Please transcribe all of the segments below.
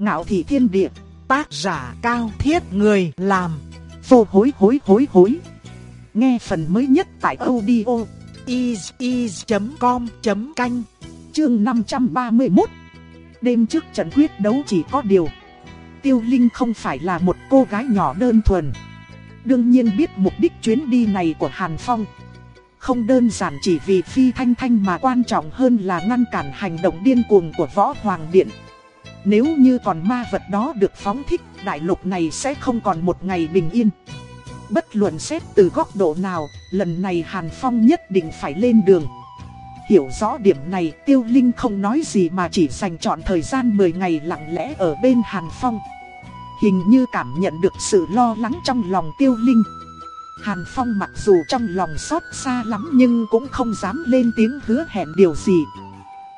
Ngạo thị thiên địa, tác giả cao thiết người làm, vô hối hối hối hối. Nghe phần mới nhất tại audio is.com.canh, chương 531. Đêm trước trận quyết đấu chỉ có điều. Tiêu Linh không phải là một cô gái nhỏ đơn thuần. Đương nhiên biết mục đích chuyến đi này của Hàn Phong. Không đơn giản chỉ vì Phi Thanh Thanh mà quan trọng hơn là ngăn cản hành động điên cuồng của Võ Hoàng Điện. Nếu như còn ma vật đó được phóng thích, đại lục này sẽ không còn một ngày bình yên. Bất luận xét từ góc độ nào, lần này Hàn Phong nhất định phải lên đường. Hiểu rõ điểm này, Tiêu Linh không nói gì mà chỉ dành chọn thời gian 10 ngày lặng lẽ ở bên Hàn Phong. Hình như cảm nhận được sự lo lắng trong lòng Tiêu Linh. Hàn Phong mặc dù trong lòng xót xa lắm nhưng cũng không dám lên tiếng hứa hẹn điều gì.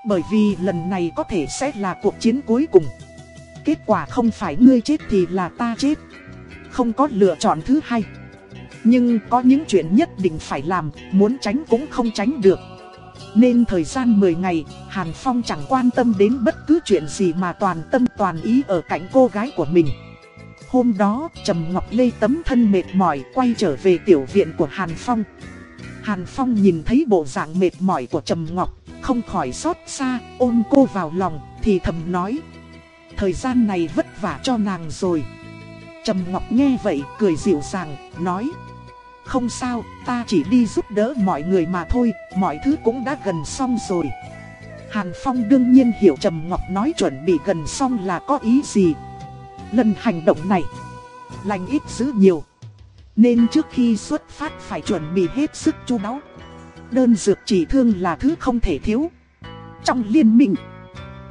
Bởi vì lần này có thể sẽ là cuộc chiến cuối cùng. Kết quả không phải ngươi chết thì là ta chết. Không có lựa chọn thứ hai. Nhưng có những chuyện nhất định phải làm, muốn tránh cũng không tránh được. Nên thời gian 10 ngày, Hàn Phong chẳng quan tâm đến bất cứ chuyện gì mà toàn tâm toàn ý ở cạnh cô gái của mình. Hôm đó, Trầm Ngọc Lê tấm thân mệt mỏi quay trở về tiểu viện của Hàn Phong. Hàn Phong nhìn thấy bộ dạng mệt mỏi của Trầm Ngọc, không khỏi xót xa, ôm cô vào lòng, thì thầm nói. Thời gian này vất vả cho nàng rồi. Trầm Ngọc nghe vậy, cười dịu dàng, nói. Không sao, ta chỉ đi giúp đỡ mọi người mà thôi, mọi thứ cũng đã gần xong rồi. Hàn Phong đương nhiên hiểu Trầm Ngọc nói chuẩn bị gần xong là có ý gì. Lần hành động này, lành ít dữ nhiều. Nên trước khi xuất phát phải chuẩn bị hết sức chu đáo. Đơn dược chỉ thương là thứ không thể thiếu. Trong liên minh,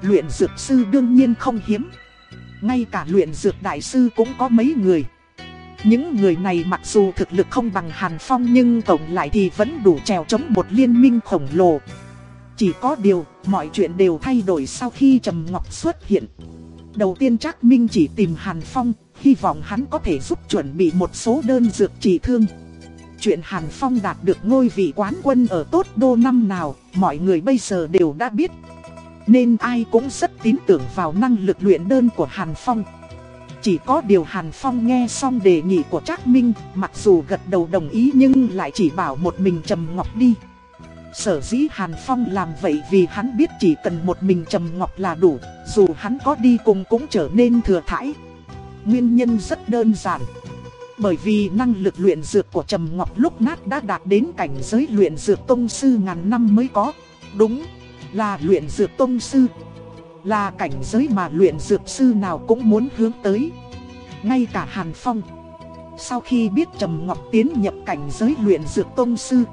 luyện dược sư đương nhiên không hiếm. Ngay cả luyện dược đại sư cũng có mấy người. Những người này mặc dù thực lực không bằng Hàn Phong nhưng tổng lại thì vẫn đủ trèo chống một liên minh khổng lồ. Chỉ có điều, mọi chuyện đều thay đổi sau khi Trầm Ngọc xuất hiện. Đầu tiên chắc Minh chỉ tìm Hàn Phong, hy vọng hắn có thể giúp chuẩn bị một số đơn dược trị thương. Chuyện Hàn Phong đạt được ngôi vị quán quân ở tốt đô năm nào, mọi người bây giờ đều đã biết. Nên ai cũng rất tin tưởng vào năng lực luyện đơn của Hàn Phong. Chỉ có điều Hàn Phong nghe xong đề nghị của Trác Minh, mặc dù gật đầu đồng ý nhưng lại chỉ bảo một mình Trầm Ngọc đi. Sở dĩ Hàn Phong làm vậy vì hắn biết chỉ cần một mình Trầm Ngọc là đủ, dù hắn có đi cùng cũng trở nên thừa thãi. Nguyên nhân rất đơn giản. Bởi vì năng lực luyện dược của Trầm Ngọc lúc nát đã đạt đến cảnh giới luyện dược tông sư ngàn năm mới có. Đúng, là luyện dược tông sư. Là cảnh giới mà luyện dược sư nào cũng muốn hướng tới. Ngay cả Hàn Phong. Sau khi biết Trầm Ngọc tiến nhập cảnh giới luyện dược tông sư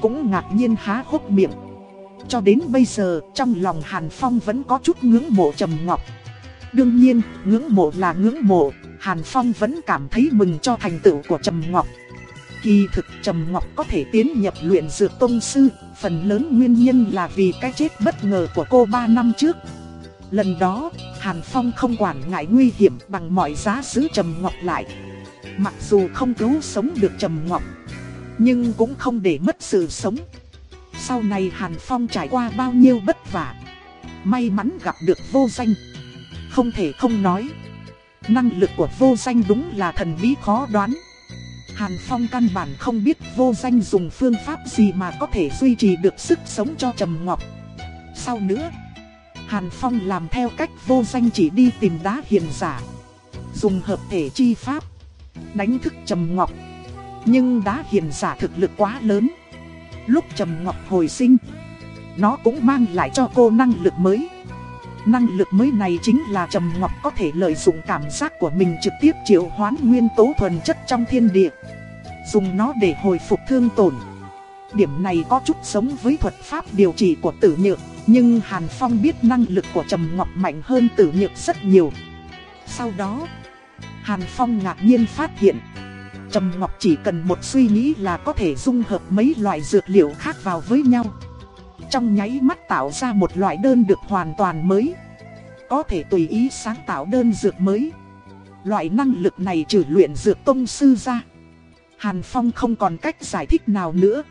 cũng ngạc nhiên há hốc miệng. Cho đến bây giờ, trong lòng Hàn Phong vẫn có chút ngưỡng mộ Trầm Ngọc. Đương nhiên, ngưỡng mộ là ngưỡng mộ, Hàn Phong vẫn cảm thấy mừng cho thành tựu của Trầm Ngọc. Kỳ thực Trầm Ngọc có thể tiến nhập luyện dược tông sư, phần lớn nguyên nhân là vì cái chết bất ngờ của cô 3 năm trước. Lần đó, Hàn Phong không quản ngại nguy hiểm bằng mọi giá giữ Trầm Ngọc lại. Mặc dù không cứu sống được Trầm Ngọc, nhưng cũng không để mất sự sống. Sau này Hàn Phong trải qua bao nhiêu bất vả. May mắn gặp được vô danh. Không thể không nói. Năng lực của vô danh đúng là thần bí khó đoán. Hàn Phong căn bản không biết vô danh dùng phương pháp gì mà có thể duy trì được sức sống cho Trầm Ngọc. Sau nữa, Hàn Phong làm theo cách vô danh chỉ đi tìm đá hiền giả. Dùng hợp thể chi pháp, đánh thức Trầm Ngọc. Nhưng đá hiền giả thực lực quá lớn. Lúc Trầm Ngọc hồi sinh, nó cũng mang lại cho cô năng lực mới. Năng lực mới này chính là Trầm Ngọc có thể lợi dụng cảm giác của mình trực tiếp triệu hoán nguyên tố thuần chất trong thiên địa. Dùng nó để hồi phục thương tổn. Điểm này có chút giống với thuật pháp điều trị của tử nhược, nhưng Hàn Phong biết năng lực của Trầm Ngọc mạnh hơn tử nhược rất nhiều. Sau đó, Hàn Phong ngạc nhiên phát hiện Trầm Ngọc chỉ cần một suy nghĩ là có thể dung hợp mấy loại dược liệu khác vào với nhau. Trong nháy mắt tạo ra một loại đơn được hoàn toàn mới. Có thể tùy ý sáng tạo đơn dược mới. Loại năng lực này trừ luyện dược tông sư ra. Hàn Phong không còn cách giải thích nào nữa.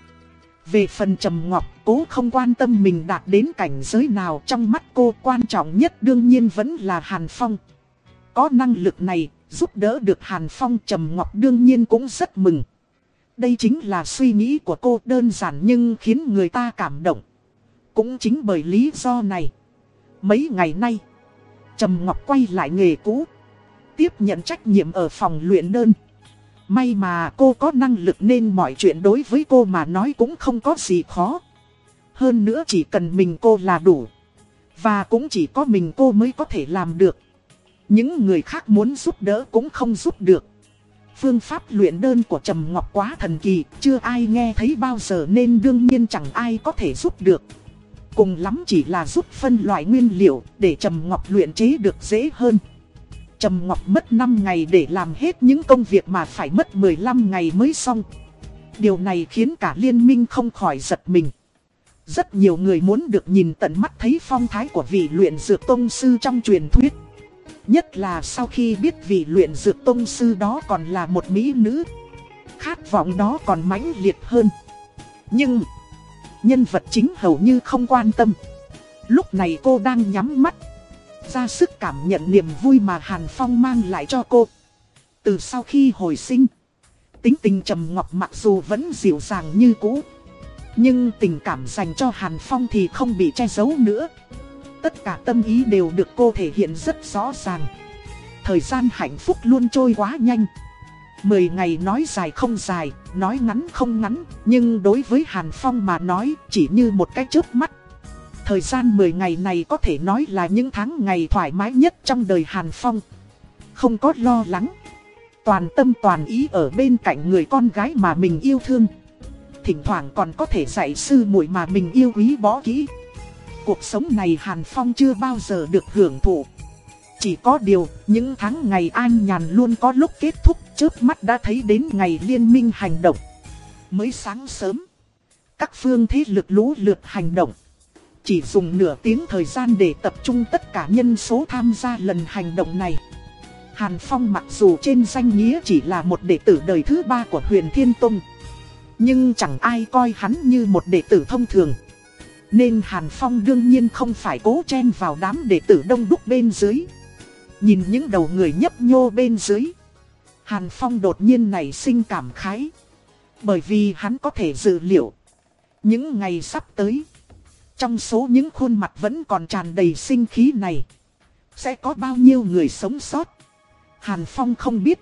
Về phần Trầm Ngọc, cố không quan tâm mình đạt đến cảnh giới nào trong mắt cô quan trọng nhất đương nhiên vẫn là Hàn Phong. Có năng lực này, giúp đỡ được Hàn Phong Trầm Ngọc đương nhiên cũng rất mừng. Đây chính là suy nghĩ của cô đơn giản nhưng khiến người ta cảm động. Cũng chính bởi lý do này. Mấy ngày nay, Trầm Ngọc quay lại nghề cũ. Tiếp nhận trách nhiệm ở phòng luyện đơn. May mà cô có năng lực nên mọi chuyện đối với cô mà nói cũng không có gì khó. Hơn nữa chỉ cần mình cô là đủ. Và cũng chỉ có mình cô mới có thể làm được. Những người khác muốn giúp đỡ cũng không giúp được. Phương pháp luyện đơn của Trầm Ngọc quá thần kỳ, chưa ai nghe thấy bao giờ nên đương nhiên chẳng ai có thể giúp được. Cùng lắm chỉ là giúp phân loại nguyên liệu để Trầm Ngọc luyện chế được dễ hơn. Trầm Ngọc mất 5 ngày để làm hết những công việc mà phải mất 15 ngày mới xong. Điều này khiến cả liên minh không khỏi giật mình. Rất nhiều người muốn được nhìn tận mắt thấy phong thái của vị luyện dược tông sư trong truyền thuyết. Nhất là sau khi biết vị luyện dược tông sư đó còn là một mỹ nữ. Khát vọng đó còn mãnh liệt hơn. Nhưng, nhân vật chính hầu như không quan tâm. Lúc này cô đang nhắm mắt ra sức cảm nhận niềm vui mà Hàn Phong mang lại cho cô. Từ sau khi hồi sinh, tính tình Trầm Ngọc mặc dù vẫn dịu dàng như cũ. Nhưng tình cảm dành cho Hàn Phong thì không bị che giấu nữa. Tất cả tâm ý đều được cô thể hiện rất rõ ràng. Thời gian hạnh phúc luôn trôi quá nhanh. Mười ngày nói dài không dài, nói ngắn không ngắn, nhưng đối với Hàn Phong mà nói chỉ như một cái chớp mắt. Thời gian 10 ngày này có thể nói là những tháng ngày thoải mái nhất trong đời Hàn Phong. Không có lo lắng. Toàn tâm toàn ý ở bên cạnh người con gái mà mình yêu thương. Thỉnh thoảng còn có thể dạy sư muội mà mình yêu quý bó kỹ. Cuộc sống này Hàn Phong chưa bao giờ được hưởng thụ. Chỉ có điều, những tháng ngày an nhàn luôn có lúc kết thúc, trước mắt đã thấy đến ngày liên minh hành động. Mới sáng sớm, các phương thế lực lũ lượt hành động. Chỉ dùng nửa tiếng thời gian để tập trung tất cả nhân số tham gia lần hành động này. Hàn Phong mặc dù trên danh nghĩa chỉ là một đệ tử đời thứ ba của huyền Thiên Tông. Nhưng chẳng ai coi hắn như một đệ tử thông thường. Nên Hàn Phong đương nhiên không phải cố chen vào đám đệ tử đông đúc bên dưới. Nhìn những đầu người nhấp nhô bên dưới. Hàn Phong đột nhiên nảy sinh cảm khái. Bởi vì hắn có thể dự liệu. Những ngày sắp tới. Trong số những khuôn mặt vẫn còn tràn đầy sinh khí này, sẽ có bao nhiêu người sống sót? Hàn Phong không biết.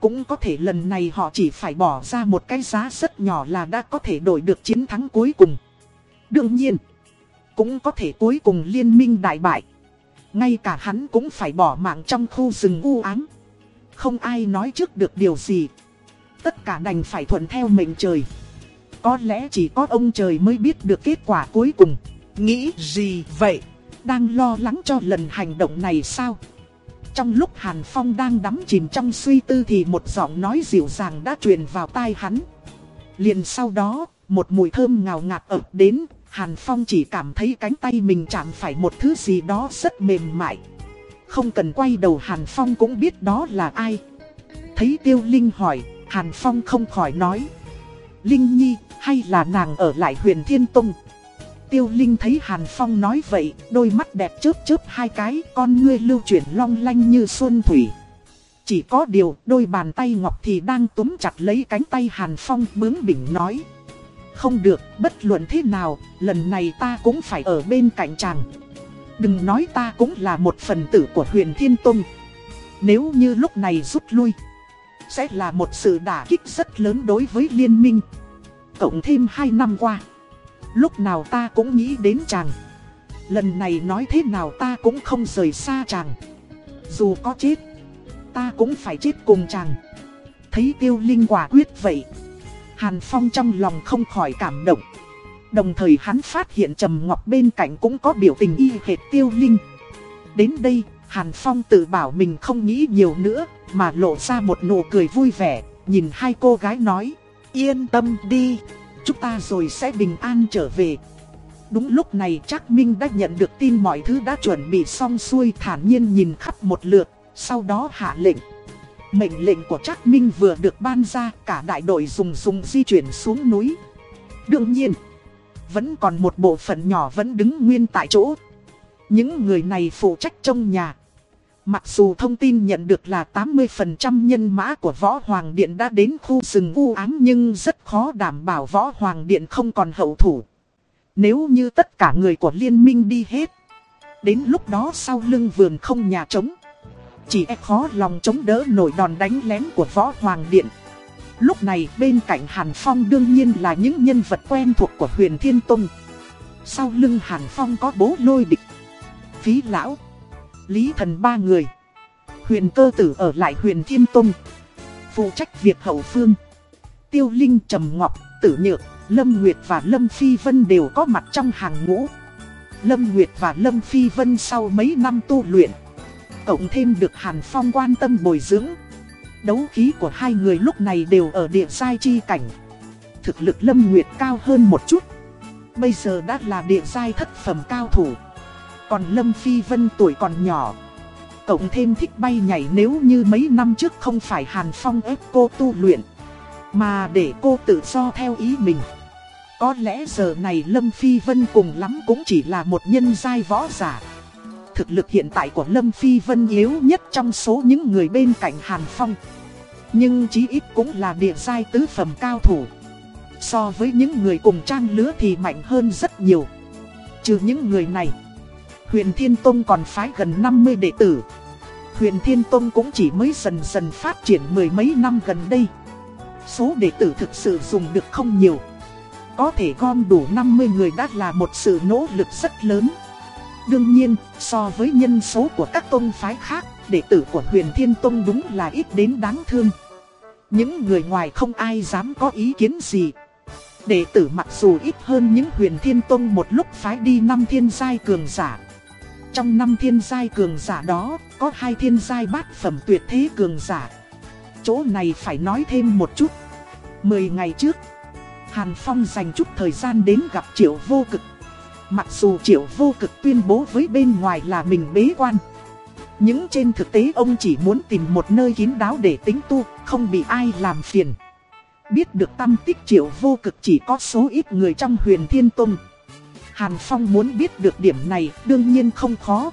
Cũng có thể lần này họ chỉ phải bỏ ra một cái giá rất nhỏ là đã có thể đổi được chiến thắng cuối cùng. Đương nhiên, cũng có thể cuối cùng liên minh đại bại. Ngay cả hắn cũng phải bỏ mạng trong khu rừng u ám. Không ai nói trước được điều gì. Tất cả đành phải thuận theo mệnh trời. Có lẽ chỉ có ông trời mới biết được kết quả cuối cùng. Nghĩ gì vậy? Đang lo lắng cho lần hành động này sao? Trong lúc Hàn Phong đang đắm chìm trong suy tư thì một giọng nói dịu dàng đã truyền vào tai hắn. Liền sau đó, một mùi thơm ngào ngạt ập đến, Hàn Phong chỉ cảm thấy cánh tay mình chạm phải một thứ gì đó rất mềm mại. Không cần quay đầu Hàn Phong cũng biết đó là ai. Thấy Tiêu Linh hỏi, Hàn Phong không khỏi nói. Linh Nhi, hay là nàng ở lại huyền Thiên Tông? Tiêu Linh thấy Hàn Phong nói vậy, đôi mắt đẹp chớp chớp hai cái, con ngươi lưu chuyển long lanh như xuân thủy. Chỉ có điều, đôi bàn tay ngọc thì đang túm chặt lấy cánh tay Hàn Phong bướng bỉnh nói. Không được, bất luận thế nào, lần này ta cũng phải ở bên cạnh chàng. Đừng nói ta cũng là một phần tử của huyền Thiên Tông. Nếu như lúc này rút lui, sẽ là một sự đả kích rất lớn đối với liên minh. Cộng thêm 2 năm qua, lúc nào ta cũng nghĩ đến chàng. Lần này nói thế nào ta cũng không rời xa chàng. Dù có chết, ta cũng phải chết cùng chàng. Thấy tiêu linh quả quyết vậy. Hàn Phong trong lòng không khỏi cảm động. Đồng thời hắn phát hiện Trầm Ngọc bên cạnh cũng có biểu tình y hệt tiêu linh. Đến đây, Hàn Phong tự bảo mình không nghĩ nhiều nữa, mà lộ ra một nụ cười vui vẻ, nhìn hai cô gái nói, yên tâm đi, chúng ta rồi sẽ bình an trở về. Đúng lúc này Trác Minh đã nhận được tin mọi thứ đã chuẩn bị xong xuôi thản nhiên nhìn khắp một lượt, sau đó hạ lệnh. Mệnh lệnh của Trác Minh vừa được ban ra, cả đại đội dùng dùng di chuyển xuống núi. Đương nhiên, Vẫn còn một bộ phận nhỏ vẫn đứng nguyên tại chỗ. Những người này phụ trách trong nhà. Mặc dù thông tin nhận được là 80% nhân mã của Võ Hoàng Điện đã đến khu rừng u ám nhưng rất khó đảm bảo Võ Hoàng Điện không còn hậu thủ. Nếu như tất cả người của liên minh đi hết, đến lúc đó sau lưng vườn không nhà trống. Chỉ e khó lòng chống đỡ nổi đòn đánh lén của Võ Hoàng Điện. Lúc này bên cạnh Hàn Phong đương nhiên là những nhân vật quen thuộc của huyền Thiên Tông. Sau lưng Hàn Phong có bố lôi địch, phí lão, lý thần ba người. Huyền cơ tử ở lại huyền Thiên Tông. Phụ trách việc hậu phương. Tiêu Linh Trầm Ngọc, Tử Nhược, Lâm Nguyệt và Lâm Phi Vân đều có mặt trong hàng ngũ. Lâm Nguyệt và Lâm Phi Vân sau mấy năm tu luyện. Cộng thêm được Hàn Phong quan tâm bồi dưỡng. Đấu khí của hai người lúc này đều ở địa giai chi cảnh. Thực lực Lâm Nguyệt cao hơn một chút. Bây giờ đã là địa giai thất phẩm cao thủ. Còn Lâm Phi Vân tuổi còn nhỏ. Cộng thêm thích bay nhảy nếu như mấy năm trước không phải Hàn Phong ép cô tu luyện. Mà để cô tự do theo ý mình. Có lẽ giờ này Lâm Phi Vân cùng lắm cũng chỉ là một nhân giai võ giả. Thực lực hiện tại của Lâm Phi Vân yếu nhất trong số những người bên cạnh Hàn Phong. Nhưng chí ít cũng là địa giai tứ phẩm cao thủ. So với những người cùng trang lứa thì mạnh hơn rất nhiều. Trừ những người này, Huyền Thiên Tông còn phái gần 50 đệ tử. Huyền Thiên Tông cũng chỉ mới dần dần phát triển mười mấy năm gần đây. Số đệ tử thực sự dùng được không nhiều. Có thể gom đủ 50 người đã là một sự nỗ lực rất lớn. Đương nhiên, so với nhân số của các tôn phái khác, đệ tử của huyền thiên tôn đúng là ít đến đáng thương. Những người ngoài không ai dám có ý kiến gì. Đệ tử mặc dù ít hơn những huyền thiên tôn một lúc phái đi năm thiên giai cường giả. Trong năm thiên giai cường giả đó, có hai thiên giai bát phẩm tuyệt thế cường giả. Chỗ này phải nói thêm một chút. Mười ngày trước, Hàn Phong dành chút thời gian đến gặp Triệu Vô Cực. Mặc dù Triệu Vô Cực tuyên bố với bên ngoài là mình bế quan. Nhưng trên thực tế ông chỉ muốn tìm một nơi kín đáo để tính tu, không bị ai làm phiền. Biết được tâm tích Triệu Vô Cực chỉ có số ít người trong huyền Thiên Tông. Hàn Phong muốn biết được điểm này đương nhiên không khó.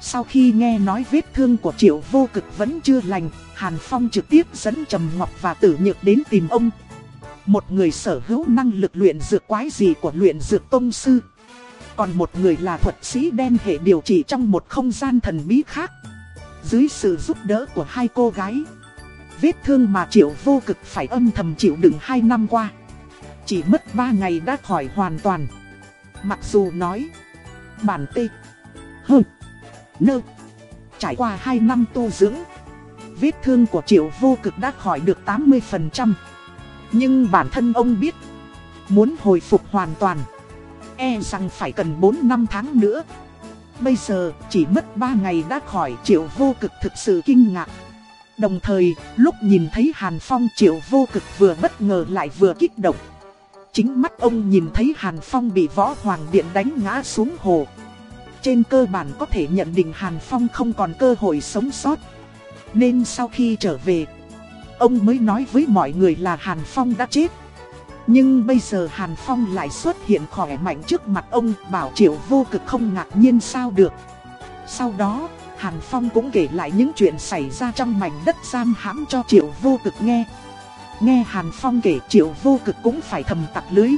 Sau khi nghe nói vết thương của Triệu Vô Cực vẫn chưa lành, Hàn Phong trực tiếp dẫn Trầm Ngọc và Tử Nhược đến tìm ông. Một người sở hữu năng lực luyện dược quái gì của luyện dược tông sư. Còn một người là thuật sĩ đen hệ điều trị trong một không gian thần bí khác. Dưới sự giúp đỡ của hai cô gái. Vết thương mà triệu vô cực phải âm thầm chịu đựng hai năm qua. Chỉ mất ba ngày đã khỏi hoàn toàn. Mặc dù nói. Bản tê. Hừ Nơ. Trải qua hai năm tu dưỡng. Vết thương của triệu vô cực đã khỏi được 80%. Nhưng bản thân ông biết, muốn hồi phục hoàn toàn, e rằng phải cần 4 năm tháng nữa. Bây giờ, chỉ mất 3 ngày đã khỏi triệu vô cực thực sự kinh ngạc. Đồng thời, lúc nhìn thấy Hàn Phong triệu vô cực vừa bất ngờ lại vừa kích động. Chính mắt ông nhìn thấy Hàn Phong bị võ hoàng điện đánh ngã xuống hồ. Trên cơ bản có thể nhận định Hàn Phong không còn cơ hội sống sót. Nên sau khi trở về, Ông mới nói với mọi người là Hàn Phong đã chết nhưng bây giờ Hàn Phong lại xuất hiện khỏe mạnh trước mặt ông, Bảo triệu vô cực không ngạc nhiên sao được. Sau đó, Hàn Phong cũng kể lại những chuyện xảy ra trong mảnh đất giam hãm cho triệu vô cực nghe. Nghe Hàn Phong kể, triệu vô cực cũng phải thầm tặc lưới.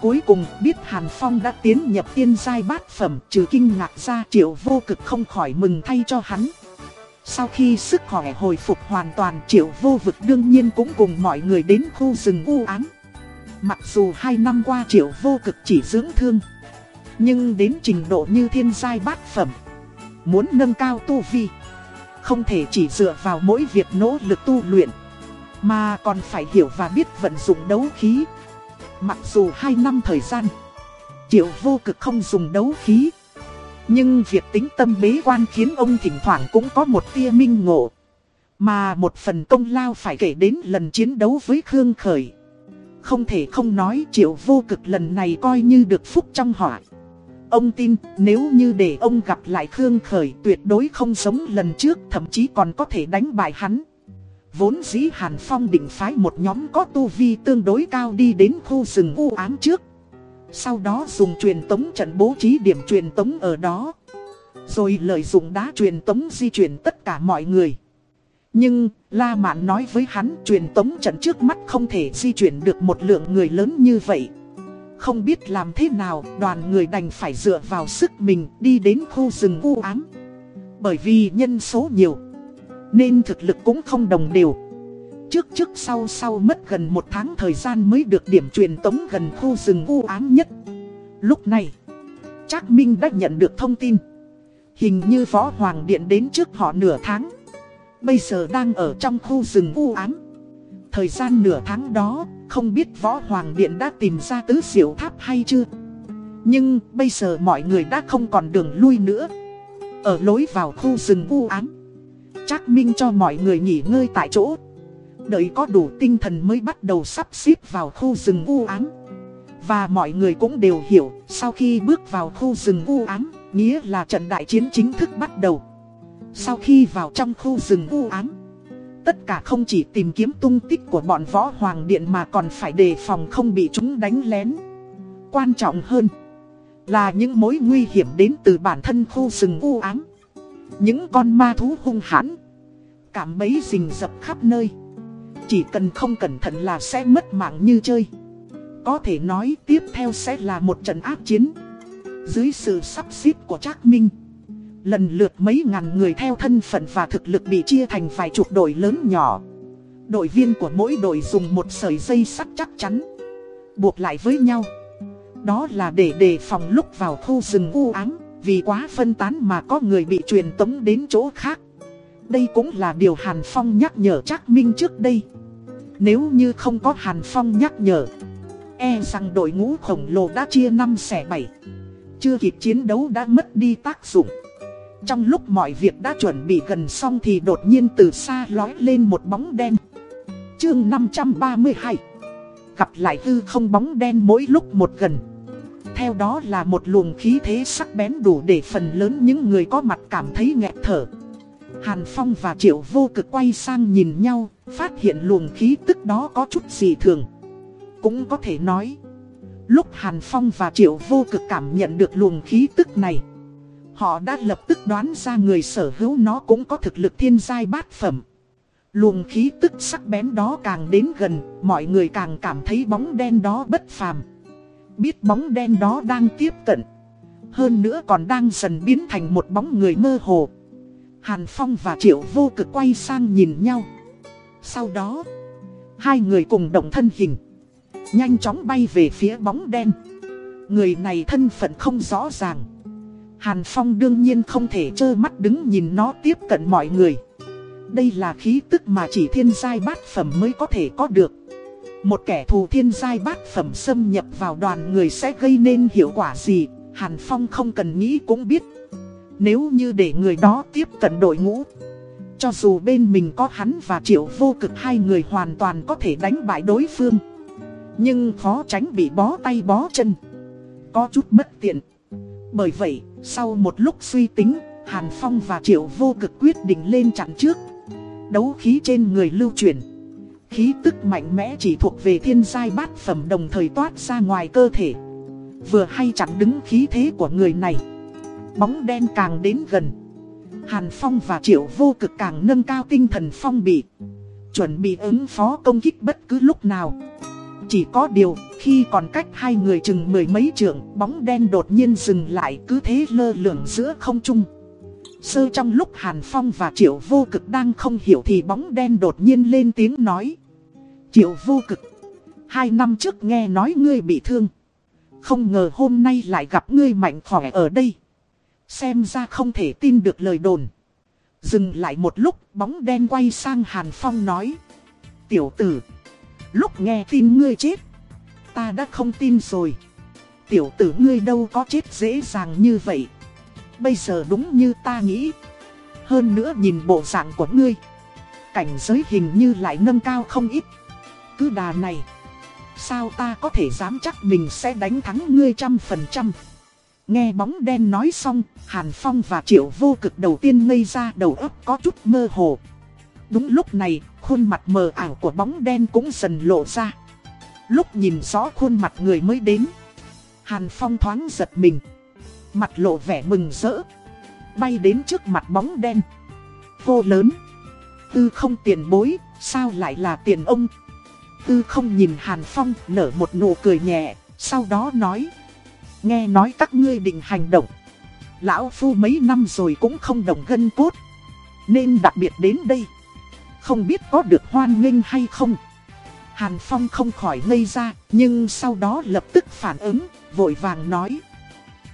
Cuối cùng, biết Hàn Phong đã tiến nhập tiên giai bát phẩm, trừ kinh ngạc ra, triệu vô cực không khỏi mừng thay cho hắn. Sau khi sức khỏe hồi phục hoàn toàn, triệu vô vực đương nhiên cũng cùng mọi người đến khu rừng u ám. Mặc dù hai năm qua triệu vô cực chỉ dưỡng thương. Nhưng đến trình độ như thiên giai bát phẩm. Muốn nâng cao tu vi. Không thể chỉ dựa vào mỗi việc nỗ lực tu luyện. Mà còn phải hiểu và biết vận dụng đấu khí. Mặc dù hai năm thời gian. Triệu vô cực không dùng đấu khí. Nhưng việc tính tâm bế quan khiến ông thỉnh thoảng cũng có một tia minh ngộ. Mà một phần công lao phải kể đến lần chiến đấu với Khương Khởi. Không thể không nói triệu vô cực lần này coi như được phúc trong họa. Ông tin, nếu như để ông gặp lại Khương Khởi tuyệt đối không giống lần trước, thậm chí còn có thể đánh bại hắn. Vốn dĩ Hàn Phong định phái một nhóm có tu vi tương đối cao đi đến khu rừng u ám trước. Sau đó dùng truyền tống trận bố trí điểm truyền tống ở đó Rồi lợi dụng đá truyền tống di chuyển tất cả mọi người nhưng La Mạn nói với hắn truyền tống trận trước mắt không thể di chuyển được một lượng người lớn như vậy Không biết làm thế nào đoàn người đành phải dựa vào sức mình đi đến khu rừng u ám Bởi vì nhân số nhiều Nên thực lực cũng không đồng đều Trước trước sau sau mất gần một tháng thời gian mới được điểm truyền tống gần khu rừng u ám nhất. Lúc này, Trác Minh đã nhận được thông tin. Hình như Võ Hoàng Điện đến trước họ nửa tháng. Bây giờ đang ở trong khu rừng u ám. Thời gian nửa tháng đó, không biết Võ Hoàng Điện đã tìm ra tứ diệu tháp hay chưa. Nhưng bây giờ mọi người đã không còn đường lui nữa. Ở lối vào khu rừng u ám. Trác Minh cho mọi người nghỉ ngơi tại chỗ đợi có đủ tinh thần mới bắt đầu sắp xếp vào khu rừng u ám. Và mọi người cũng đều hiểu, sau khi bước vào khu rừng u ám, nghĩa là trận đại chiến chính thức bắt đầu. Sau khi vào trong khu rừng u ám, tất cả không chỉ tìm kiếm tung tích của bọn võ hoàng điện mà còn phải đề phòng không bị chúng đánh lén. Quan trọng hơn là những mối nguy hiểm đến từ bản thân khu rừng u ám. Những con ma thú hung hãn, cảm bấy rình rập khắp nơi. Chỉ cần không cẩn thận là sẽ mất mạng như chơi Có thể nói tiếp theo sẽ là một trận áp chiến Dưới sự sắp xếp của Trác Minh Lần lượt mấy ngàn người theo thân phận và thực lực bị chia thành vài chục đội lớn nhỏ. Đội viên của mỗi đội dùng một sợi dây sắt chắc chắn, Buộc lại với nhau. Đó là để đề phòng lúc vào khu rừng u ám, Vì quá phân tán mà có người bị truyền tống đến chỗ khác. Đây cũng là điều Hàn Phong nhắc nhở Trác Minh trước đây. Nếu như không có Hàn Phong nhắc nhở E rằng đội ngũ khổng lồ đã chia 5 xẻ 7 Chưa kịp chiến đấu đã mất đi tác dụng. Trong lúc mọi việc đã chuẩn bị gần xong thì đột nhiên từ xa lói lên một bóng đen. Chương 532 Gặp lại hư không bóng đen mỗi lúc một gần. Theo đó là một luồng khí thế sắc bén đủ để phần lớn những người có mặt cảm thấy nghẹt thở. Hàn Phong và Triệu vô cực quay sang nhìn nhau, phát hiện luồng khí tức đó có chút gì thường. Cũng có thể nói, lúc Hàn Phong và Triệu vô cực cảm nhận được luồng khí tức này, họ đã lập tức đoán ra người sở hữu nó cũng có thực lực thiên giai bát phẩm. Luồng khí tức sắc bén đó càng đến gần, mọi người càng cảm thấy bóng đen đó bất phàm. Biết bóng đen đó đang tiếp cận. Hơn nữa còn đang dần biến thành một bóng người mơ hồ. Hàn Phong và Triệu vô cực quay sang nhìn nhau. Sau đó, hai người cùng động thân hình. Nhanh chóng bay về phía bóng đen. Người này thân phận không rõ ràng. Hàn Phong đương nhiên không thể trơ mắt đứng nhìn nó tiếp cận mọi người. Đây là khí tức mà chỉ thiên giai bát phẩm mới có thể có được. Một kẻ thù thiên giai bát phẩm xâm nhập vào đoàn người sẽ gây nên hiệu quả gì, Hàn Phong không cần nghĩ cũng biết. Nếu như để người đó tiếp cận đội ngũ Cho dù bên mình có hắn và triệu vô cực hai người hoàn toàn có thể đánh bại đối phương Nhưng khó tránh bị bó tay bó chân Có chút bất tiện Bởi vậy, sau một lúc suy tính, Hàn Phong và Triệu Vô Cực quyết định lên chặn trước. Đấu khí trên người lưu chuyển. Khí tức mạnh mẽ chỉ thuộc về thiên giai bát phẩm đồng thời toát ra ngoài cơ thể. Vừa hay chặn đứng khí thế của người này. Bóng đen càng đến gần. Hàn Phong và Triệu vô cực càng nâng cao tinh thần phong bị. Chuẩn bị ứng phó công kích bất cứ lúc nào. Chỉ có điều khi còn cách hai người chừng mười mấy trượng Bóng đen đột nhiên dừng lại cứ thế lơ lửng giữa không trung Sơ trong lúc Hàn Phong và Triệu vô cực đang không hiểu thì bóng đen đột nhiên lên tiếng nói Triệu vô cực Hai năm trước nghe nói ngươi bị thương Không ngờ hôm nay lại gặp ngươi mạnh khỏe ở đây Xem ra không thể tin được lời đồn. Dừng lại một lúc bóng đen quay sang Hàn Phong nói. Tiểu tử, lúc nghe tin ngươi chết, ta đã không tin rồi. Tiểu tử ngươi đâu có chết dễ dàng như vậy. Bây giờ đúng như ta nghĩ. Hơn nữa nhìn bộ dạng của ngươi. Cảnh giới hình như lại nâng cao không ít. Cứ đà này, sao ta có thể dám chắc mình sẽ đánh thắng ngươi trăm phần trăm. Nghe bóng đen nói xong, Hàn Phong và Triệu vô cực đầu tiên ngây ra đầu óc có chút mơ hồ. Đúng lúc này, khuôn mặt mờ ảo của bóng đen cũng dần lộ ra. Lúc nhìn rõ khuôn mặt người mới đến, Hàn Phong thoáng giật mình. Mặt lộ vẻ mừng rỡ. Bay đến trước mặt bóng đen. Vô lớn. Tư không tiền bối, sao lại là tiền ông? Tư không nhìn Hàn Phong nở một nụ cười nhẹ, sau đó nói. Nghe nói các ngươi định hành động. Lão Phu mấy năm rồi cũng không đồng gân cốt. Nên đặc biệt đến đây. Không biết có được hoan nghênh hay không? Hàn Phong không khỏi ngây ra, nhưng sau đó lập tức phản ứng, vội vàng nói.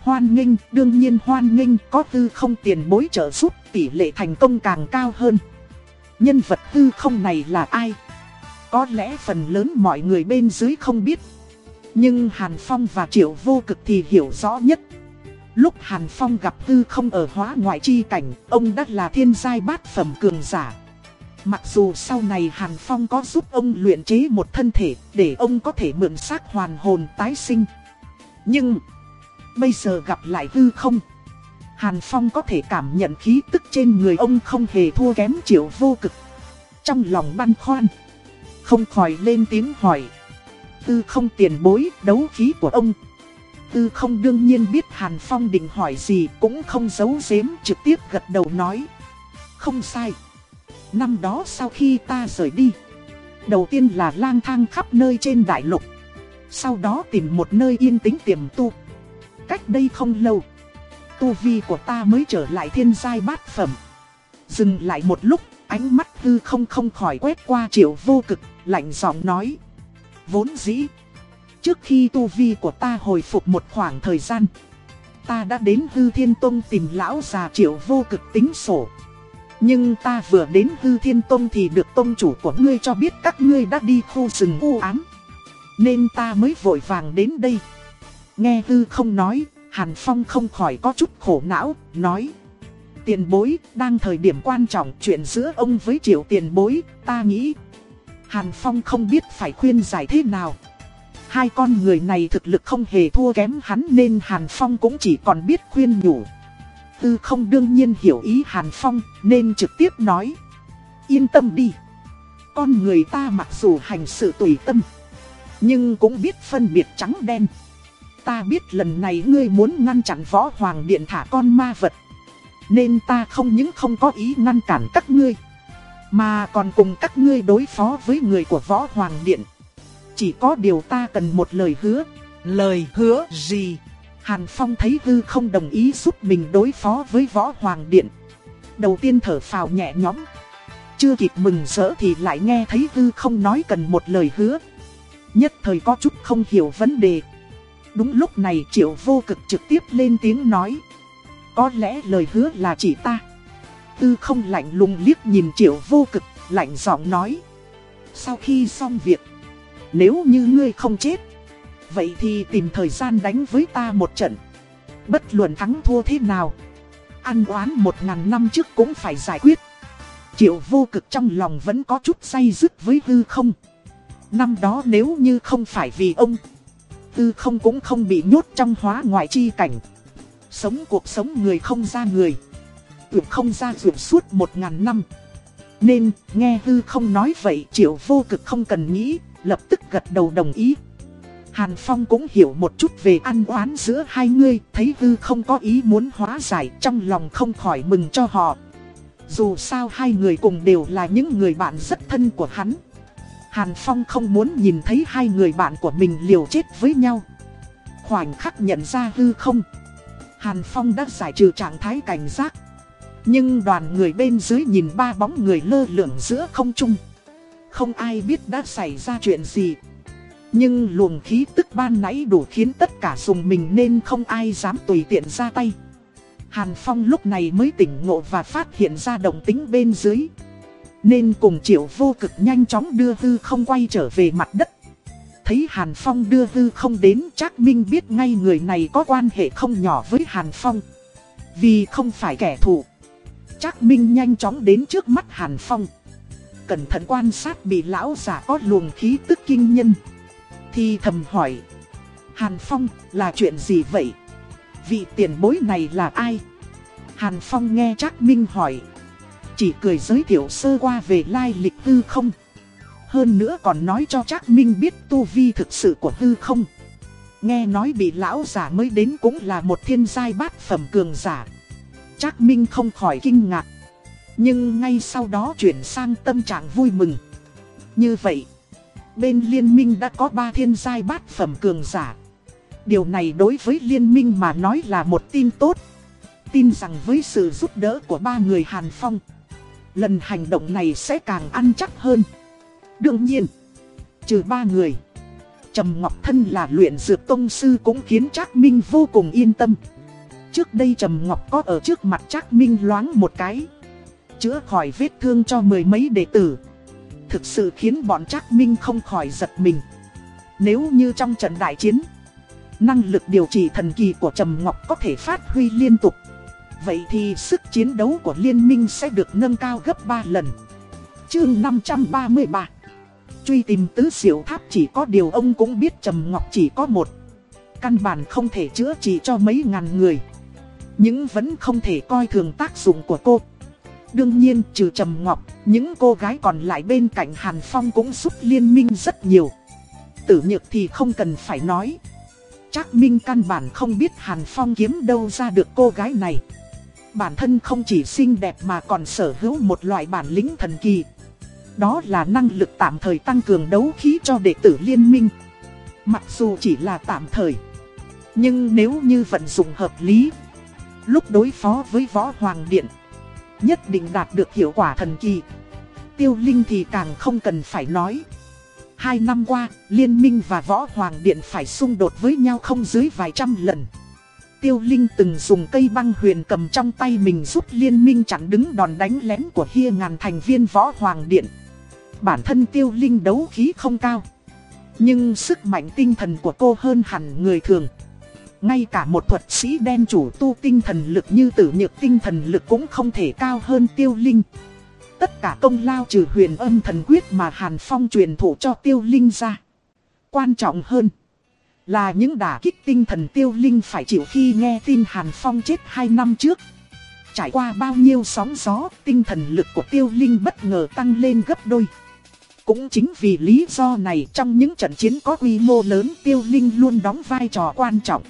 Hoan nghênh, đương nhiên hoan nghênh có tư không tiền bối trợ giúp tỷ lệ thành công càng cao hơn. Nhân vật tư không này là ai? Có lẽ phần lớn mọi người bên dưới không biết. Nhưng Hàn Phong và Triệu Vô Cực thì hiểu rõ nhất. Lúc Hàn Phong gặp tư không ở hóa ngoại chi cảnh, ông đã là thiên giai bát phẩm cường giả. Mặc dù sau này Hàn Phong có giúp ông luyện chế một thân thể để ông có thể mượn xác hoàn hồn tái sinh. Nhưng, bây giờ gặp lại hư không. Hàn Phong có thể cảm nhận khí tức trên người ông không hề thua kém triệu vô cực. Trong lòng băn khoăn, không khỏi lên tiếng hỏi. Tư không tiền bối đấu khí của ông. Tư không đương nhiên biết Hàn Phong định hỏi gì cũng không giấu giếm trực tiếp gật đầu nói. Không sai. Năm đó sau khi ta rời đi, đầu tiên là lang thang khắp nơi trên đại lục. Sau đó tìm một nơi yên tĩnh tiềm tu. Cách đây không lâu, tu vi của ta mới trở lại thiên giai bát phẩm. Dừng lại một lúc, ánh mắt hư không không khỏi quét qua triệu vô cực, lạnh giọng nói. Vốn dĩ, trước khi tu vi của ta hồi phục một khoảng thời gian, ta đã đến hư thiên tông tìm lão già triệu vô cực tính sổ. Nhưng ta vừa đến hư thiên tông thì được tông chủ của ngươi cho biết các ngươi đã đi khu rừng u ám. Nên ta mới vội vàng đến đây. Nghe hư không nói, Hàn Phong không khỏi có chút khổ não, nói. Tiền bối, đang thời điểm quan trọng chuyện giữa ông với triệu tiền bối, ta nghĩ. Hàn Phong không biết phải khuyên giải thế nào. Hai con người này thực lực không hề thua kém hắn nên Hàn Phong cũng chỉ còn biết khuyên nhủ. Tư không đương nhiên hiểu ý Hàn Phong, nên trực tiếp nói. Yên tâm đi. Con người ta mặc dù hành sự tùy tâm. Nhưng cũng biết phân biệt trắng đen. Ta biết lần này ngươi muốn ngăn chặn võ hoàng điện thả con ma vật. Nên ta không những không có ý ngăn cản các ngươi. Mà còn cùng các ngươi đối phó với người của võ hoàng điện. Chỉ có điều ta cần một lời hứa. Lời hứa gì? Hàn Phong thấy Hư không đồng ý giúp mình đối phó với Võ Hoàng Điện. Đầu tiên thở phào nhẹ nhõm. Chưa kịp mừng rỡ thì lại nghe thấy Hư không nói cần một lời hứa. Nhất thời có chút không hiểu vấn đề. Đúng lúc này Triệu Vô Cực trực tiếp lên tiếng nói. Có lẽ lời hứa là chỉ ta. Tư không lạnh lùng liếc nhìn Triệu Vô Cực, lạnh giọng nói. Sau khi xong việc, nếu như ngươi không chết Vậy thì tìm thời gian đánh với ta một trận. Bất luận thắng thua thế nào, Ăn oán một ngàn năm trước cũng phải giải quyết. Triệu vô cực trong lòng vẫn có chút say dứt với hư không. Năm đó nếu như không phải vì ông, Tư không cũng không bị nhốt trong hóa ngoại chi cảnh. Sống cuộc sống người không ra người, Tưởng không ra dưỡng suốt một ngàn năm. Nên, nghe hư không nói vậy, triệu vô cực không cần nghĩ, Lập tức gật đầu đồng ý. Hàn Phong cũng hiểu một chút về ăn oán giữa hai người, thấy Hư không có ý muốn hóa giải, trong lòng không khỏi mừng cho họ. Dù sao hai người cùng đều là những người bạn rất thân của hắn. Hàn Phong không muốn nhìn thấy hai người bạn của mình liều chết với nhau. Khoảnh khắc nhận ra Hư không. Hàn Phong đã giải trừ trạng thái cảnh giác. Nhưng đoàn người bên dưới nhìn ba bóng người lơ lửng giữa không trung. Không ai biết đã xảy ra chuyện gì. Nhưng luồng khí tức ban nãy đủ khiến tất cả dùng mình nên không ai dám tùy tiện ra tay. Hàn Phong lúc này mới tỉnh ngộ và phát hiện ra động tính bên dưới. Nên cùng triệu vô cực nhanh chóng đưa hư không quay trở về mặt đất. Thấy Hàn Phong đưa hư không đến chắc Minh biết ngay người này có quan hệ không nhỏ với Hàn Phong. Vì không phải kẻ thù. Chắc Minh nhanh chóng đến trước mắt Hàn Phong. Cẩn thận quan sát bị lão giả có luồng khí tức kinh nhân thì thầm hỏi. Hàn Phong là chuyện gì vậy? Vị tiền bối này là ai? Hàn Phong nghe Trác Minh hỏi. Chỉ cười giới thiệu sơ qua về lai lịch tư không. Hơn nữa còn nói cho Trác Minh biết tu vi thực sự của tư không. Nghe nói bị lão giả mới đến cũng là một thiên giai bát phẩm cường giả. Trác Minh không khỏi kinh ngạc. Nhưng ngay sau đó chuyển sang tâm trạng vui mừng. Như vậy, bên liên minh đã có ba thiên giai bát phẩm cường giả. Điều này đối với liên minh mà nói là một tin tốt. Tin rằng với sự giúp đỡ của ba người Hàn Phong, lần hành động này sẽ càng ăn chắc hơn. Đương nhiên, trừ ba người, Trầm Ngọc Thân là luyện dược tông sư cũng khiến Trác Minh vô cùng yên tâm. Trước đây Trầm Ngọc có ở trước mặt Trác Minh loáng một cái, chữa khỏi vết thương cho mười mấy đệ tử. Thực sự khiến bọn Trác Minh không khỏi giật mình. Nếu như trong trận đại chiến, năng lực điều trị thần kỳ của Trầm Ngọc có thể phát huy liên tục. Vậy thì sức chiến đấu của liên minh sẽ được nâng cao gấp 3 lần. Chương 533 Truy tìm tứ diệu tháp chỉ có điều ông cũng biết Trầm Ngọc chỉ có một. Căn bản không thể chữa trị cho mấy ngàn người. Nhưng vẫn không thể coi thường tác dụng của cô. Đương nhiên trừ Trầm Ngọc, những cô gái còn lại bên cạnh Hàn Phong cũng giúp liên minh rất nhiều. Tử nhược thì không cần phải nói. Trác Minh căn bản không biết Hàn Phong kiếm đâu ra được cô gái này. Bản thân không chỉ xinh đẹp mà còn sở hữu một loại bản lĩnh thần kỳ. Đó là năng lực tạm thời tăng cường đấu khí cho đệ tử liên minh. Mặc dù chỉ là tạm thời. Nhưng nếu như vận dụng hợp lý, lúc đối phó với võ hoàng điện, nhất định đạt được hiệu quả thần kỳ. Tiêu Linh thì càng không cần phải nói. Hai năm qua, Liên minh và Võ Hoàng Điện phải xung đột với nhau không dưới vài trăm lần. Tiêu Linh từng dùng cây băng huyền cầm trong tay mình giúp Liên minh chặn đứng đòn đánh lén của hia ngàn thành viên Võ Hoàng Điện. Bản thân Tiêu Linh đấu khí không cao. Nhưng sức mạnh tinh thần của cô hơn hẳn người thường. Ngay cả một thuật sĩ đen chủ tu tinh thần lực như tử nhược tinh thần lực cũng không thể cao hơn Tiêu Linh. Tất cả công lao trừ huyền âm thần quyết mà Hàn Phong truyền thụ cho tiêu linh ra. Quan trọng hơn là những đả kích tinh thần tiêu linh phải chịu khi nghe tin Hàn Phong chết 2 năm trước. Trải qua bao nhiêu sóng gió, tinh thần lực của tiêu linh bất ngờ tăng lên gấp đôi. Cũng chính vì lý do này trong những trận chiến có quy mô lớn tiêu linh luôn đóng vai trò quan trọng.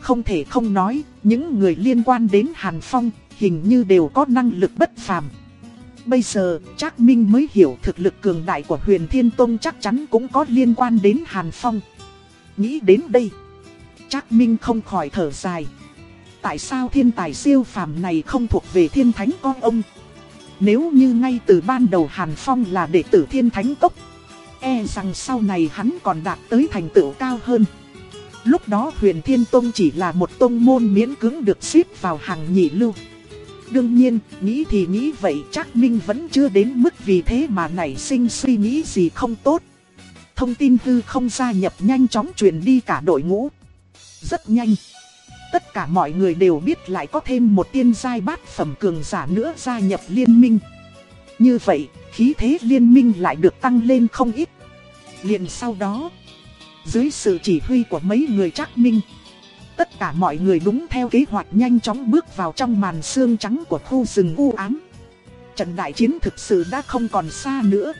Không thể không nói, những người liên quan đến Hàn Phong hình như đều có năng lực bất phàm. Bây giờ, Trác Minh mới hiểu thực lực cường đại của huyền Thiên Tông chắc chắn cũng có liên quan đến Hàn Phong. Nghĩ đến đây, Trác Minh không khỏi thở dài. Tại sao thiên tài siêu phàm này không thuộc về thiên thánh con ông? Nếu như ngay từ ban đầu Hàn Phong là đệ tử thiên thánh cốc, e rằng sau này hắn còn đạt tới thành tựu cao hơn. Lúc đó huyền Thiên Tông chỉ là một tông môn miễn cưỡng được xếp vào hàng nhị lưu. Đương nhiên, nghĩ thì nghĩ vậy chắc Minh vẫn chưa đến mức vì thế mà nảy sinh suy nghĩ gì không tốt. Thông tin hư không gia nhập nhanh chóng truyền đi cả đội ngũ. Rất nhanh. Tất cả mọi người đều biết lại có thêm một tiên giai bát phẩm cường giả nữa gia nhập liên minh. Như vậy, khí thế liên minh lại được tăng lên không ít. liền sau đó, dưới sự chỉ huy của mấy người chắc minh, Tất cả mọi người đúng theo kế hoạch nhanh chóng bước vào trong màn xương trắng của khu rừng u ám. Trận đại chiến thực sự đã không còn xa nữa.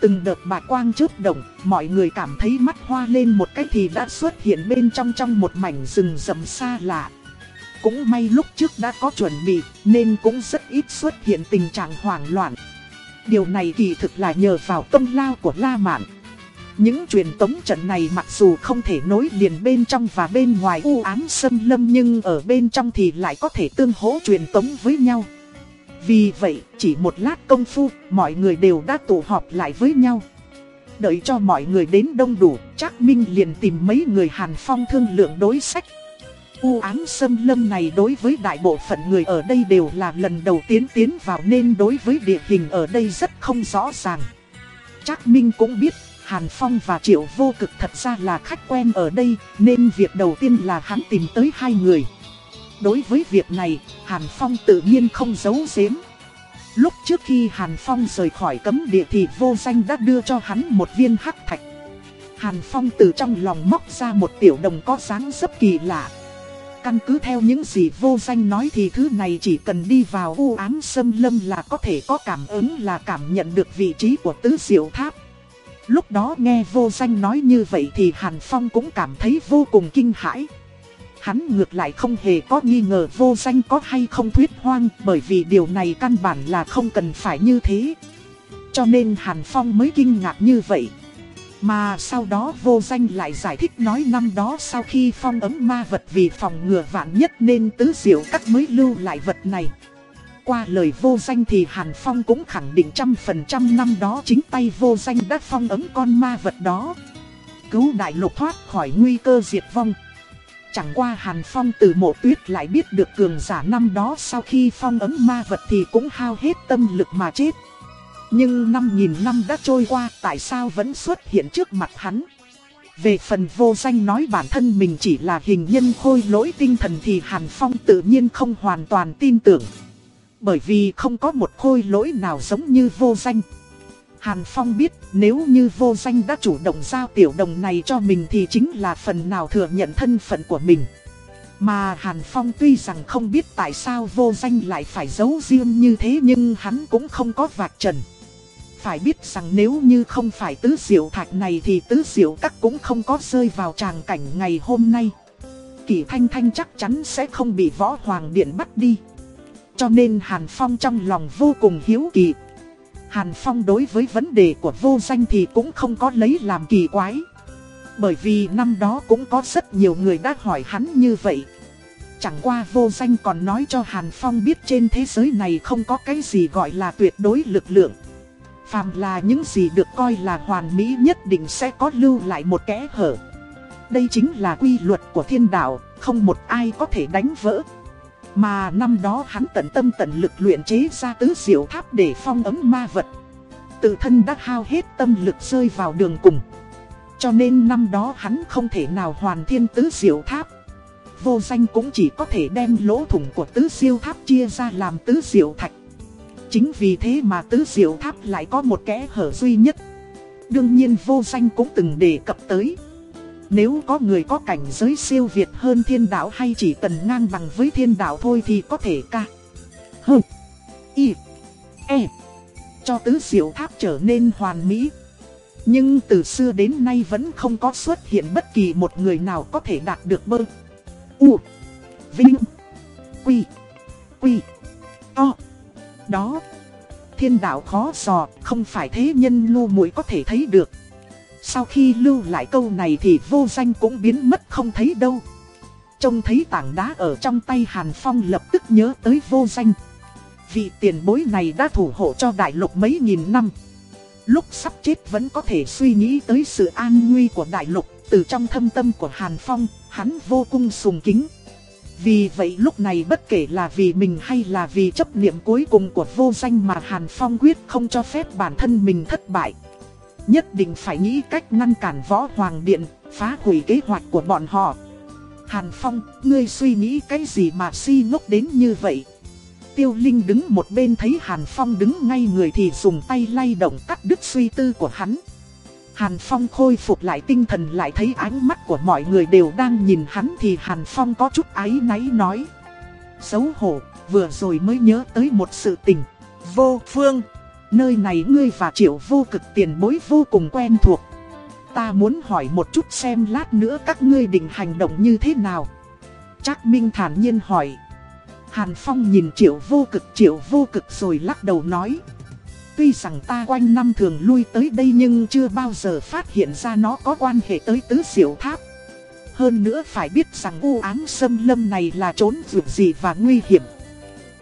Từng đợt bạc quang chớp động, mọi người cảm thấy mắt hoa lên một cách thì đã xuất hiện bên trong trong một mảnh rừng rậm xa lạ. Cũng may lúc trước đã có chuẩn bị, nên cũng rất ít xuất hiện tình trạng hoảng loạn. Điều này kỳ thực là nhờ vào công lao của La Mạn. Những truyền tống trận này mặc dù không thể nối liền bên trong và bên ngoài u ám sâm lâm nhưng ở bên trong thì lại có thể tương hỗ truyền tống với nhau. Vì vậy, chỉ một lát công phu, mọi người đều đã tụ họp lại với nhau. Đợi cho mọi người đến đông đủ, Trác Minh liền tìm mấy người Hàn Phong thương lượng đối sách. U ám sâm lâm này đối với đại bộ phận người ở đây đều là lần đầu tiên tiến vào nên đối với địa hình ở đây rất không rõ ràng. Trác Minh cũng biết Hàn Phong và Triệu Vô Cực thật ra là khách quen ở đây, nên việc đầu tiên là hắn tìm tới hai người. Đối với việc này, Hàn Phong tự nhiên không giấu giếm. Lúc trước khi Hàn Phong rời khỏi cấm địa thì vô danh đã đưa cho hắn một viên hắc thạch. Hàn Phong từ trong lòng móc ra một tiểu đồng có dáng rất kỳ lạ. Căn cứ theo những gì vô danh nói thì thứ này chỉ cần đi vào u ám sâm lâm là có thể có cảm ứng là cảm nhận được vị trí của tứ diệu tháp. Lúc đó nghe vô danh nói như vậy thì Hàn Phong cũng cảm thấy vô cùng kinh hãi. Hắn ngược lại không hề có nghi ngờ vô danh có hay không thuyết hoang, bởi vì điều này căn bản là không cần phải như thế. Cho nên Hàn Phong mới kinh ngạc như vậy. Mà sau đó vô danh lại giải thích nói năm đó sau khi phong ấm ma vật vì phòng ngừa vạn nhất nên tứ diệu các mới lưu lại vật này. Qua lời vô danh thì Hàn Phong cũng khẳng định trăm phần trăm năm đó chính tay vô danh đã phong ấm con ma vật đó. Cứu đại lục thoát khỏi nguy cơ diệt vong. Chẳng qua Hàn Phong từ mộ tuyết lại biết được cường giả năm đó sau khi phong ấm ma vật thì cũng hao hết tâm lực mà chết. Nhưng 5.000 năm đã trôi qua, tại sao vẫn xuất hiện trước mặt hắn? Về phần vô danh nói bản thân mình chỉ là hình nhân khôi lỗi tinh thần thì Hàn Phong tự nhiên không hoàn toàn tin tưởng. Bởi vì không có một khôi lỗi nào giống như vô danh. Hàn Phong biết nếu như vô danh đã chủ động giao tiểu đồng này cho mình thì chính là phần nào thừa nhận thân phận của mình. Mà Hàn Phong tuy rằng không biết tại sao vô danh lại phải giấu riêng như thế nhưng hắn cũng không có vạch trần. Phải biết rằng nếu như không phải tứ diệu thạch này thì tứ diệu các cũng không có rơi vào tràng cảnh ngày hôm nay. Kỳ Thanh Thanh chắc chắn sẽ không bị võ hoàng điện bắt đi. Cho nên Hàn Phong trong lòng vô cùng hiếu kỳ. Hàn Phong đối với vấn đề của vô danh thì cũng không có lấy làm kỳ quái. Bởi vì năm đó cũng có rất nhiều người đã hỏi hắn như vậy. Chẳng qua vô danh còn nói cho Hàn Phong biết trên thế giới này không có cái gì gọi là tuyệt đối lực lượng. Phàm là những gì được coi là hoàn mỹ nhất định sẽ có lưu lại một kẽ hở. Đây chính là quy luật của thiên đạo, không một ai có thể đánh vỡ. Mà năm đó hắn tận tâm tận lực luyện chế ra tứ diệu tháp để phong ấm ma vật. Tự thân đã hao hết tâm lực rơi vào đường cùng. Cho nên năm đó hắn không thể nào hoàn thiên tứ diệu tháp. Vô danh cũng chỉ có thể đem lỗ thủng của tứ siêu tháp chia ra làm tứ diệu thạch. Chính vì thế mà tứ diệu tháp lại có một kẽ hở duy nhất. Đương nhiên vô danh cũng từng đề cập tới. Nếu có người có cảnh giới siêu việt hơn thiên đạo hay chỉ cần ngang bằng với thiên đạo thôi thì có thể ca. Hừ. Y. E. Cho tứ diệu tháp trở nên hoàn mỹ. Nhưng từ xưa đến nay vẫn không có xuất hiện bất kỳ một người nào có thể đạt được bơ. U. Vinh. Quy. Quy. To. Đó. Thiên đạo khó dò, không phải thế nhân ngu muội có thể thấy được. Sau khi lưu lại câu này thì vô danh cũng biến mất không thấy đâu. Trông thấy tảng đá ở trong tay Hàn Phong lập tức nhớ tới vô danh. Vị tiền bối này đã thủ hộ cho đại lục mấy nghìn năm. Lúc sắp chết vẫn có thể suy nghĩ tới sự an nguy của đại lục. Từ trong thâm tâm của Hàn Phong, hắn vô cùng sùng kính. Vì vậy lúc này bất kể là vì mình hay là vì chấp niệm cuối cùng của vô danh mà Hàn Phong quyết không cho phép bản thân mình thất bại. Nhất định phải nghĩ cách ngăn cản võ hoàng điện, phá hủy kế hoạch của bọn họ. Hàn Phong, ngươi suy nghĩ cái gì mà si ngốc đến như vậy? Tiêu Linh đứng một bên thấy Hàn Phong đứng ngay người thì dùng tay lay động cắt đứt suy tư của hắn. Hàn Phong khôi phục lại tinh thần lại thấy ánh mắt của mọi người đều đang nhìn hắn thì Hàn Phong có chút áy náy nói. Xấu hổ, vừa rồi mới nhớ tới một sự tình. Vô phương, nơi này ngươi và triệu vô cực tiền bối vô cùng quen thuộc. Ta muốn hỏi một chút xem lát nữa các ngươi định hành động như thế nào. Trác Minh thản nhiên hỏi. Hàn Phong nhìn triệu vô cực, triệu vô cực rồi lắc đầu nói. Tuy rằng ta quanh năm thường lui tới đây nhưng chưa bao giờ phát hiện ra nó có quan hệ tới tứ diệu tháp. Hơn nữa phải biết rằng u ám xâm lâm này là trốn vượt gì và nguy hiểm.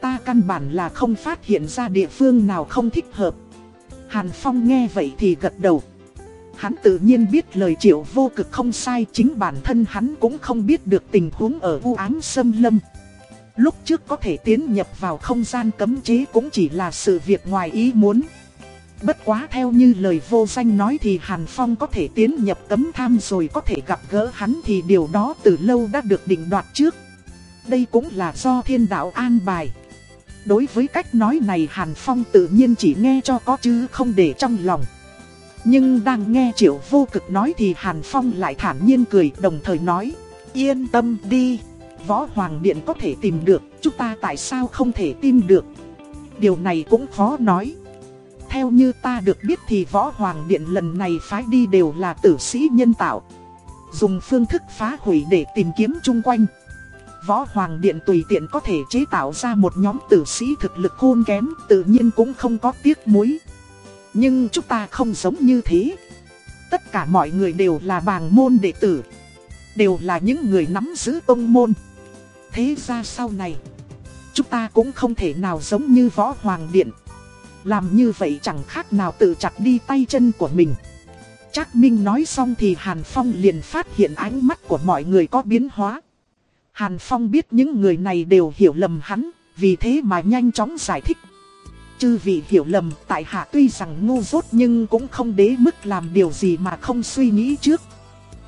Ta căn bản là không phát hiện ra địa phương nào không thích hợp. Hàn Phong nghe vậy thì gật đầu. Hắn tự nhiên biết lời triệu vô cực không sai, chính bản thân hắn cũng không biết được tình huống ở u ám xâm lâm. Lúc trước có thể tiến nhập vào không gian cấm chế cũng chỉ là sự việc ngoài ý muốn. Bất quá theo như lời vô danh nói thì Hàn Phong có thể tiến nhập cấm tham rồi có thể gặp gỡ hắn thì điều đó từ lâu đã được định đoạt trước. Đây cũng là do thiên đạo an bài. Đối với cách nói này Hàn Phong tự nhiên chỉ nghe cho có chứ không để trong lòng. Nhưng đang nghe Triệu Vô Cực nói thì Hàn Phong lại thản nhiên cười đồng thời nói Yên tâm đi Võ Hoàng Điện có thể tìm được, chúng ta tại sao không thể tìm được? Điều này cũng khó nói. Theo như ta được biết thì võ hoàng điện lần này phái đi đều là tử sĩ nhân tạo. Dùng phương thức phá hủy để tìm kiếm chung quanh. Võ Hoàng Điện tùy tiện có thể chế tạo ra một nhóm tử sĩ thực lực khôn kém, tự nhiên cũng không có tiếc muối. Nhưng chúng ta không giống như thế. Tất cả mọi người đều là bàng môn đệ tử. Đều là những người nắm giữ tông môn. Thế ra sau này, chúng ta cũng không thể nào giống như Võ Hoàng Điện. Làm như vậy chẳng khác nào tự chặt đi tay chân của mình. Trác Minh nói xong thì Hàn Phong liền phát hiện ánh mắt của mọi người có biến hóa. Hàn Phong biết những người này đều hiểu lầm hắn, vì thế mà nhanh chóng giải thích. Chư vị hiểu lầm, tại hạ tuy rằng ngu dốt nhưng cũng không đế mức làm điều gì mà không suy nghĩ trước.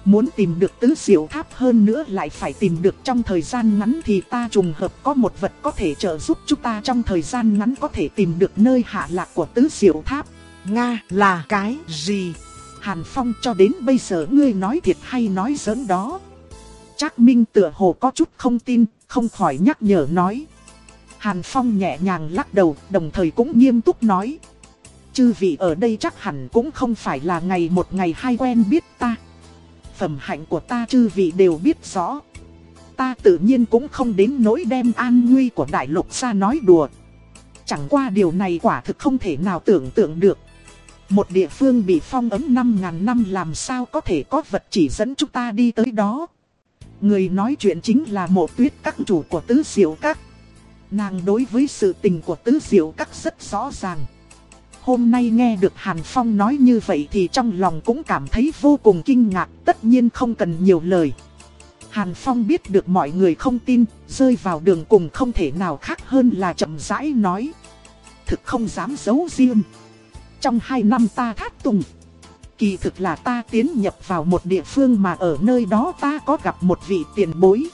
Muốn tìm được tứ diệu tháp hơn nữa lại phải tìm được trong thời gian ngắn thì ta trùng hợp có một vật có thể trợ giúp chúng ta trong thời gian ngắn có thể tìm được nơi hạ lạc của tứ diệu tháp. Nga là cái gì? Hàn Phong cho đến bây giờ ngươi nói thiệt hay nói giỡn đó. Trác Minh tựa hồ có chút không tin, không khỏi nhắc nhở nói. Hàn Phong nhẹ nhàng lắc đầu, đồng thời cũng nghiêm túc nói. Chư vị ở đây chắc hẳn cũng không phải là ngày một ngày hai quen biết ta. Phẩm hạnh của ta chư vị đều biết rõ. Ta tự nhiên cũng không đến nỗi đem an nguy của đại lục ra nói đùa. Chẳng qua điều này quả thực không thể nào tưởng tượng được. Một địa phương bị phong ấm 5.000 năm làm sao có thể có vật chỉ dẫn chúng ta đi tới đó. Người nói chuyện chính là mộ tuyết các chủ của tứ diệu các. Nàng đối với sự tình của tứ diệu các rất rõ ràng. Hôm nay nghe được Hàn Phong nói như vậy thì trong lòng cũng cảm thấy vô cùng kinh ngạc, tất nhiên không cần nhiều lời. Hàn Phong biết được mọi người không tin, rơi vào đường cùng không thể nào khác hơn là chậm rãi nói. Thực không dám giấu riêng. Trong hai năm ta thát tùng, kỳ thực là ta tiến nhập vào một địa phương mà ở nơi đó ta có gặp một vị tiền bối.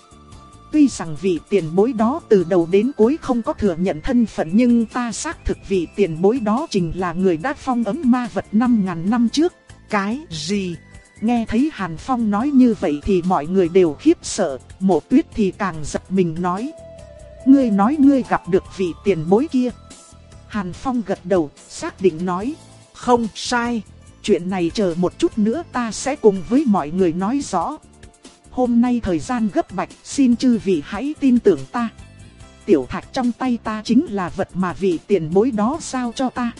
Tuy rằng vị tiền bối đó từ đầu đến cuối không có thừa nhận thân phận nhưng ta xác thực vị tiền bối đó chính là người đã phong ấm ma vật 5.000 năm trước. Cái gì? Nghe thấy Hàn Phong nói như vậy thì mọi người đều khiếp sợ, mộ tuyết thì càng giật mình nói. Ngươi nói ngươi gặp được vị tiền bối kia. Hàn Phong gật đầu, xác định nói. Không sai. Chuyện này chờ một chút nữa ta sẽ cùng với mọi người nói rõ. Hôm nay thời gian gấp bạch, xin chư vị hãy tin tưởng ta. Tiểu thạch trong tay ta chính là vật mà vị tiền bối đó sao cho ta.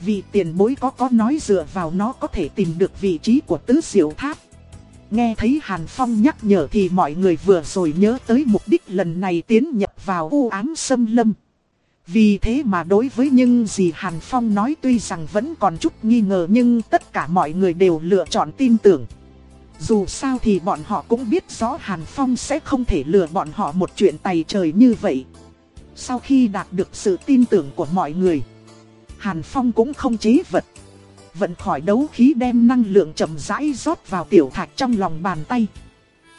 Vị tiền bối có có nói dựa vào nó có thể tìm được vị trí của tứ diệu tháp. Nghe thấy Hàn Phong nhắc nhở thì mọi người vừa rồi nhớ tới mục đích lần này tiến nhập vào u ám sâm lâm. Vì thế mà đối với những gì Hàn Phong nói tuy rằng vẫn còn chút nghi ngờ nhưng tất cả mọi người đều lựa chọn tin tưởng. Dù sao thì bọn họ cũng biết rõ Hàn Phong sẽ không thể lừa bọn họ một chuyện tày trời như vậy. Sau khi đạt được sự tin tưởng của mọi người, Hàn Phong cũng không chế vật. Vận khỏi đấu khí đem năng lượng chậm rãi rót vào tiểu thạch trong lòng bàn tay.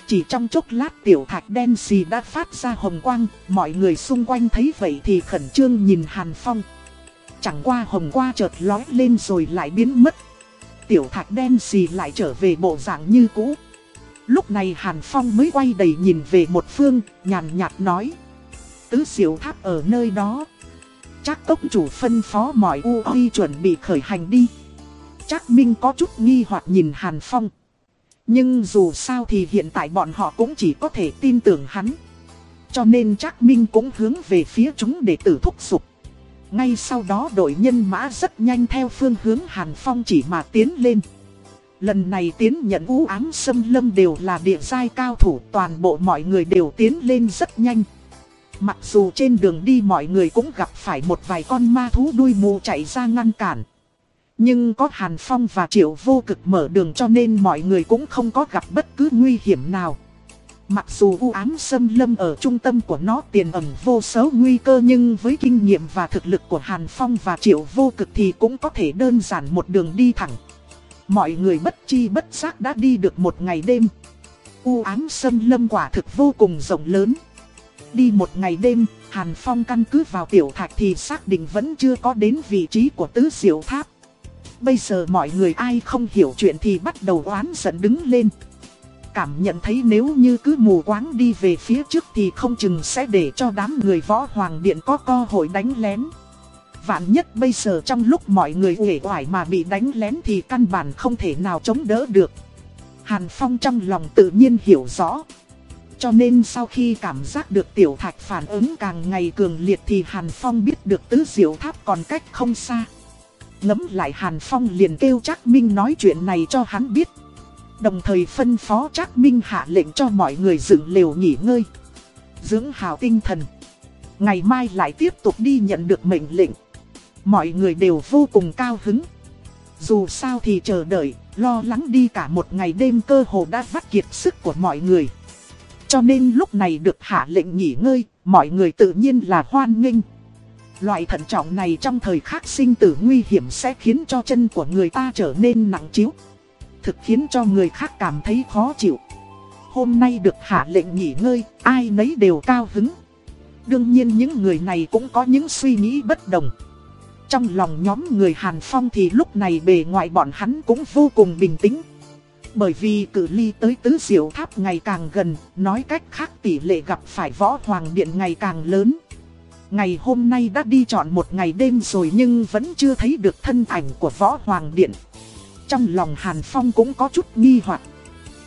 Chỉ trong chốc lát tiểu thạch đen xì đã phát ra hồng quang, mọi người xung quanh thấy vậy thì khẩn trương nhìn Hàn Phong. Chẳng qua hồng qua chợt lói lên rồi lại biến mất. Tiểu thạch đen xì lại trở về bộ dạng như cũ. Lúc này Hàn Phong mới quay đầy nhìn về một phương, nhàn nhạt nói. Tứ diệu tháp ở nơi đó. Chắc tốc chủ phân phó mọi u chuẩn bị khởi hành đi. Chắc Minh có chút nghi hoặc nhìn Hàn Phong. Nhưng dù sao thì hiện tại bọn họ cũng chỉ có thể tin tưởng hắn. Cho nên Trác Minh cũng hướng về phía chúng để tử thúc sụp. Ngay sau đó đội nhân mã rất nhanh theo phương hướng Hàn Phong chỉ mà tiến lên. Lần này tiến nhận U ám xâm lâm đều là địa giai cao thủ, toàn bộ mọi người đều tiến lên rất nhanh. Mặc dù trên đường đi mọi người cũng gặp phải một vài con ma thú đuôi mù chạy ra ngăn cản. Nhưng có Hàn Phong và Triệu vô cực mở đường cho nên mọi người cũng không có gặp bất cứ nguy hiểm nào. Mặc dù u ám xâm lâm ở trung tâm của nó tiềm ẩn vô số nguy cơ nhưng với kinh nghiệm và thực lực của Hàn Phong và Triệu vô cực thì cũng có thể đơn giản một đường đi thẳng. Mọi người bất chi bất giác đã đi được một ngày đêm. U ám xâm lâm quả thực vô cùng rộng lớn. Đi một ngày đêm, Hàn Phong căn cứ vào tiểu thạch thì xác định vẫn chưa có đến vị trí của tứ diệu tháp. Bây giờ mọi người ai không hiểu chuyện thì bắt đầu oán giận đứng lên. Cảm nhận thấy nếu như cứ mù quáng đi về phía trước thì không chừng sẽ để cho đám người võ hoàng điện có cơ hội đánh lén. Vạn nhất bây giờ trong lúc mọi người uể oải mà bị đánh lén thì căn bản không thể nào chống đỡ được. Hàn Phong trong lòng tự nhiên hiểu rõ. Cho nên sau khi cảm giác được tiểu thạch phản ứng càng ngày cường liệt thì Hàn Phong biết được tứ diệu tháp còn cách không xa. Ngấm lại Hàn Phong liền kêu Trác Minh nói chuyện này cho hắn biết. Đồng thời phân phó Trác Minh hạ lệnh cho mọi người dựng lều nghỉ ngơi. Dưỡng hào tinh thần. Ngày mai lại tiếp tục đi nhận được mệnh lệnh. Mọi người đều vô cùng cao hứng. Dù sao thì chờ đợi, lo lắng đi cả một ngày đêm cơ hồ đã vắt kiệt sức của mọi người. Cho nên lúc này được hạ lệnh nghỉ ngơi, mọi người tự nhiên là hoan nghênh. Loại thận trọng này trong thời khắc sinh tử nguy hiểm sẽ khiến cho chân của người ta trở nên nặng chiếu. Thực khiến cho người khác cảm thấy khó chịu. Hôm nay được hạ lệnh nghỉ ngơi, ai nấy đều cao hứng. Đương nhiên những người này cũng có những suy nghĩ bất đồng. Trong lòng nhóm người Hàn Phong thì lúc này bề ngoài bọn hắn cũng vô cùng bình tĩnh. Bởi vì cự ly tới tứ diệu tháp ngày càng gần, nói cách khác tỷ lệ gặp phải võ hoàng điện ngày càng lớn. Ngày hôm nay đã đi chọn một ngày đêm rồi nhưng vẫn chưa thấy được thân ảnh của võ hoàng điện. Trong lòng Hàn Phong cũng có chút nghi hoặc.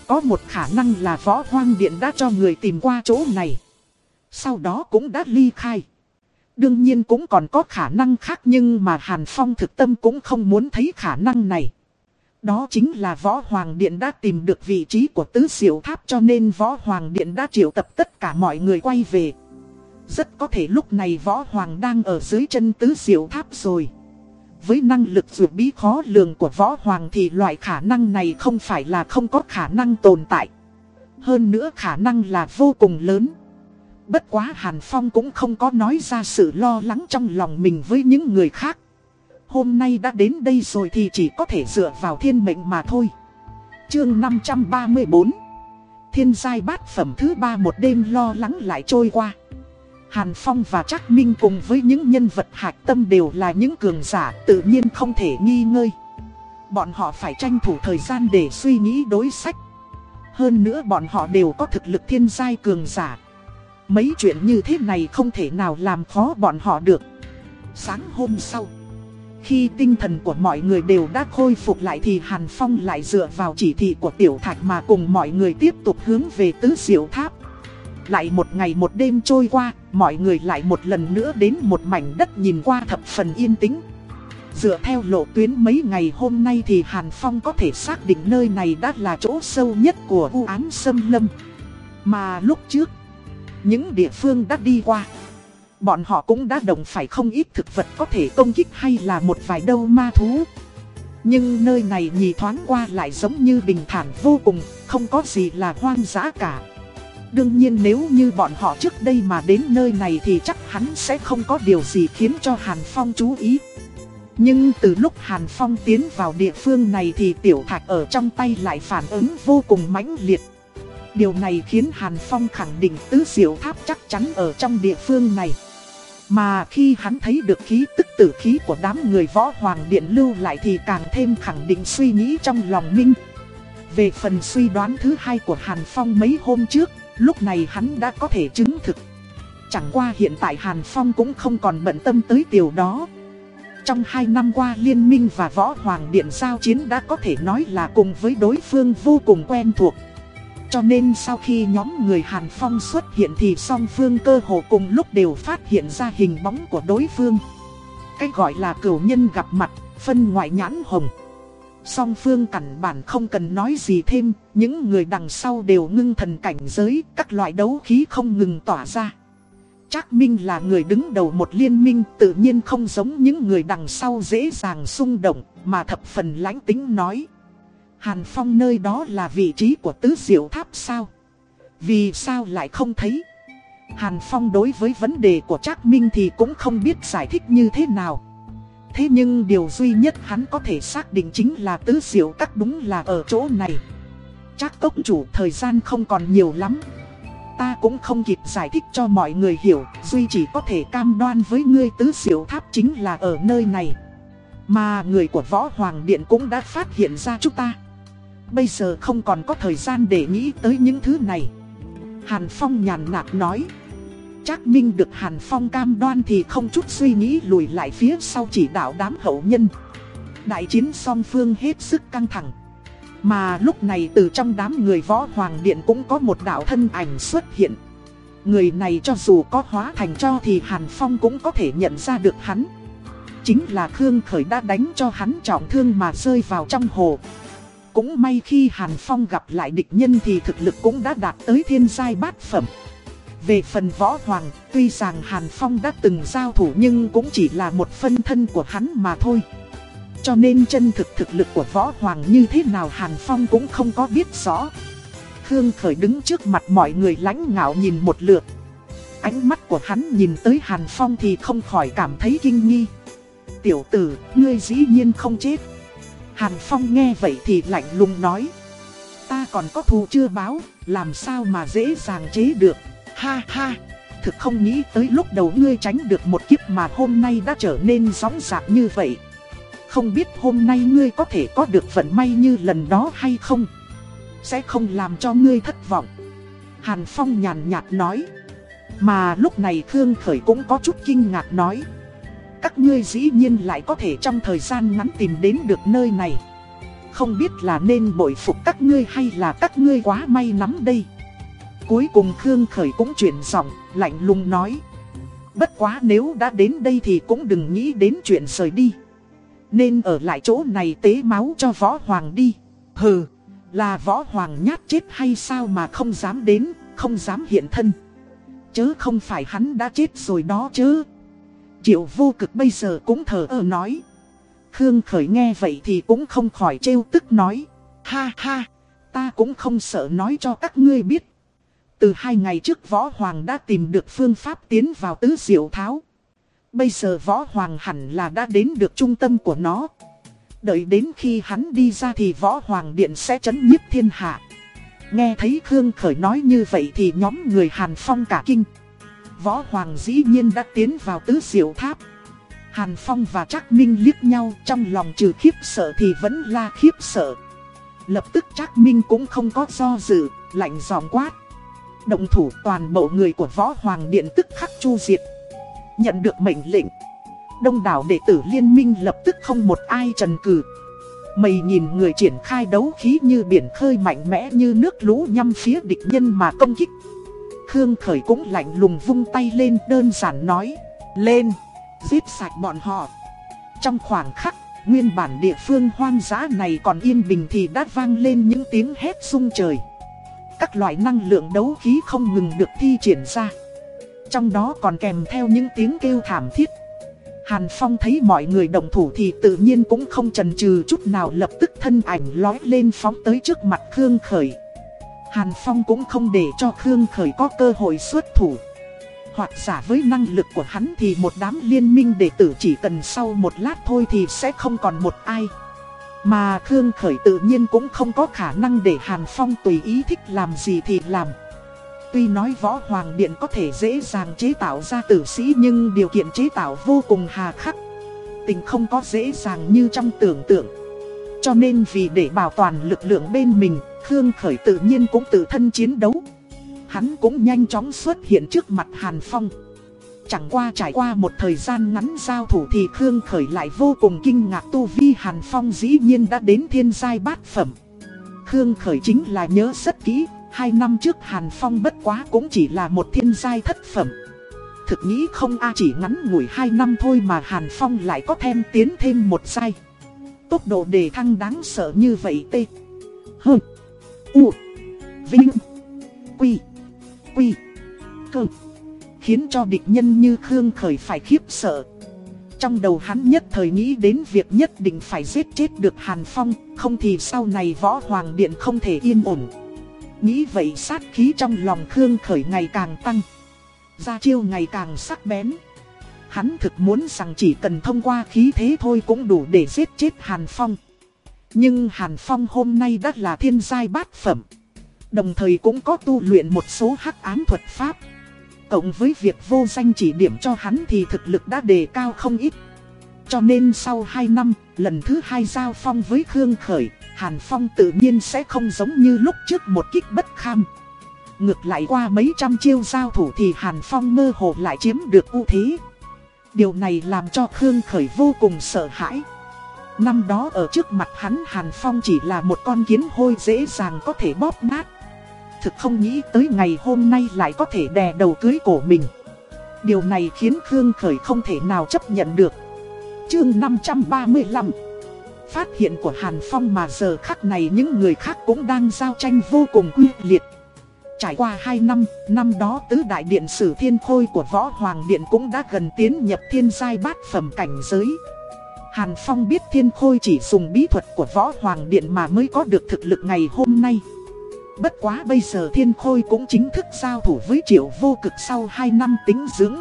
Có một khả năng là võ hoàng điện đã cho người tìm qua chỗ này. Sau đó cũng đã ly khai. Đương nhiên cũng còn có khả năng khác nhưng mà Hàn Phong thực tâm cũng không muốn thấy khả năng này. Đó chính là Võ Hoàng Điện đã tìm được vị trí của tứ diệu tháp cho nên Võ Hoàng Điện đã triệu tập tất cả mọi người quay về. Rất có thể lúc này Võ Hoàng đang ở dưới chân tứ diệu tháp rồi. Với năng lực vượt bí khó lường của Võ Hoàng thì loại khả năng này không phải là không có khả năng tồn tại. Hơn nữa khả năng là vô cùng lớn. Bất quá Hàn Phong cũng không có nói ra sự lo lắng trong lòng mình với những người khác. Hôm nay đã đến đây rồi thì chỉ có thể dựa vào thiên mệnh mà thôi. Chương 534 Thiên giai bát phẩm thứ ba một đêm lo lắng lại trôi qua. Hàn Phong và Trác Minh cùng với những nhân vật hạch tâm đều là những cường giả tự nhiên không thể nghi ngơi. Bọn họ phải tranh thủ thời gian để suy nghĩ đối sách. Hơn nữa bọn họ đều có thực lực thiên giai cường giả. Mấy chuyện như thế này không thể nào làm khó bọn họ được. Sáng hôm sau, khi tinh thần của mọi người đều đã khôi phục lại thì Hàn Phong lại dựa vào chỉ thị của Tiểu Thạch mà cùng mọi người tiếp tục hướng về tứ diệu tháp. Lại một ngày một đêm trôi qua, mọi người lại một lần nữa đến một mảnh đất nhìn qua thập phần yên tĩnh. Dựa theo lộ tuyến mấy ngày hôm nay thì Hàn Phong có thể xác định nơi này đã là chỗ sâu nhất của u án sâm lâm. Mà lúc trước, những địa phương đã đi qua. Bọn họ cũng đã đồng phải không ít thực vật có thể công kích hay là một vài đâu ma thú. Nhưng nơi này nhì thoáng qua lại giống như bình thản vô cùng, không có gì là hoang dã cả. Đương nhiên nếu như bọn họ trước đây mà đến nơi này thì chắc hắn sẽ không có điều gì khiến cho Hàn Phong chú ý. Nhưng từ lúc Hàn Phong tiến vào địa phương này thì tiểu thạch ở trong tay lại phản ứng vô cùng mãnh liệt. Điều này khiến Hàn Phong khẳng định tứ diệu tháp chắc chắn ở trong địa phương này. Mà khi hắn thấy được khí tức tử khí của đám người võ hoàng điện lưu lại thì càng thêm khẳng định suy nghĩ trong lòng Minh. Về phần suy đoán thứ hai của Hàn Phong mấy hôm trước, lúc này hắn đã có thể chứng thực. Chẳng qua hiện tại Hàn Phong cũng không còn bận tâm tới điều đó. Trong hai năm qua liên minh và võ hoàng điện giao chiến đã có thể nói là cùng với đối phương vô cùng quen thuộc. Cho nên sau khi nhóm người Hàn Phong xuất hiện thì song phương cơ hồ cùng lúc đều phát hiện ra hình bóng của đối phương. Cách gọi là cửu nhân gặp mặt, phân ngoại nhãn hồng. Song phương cẩn bản không cần nói gì thêm, những người đằng sau đều ngưng thần cảnh giới, các loại đấu khí không ngừng tỏa ra. Trác Minh là người đứng đầu một liên minh tự nhiên không giống những người đằng sau dễ dàng xung động, mà thập phần lãnh tính nói. Hàn Phong nơi đó là vị trí của tứ diệu tháp sao? Vì sao lại không thấy? Hàn Phong đối với vấn đề của Trác Minh thì cũng không biết giải thích như thế nào. Thế nhưng điều duy nhất hắn có thể xác định chính là tứ diệu các đúng là ở chỗ này. chắc tốc chủ thời gian không còn nhiều lắm. Ta cũng không kịp giải thích cho mọi người hiểu, duy chỉ có thể cam đoan với ngươi tứ diệu tháp chính là ở nơi này. Mà người của Võ Hoàng Điện cũng đã phát hiện ra chúng ta. Bây giờ không còn có thời gian để nghĩ tới những thứ này Hàn Phong nhàn nạt nói Trác Minh được Hàn Phong cam đoan thì không chút suy nghĩ lùi lại phía sau chỉ đạo đám hậu nhân. Đại chiến song phương hết sức căng thẳng. Mà lúc này từ trong đám người võ hoàng điện cũng có một đạo thân ảnh xuất hiện. Người này cho dù có hóa thành cho thì Hàn Phong cũng có thể nhận ra được hắn. Chính là Khương Khởi đã đánh cho hắn trọng thương mà rơi vào trong hồ. Cũng may khi Hàn Phong gặp lại địch nhân thì thực lực cũng đã đạt tới thiên giai bát phẩm. Về phần võ hoàng, tuy rằng Hàn Phong đã từng giao thủ nhưng cũng chỉ là một phân thân của hắn mà thôi. Cho nên chân thực thực lực của võ hoàng như thế nào Hàn Phong cũng không có biết rõ. Khương Khởi đứng trước mặt mọi người lãnh ngạo nhìn một lượt. Ánh mắt của hắn nhìn tới Hàn Phong thì không khỏi cảm thấy kinh nghi. Tiểu tử, ngươi dĩ nhiên không chết. Hàn Phong nghe vậy thì lạnh lùng nói. Ta còn có thù chưa báo, làm sao mà dễ dàng chế được. Ha ha, thực không nghĩ tới lúc đầu ngươi tránh được một kiếp mà hôm nay đã trở nên sóng giạc như vậy. Không biết hôm nay ngươi có thể có được vận may như lần đó hay không? Sẽ không làm cho ngươi thất vọng. Hàn Phong nhàn nhạt nói. Mà lúc này Khương Khởi cũng có chút kinh ngạc nói. Các ngươi dĩ nhiên lại có thể trong thời gian ngắn tìm đến được nơi này. Không biết là nên bội phục các ngươi hay là các ngươi quá may lắm đây. Cuối cùng Khương Khởi cũng chuyển giọng, lạnh lùng nói. Bất quá nếu đã đến đây thì cũng đừng nghĩ đến chuyện rời đi. Nên ở lại chỗ này tế máu cho võ hoàng đi. Hừ, là võ hoàng nhát chết hay sao mà không dám đến, không dám hiện thân. chứ không phải hắn đã chết rồi đó chứ. Triệu vô cực bây giờ cũng thở ơ nói. Khương Khởi nghe vậy thì cũng không khỏi trêu tức nói. Ha ha, ta cũng không sợ nói cho các ngươi biết. Từ hai ngày trước Võ Hoàng đã tìm được phương pháp tiến vào tứ diệu tháo. Bây giờ Võ Hoàng hẳn là đã đến được trung tâm của nó. Đợi đến khi hắn đi ra thì Võ Hoàng Điện sẽ chấn nhiếp thiên hạ. Nghe thấy Khương Khởi nói như vậy thì nhóm người Hàn Phong cả kinh. Võ Hoàng dĩ nhiên đã tiến vào tứ diệu tháp. Hàn Phong và Trác Minh liếc nhau trong lòng trừ khiếp sợ thì vẫn la khiếp sợ. Lập tức Trác Minh cũng không có do dự, lạnh giọng quát. Động thủ toàn bộ người của Võ Hoàng Điện tức khắc chu diệt. Nhận được mệnh lệnh. Đông đảo đệ tử liên minh lập tức không một ai trần cử. Mày nhìn người triển khai đấu khí như biển khơi mạnh mẽ như nước lũ nhằm phía địch nhân mà công kích. Khương Khởi cũng lạnh lùng vung tay lên đơn giản nói. Lên, giết sạch bọn họ. Trong khoảng khắc, nguyên bản địa phương hoang dã này còn yên bình thì đã vang lên những tiếng hét rung trời. Các loại năng lượng đấu khí không ngừng được thi triển ra. Trong đó còn kèm theo những tiếng kêu thảm thiết. Hàn Phong thấy mọi người đồng thủ thì tự nhiên cũng không chần chừ chút nào lập tức thân ảnh lói lên phóng tới trước mặt Khương Khởi. Hàn Phong cũng không để cho Khương Khởi có cơ hội xuất thủ. Hoặc giả với năng lực của hắn thì một đám liên minh đệ tử chỉ cần sau một lát thôi thì sẽ không còn một ai. Mà Khương Khởi tự nhiên cũng không có khả năng để Hàn Phong tùy ý thích làm gì thì làm. Tuy nói võ hoàng điện có thể dễ dàng chế tạo ra tử sĩ nhưng điều kiện chế tạo vô cùng hà khắc. Tình không có dễ dàng như trong tưởng tượng. Cho nên vì để bảo toàn lực lượng bên mình, Khương Khởi tự nhiên cũng tự thân chiến đấu. Hắn cũng nhanh chóng xuất hiện trước mặt Hàn Phong. Chẳng qua trải qua một thời gian ngắn giao thủ thì Khương Khởi lại vô cùng kinh ngạc tu vi Hàn Phong dĩ nhiên đã đến thiên giai bát phẩm. Khương Khởi chính là nhớ rất kỹ, hai năm trước Hàn Phong bất quá cũng chỉ là một thiên giai thất phẩm. Thực nghĩ không a chỉ ngắn ngủi hai năm thôi mà Hàn Phong lại có thêm tiến thêm một giai. Tốc độ đề thăng đáng sợ như vậy tê. Hừ. U. Vinh. Quy. Quy. cường Khiến cho địch nhân như Khương Khởi phải khiếp sợ. Trong đầu hắn nhất thời nghĩ đến việc nhất định phải giết chết được Hàn Phong, không thì sau này võ hoàng điện không thể yên ổn. Nghĩ vậy sát khí trong lòng Khương Khởi ngày càng tăng. Ra chiêu ngày càng sắc bén. Hắn thực muốn rằng chỉ cần thông qua khí thế thôi cũng đủ để giết chết Hàn Phong. Nhưng Hàn Phong hôm nay đã là thiên giai bát phẩm. Đồng thời cũng có tu luyện một số hắc ám thuật pháp. Cộng với việc vô danh chỉ điểm cho hắn thì thực lực đã đề cao không ít. Cho nên sau 2 năm, lần thứ hai giao phong với Khương Khởi, Hàn Phong tự nhiên sẽ không giống như lúc trước một kích bất kham. Ngược lại qua mấy trăm chiêu giao thủ thì Hàn Phong mơ hồ lại chiếm được ưu thế. Điều này làm cho Khương Khởi vô cùng sợ hãi. Năm đó ở trước mặt hắn Hàn Phong chỉ là một con kiến hôi dễ dàng có thể bóp nát. Thực không nghĩ tới ngày hôm nay lại có thể đè đầu cưới cổ mình. Điều này khiến Khương Khởi không thể nào chấp nhận được. Chương 535 Phát hiện của Hàn Phong mà giờ khắc này những người khác cũng đang giao tranh vô cùng quyết liệt. Trải qua 2 năm, năm đó tứ đại điện sử thiên khôi của Võ Hoàng Điện cũng đã gần tiến nhập thiên giai bát phẩm cảnh giới. Hàn Phong biết thiên khôi chỉ dùng bí thuật của Võ Hoàng Điện mà mới có được thực lực ngày hôm nay. Bất quá bây giờ thiên khôi cũng chính thức giao thủ với triệu vô cực sau 2 năm tính dưỡng.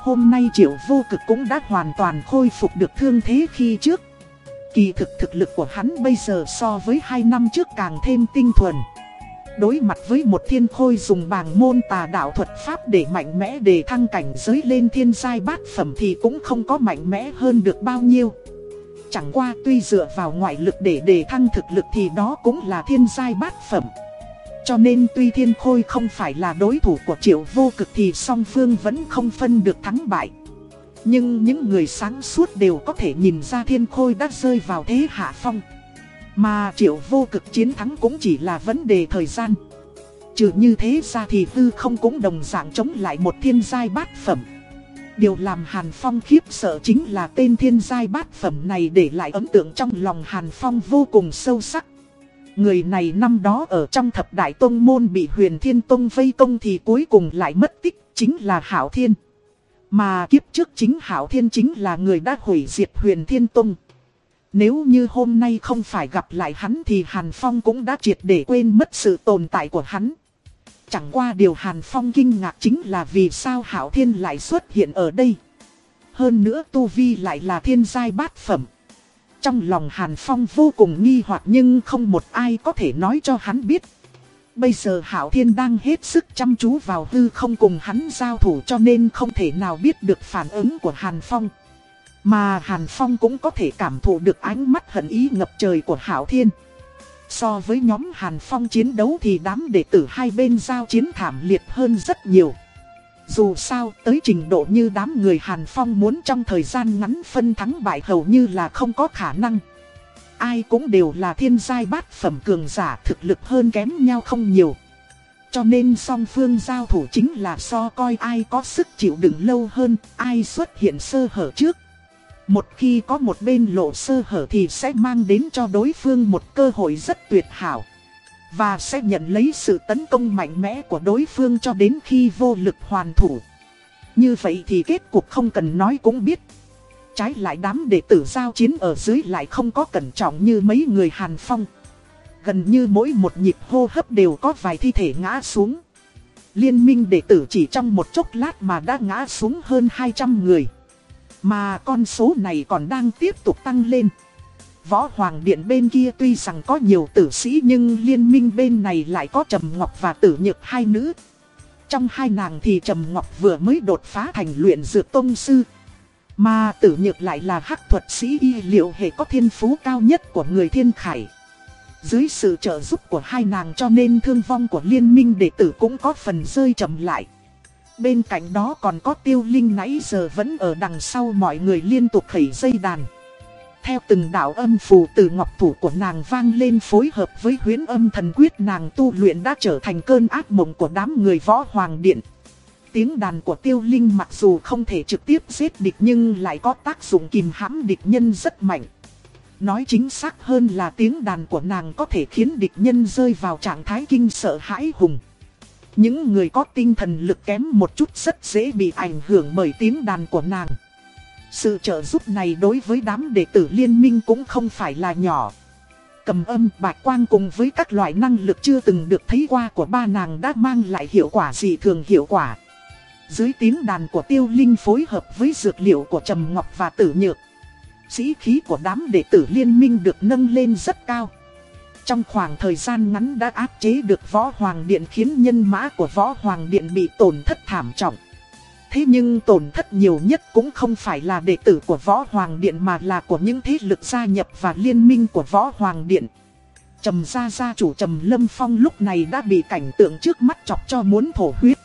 Hôm nay triệu vô cực cũng đã hoàn toàn khôi phục được thương thế khi trước. Kỳ thực thực lực của hắn bây giờ so với 2 năm trước càng thêm tinh thuần. Đối mặt với một thiên khôi dùng bàng môn tà đạo thuật pháp để mạnh mẽ để thăng cảnh giới lên thiên giai bát phẩm thì cũng không có mạnh mẽ hơn được bao nhiêu. Chẳng qua tuy dựa vào ngoại lực để đề thăng thực lực thì đó cũng là thiên giai bát phẩm. Cho nên tuy thiên khôi không phải là đối thủ của triệu vô cực thì song phương vẫn không phân được thắng bại. Nhưng những người sáng suốt đều có thể nhìn ra thiên khôi đã rơi vào thế hạ phong. Mà triệu vô cực chiến thắng cũng chỉ là vấn đề thời gian. Trừ như thế ra thì tư không cũng đồng dạng chống lại một thiên giai bát phẩm. Điều làm Hàn Phong khiếp sợ chính là tên thiên giai bát phẩm này để lại ấn tượng trong lòng Hàn Phong vô cùng sâu sắc. Người này năm đó ở trong thập đại tông môn bị huyền thiên tông vây công thì cuối cùng lại mất tích, chính là Hảo Thiên. Mà kiếp trước chính Hảo Thiên chính là người đã hủy diệt huyền thiên tông. Nếu như hôm nay không phải gặp lại hắn thì Hàn Phong cũng đã triệt để quên mất sự tồn tại của hắn. Chẳng qua điều Hàn Phong kinh ngạc chính là vì sao Hảo Thiên lại xuất hiện ở đây. Hơn nữa Tu Vi lại là thiên giai bát phẩm. Trong lòng Hàn Phong vô cùng nghi hoặc nhưng không một ai có thể nói cho hắn biết. Bây giờ Hảo Thiên đang hết sức chăm chú vào hư không cùng hắn giao thủ cho nên không thể nào biết được phản ứng của Hàn Phong. Mà Hàn Phong cũng có thể cảm thụ được ánh mắt hận ý ngập trời của Hảo Thiên. So với nhóm Hàn Phong chiến đấu thì đám đệ tử hai bên giao chiến thảm liệt hơn rất nhiều. Dù sao, tới trình độ như đám người Hàn Phong muốn trong thời gian ngắn phân thắng bại hầu như là không có khả năng. Ai cũng đều là thiên giai bát phẩm cường giả thực lực hơn kém nhau không nhiều. Cho nên song phương giao thủ chính là so coi ai có sức chịu đựng lâu hơn, ai xuất hiện sơ hở trước. Một khi có một bên lộ sơ hở thì sẽ mang đến cho đối phương một cơ hội rất tuyệt hảo. Và sẽ nhận lấy sự tấn công mạnh mẽ của đối phương cho đến khi vô lực hoàn thủ. Như vậy thì kết cục không cần nói cũng biết. Trái lại đám đệ tử giao chiến ở dưới lại không có cẩn trọng như mấy người Hàn Phong. Gần như mỗi một nhịp hô hấp đều có vài thi thể ngã xuống. Liên minh đệ tử chỉ trong một chốc lát mà đã ngã xuống hơn 200 người. Mà con số này còn đang tiếp tục tăng lên. Võ Hoàng Điện bên kia tuy rằng có nhiều tử sĩ nhưng liên minh bên này lại có Trầm Ngọc và Tử Nhược hai nữ. Trong hai nàng thì Trầm Ngọc vừa mới đột phá thành luyện dược tông sư. Mà Tử Nhược lại là hắc thuật sĩ y liệu hệ có thiên phú cao nhất của người thiên khải. Dưới sự trợ giúp của hai nàng cho nên thương vong của liên minh đệ tử cũng có phần rơi chậm lại. Bên cạnh đó còn có tiêu linh nãy giờ vẫn ở đằng sau mọi người liên tục khẩy dây đàn. Theo từng đạo âm phù từ ngọc thủ của nàng vang lên phối hợp với huyến âm thần quyết, nàng tu luyện đã trở thành cơn ác mộng của đám người võ hoàng điện. Tiếng đàn của tiêu linh mặc dù không thể trực tiếp giết địch nhưng lại có tác dụng kìm hãm địch nhân rất mạnh. Nói chính xác hơn là tiếng đàn của nàng có thể khiến địch nhân rơi vào trạng thái kinh sợ hãi hùng. Những người có tinh thần lực kém một chút rất dễ bị ảnh hưởng bởi tiếng đàn của nàng. Sự trợ giúp này đối với đám đệ tử liên minh cũng không phải là nhỏ. Cầm âm bạch quang cùng với các loại năng lực chưa từng được thấy qua của ba nàng đã mang lại hiệu quả gì thường hiệu quả. Dưới tiếng đàn của tiêu linh phối hợp với dược liệu của Trầm Ngọc và Tử Nhược. Sĩ khí của đám đệ tử liên minh được nâng lên rất cao. Trong khoảng thời gian ngắn đã áp chế được Võ Hoàng Điện khiến nhân mã của Võ Hoàng Điện bị tổn thất thảm trọng. Thế nhưng tổn thất nhiều nhất cũng không phải là đệ tử của Võ Hoàng Điện mà là của những thế lực gia nhập và liên minh của Võ Hoàng Điện. Trầm gia gia chủ Trầm Lâm Phong lúc này đã bị cảnh tượng trước mắt chọc cho muốn thổ huyết.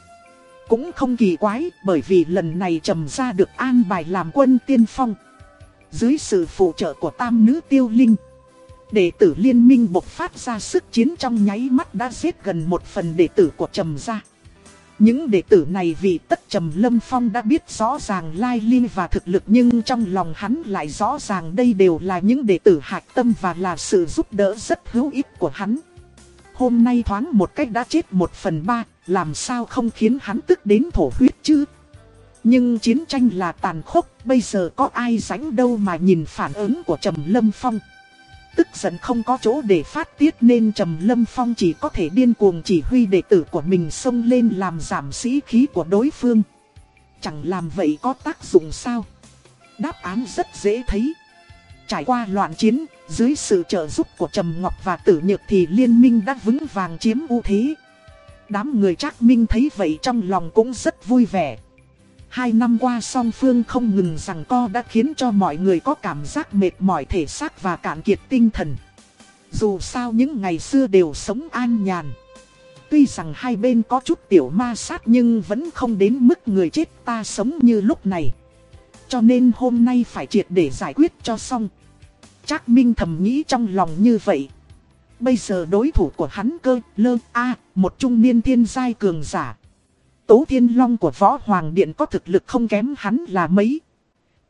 Cũng không kỳ quái, bởi vì lần này Trầm gia được an bài làm quân tiên phong. Dưới sự phụ trợ của tam nữ tiêu linh. Đệ tử liên minh bộc phát ra sức chiến trong nháy mắt đã giết gần một phần đệ tử của Trầm gia. Những đệ tử này vì tất trầm lâm phong đã biết rõ ràng lai linh và thực lực nhưng trong lòng hắn lại rõ ràng đây đều là những đệ tử hạch tâm và là sự giúp đỡ rất hữu ích của hắn. Hôm nay thoáng một cách đã chết một phần ba, làm sao không khiến hắn tức đến thổ huyết chứ? Nhưng chiến tranh là tàn khốc, bây giờ có ai rảnh đâu mà nhìn phản ứng của Trầm Lâm Phong tức giận không có chỗ để phát tiết nên Trầm Lâm Phong chỉ có thể điên cuồng chỉ huy đệ tử của mình xông lên làm giảm sĩ khí của đối phương. Chẳng làm vậy có tác dụng sao? Đáp án rất dễ thấy. Trải qua loạn chiến, dưới sự trợ giúp của Trầm Ngọc và Tử Nhược thì liên minh đã vững vàng chiếm ưu thế. Đám người Trác Minh thấy vậy trong lòng cũng rất vui vẻ. Hai năm qua song phương không ngừng rằng co đã khiến cho mọi người có cảm giác mệt mỏi thể xác và cạn kiệt tinh thần. Dù sao những ngày xưa đều sống an nhàn. Tuy rằng hai bên có chút tiểu ma sát nhưng vẫn không đến mức người chết ta sống như lúc này. Cho nên hôm nay phải triệt để giải quyết cho xong. Trác Minh thầm nghĩ trong lòng như vậy. Bây giờ đối thủ của hắn cơ, lơ, a, một trung niên thiên giai cường giả. Tố Thiên Long của Võ Hoàng Điện có thực lực không kém hắn là mấy.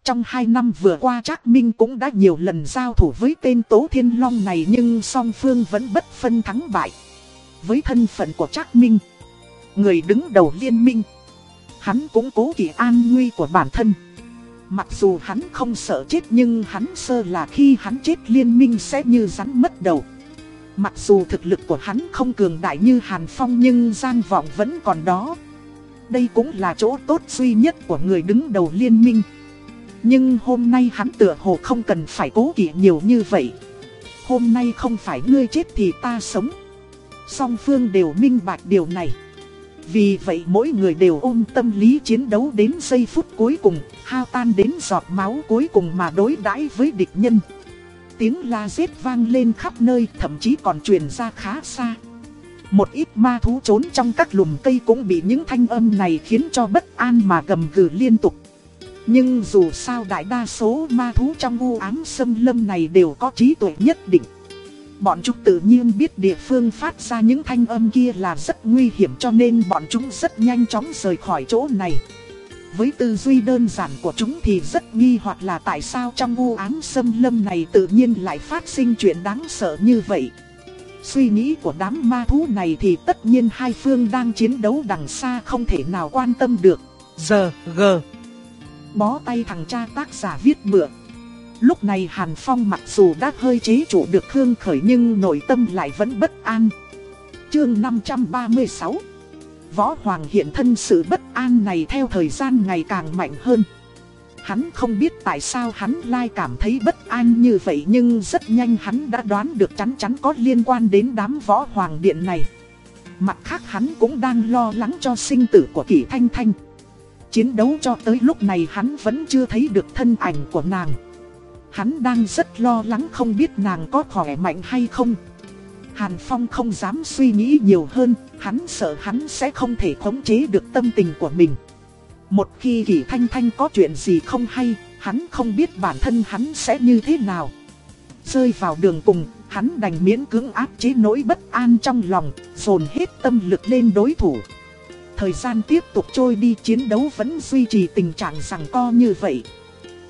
Trong hai năm vừa qua Trác Minh cũng đã nhiều lần giao thủ với tên Tố Thiên Long này nhưng song phương vẫn bất phân thắng bại. Với thân phận của Trác Minh, người đứng đầu liên minh, hắn cũng cố kỳ an nguy của bản thân. Mặc dù hắn không sợ chết nhưng hắn sơ là khi hắn chết liên minh sẽ như rắn mất đầu. Mặc dù thực lực của hắn không cường đại như Hàn Phong nhưng gian vọng vẫn còn đó. Đây cũng là chỗ tốt duy nhất của người đứng đầu liên minh. Nhưng hôm nay hắn tựa hồ không cần phải cố kỵ nhiều như vậy. Hôm nay không phải ngươi chết thì ta sống. Song phương đều minh bạch điều này. Vì vậy mỗi người đều ôm tâm lý chiến đấu đến giây phút cuối cùng, hao tan đến giọt máu cuối cùng mà đối đãi với địch nhân. Tiếng la giết vang lên khắp nơi, thậm chí còn truyền ra khá xa. Một ít ma thú trốn trong các lùm cây cũng bị những thanh âm này khiến cho bất an mà gầm gừ liên tục. Nhưng dù sao đại đa số ma thú trong u ám xâm lâm này đều có trí tuệ nhất định. Bọn chúng tự nhiên biết địa phương phát ra những thanh âm kia là rất nguy hiểm cho nên bọn chúng rất nhanh chóng rời khỏi chỗ này. Với tư duy đơn giản của chúng thì rất nghi hoặc là tại sao trong u ám xâm lâm này tự nhiên lại phát sinh chuyện đáng sợ như vậy. Suy nghĩ của đám ma thú này thì tất nhiên hai phương đang chiến đấu đằng xa không thể nào quan tâm được. Giờ, G. Bó tay thằng cha tác giả viết bựa. Lúc này Hàn Phong mặc dù đã hơi chế chủ được Khương Khởi nhưng nội tâm lại vẫn bất an. Chương 536 Võ Hoàng hiện thân sự bất an này theo thời gian ngày càng mạnh hơn. Hắn không biết tại sao hắn lai cảm thấy bất an như vậy nhưng rất nhanh hắn đã đoán được chắn chắn có liên quan đến đám võ hoàng điện này. Mặt khác hắn cũng đang lo lắng cho sinh tử của kỷ thanh thanh. Chiến đấu cho tới lúc này hắn vẫn chưa thấy được thân ảnh của nàng. Hắn đang rất lo lắng không biết nàng có khỏe mạnh hay không. Hàn Phong không dám suy nghĩ nhiều hơn, hắn sợ hắn sẽ không thể khống chế được tâm tình của mình. Một khi Kỷ Thanh Thanh có chuyện gì không hay, hắn không biết bản thân hắn sẽ như thế nào. Rơi vào đường cùng, hắn đành miễn cưỡng áp chế nỗi bất an trong lòng, dồn hết tâm lực lên đối thủ. Thời gian tiếp tục trôi đi chiến đấu vẫn duy trì tình trạng rằng co như vậy.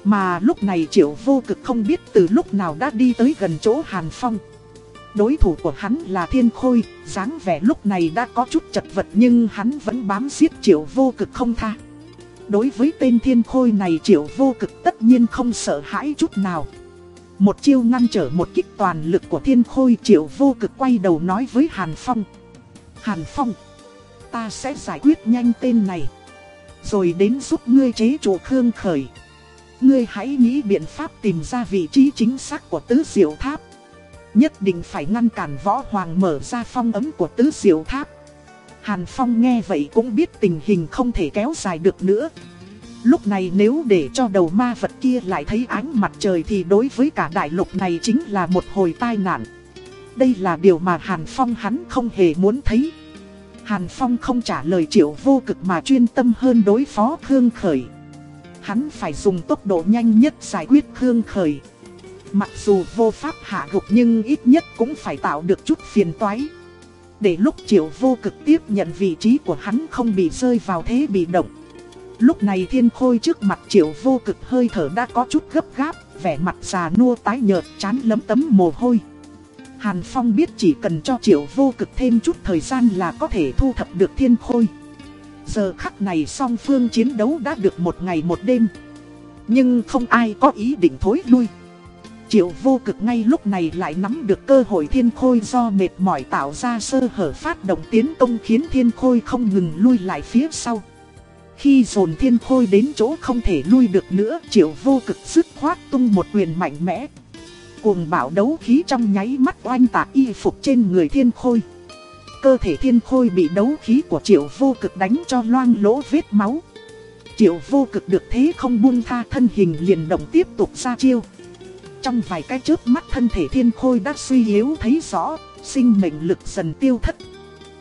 Mà lúc này triệu vô cực không biết từ lúc nào đã đi tới gần chỗ Hàn Phong. Đối thủ của hắn là Thiên Khôi, dáng vẻ lúc này đã có chút chật vật nhưng hắn vẫn bám giết triệu vô cực không tha. Đối với tên thiên khôi này triệu vô cực tất nhiên không sợ hãi chút nào. Một chiêu ngăn trở một kích toàn lực của thiên khôi triệu vô cực quay đầu nói với Hàn Phong. Hàn Phong, ta sẽ giải quyết nhanh tên này. Rồi đến giúp ngươi chế trụ Khương Khởi. Ngươi hãy nghĩ biện pháp tìm ra vị trí chính xác của tứ diệu tháp. Nhất định phải ngăn cản võ hoàng mở ra phong ấm của tứ diệu tháp. Hàn Phong nghe vậy cũng biết tình hình không thể kéo dài được nữa. Lúc này nếu để cho đầu ma vật kia lại thấy ánh mặt trời thì đối với cả đại lục này chính là một hồi tai nạn. Đây là điều mà Hàn Phong hắn không hề muốn thấy. Hàn Phong không trả lời triệu vô cực mà chuyên tâm hơn đối phó Khương Khởi. Hắn phải dùng tốc độ nhanh nhất giải quyết Khương Khởi. Mặc dù vô pháp hạ gục nhưng ít nhất cũng phải tạo được chút phiền toái. Để lúc triệu vô cực tiếp nhận vị trí của hắn không bị rơi vào thế bị động. Lúc này thiên khôi trước mặt triệu vô cực hơi thở đã có chút gấp gáp, vẻ mặt già nua tái nhợt chán lấm tấm mồ hôi. Hàn Phong biết chỉ cần cho triệu vô cực thêm chút thời gian là có thể thu thập được thiên khôi. Giờ khắc này song phương chiến đấu đã được một ngày một đêm. Nhưng không ai có ý định thối lui. Triệu vô cực ngay lúc này lại nắm được cơ hội thiên khôi do mệt mỏi tạo ra sơ hở phát động tiến công khiến thiên khôi không ngừng lui lại phía sau. Khi dồn thiên khôi đến chỗ không thể lui được nữa, triệu vô cực dứt khoát tung một quyền mạnh mẽ. Cuồng bạo đấu khí trong nháy mắt oanh tạc y phục trên người thiên khôi. Cơ thể thiên khôi bị đấu khí của triệu vô cực đánh cho loang lỗ vết máu. Triệu vô cực được thế không buông tha thân hình liền động tiếp tục ra chiêu. Trong vài cái chớp mắt thân thể thiên khôi đã suy yếu thấy rõ, sinh mệnh lực dần tiêu thất.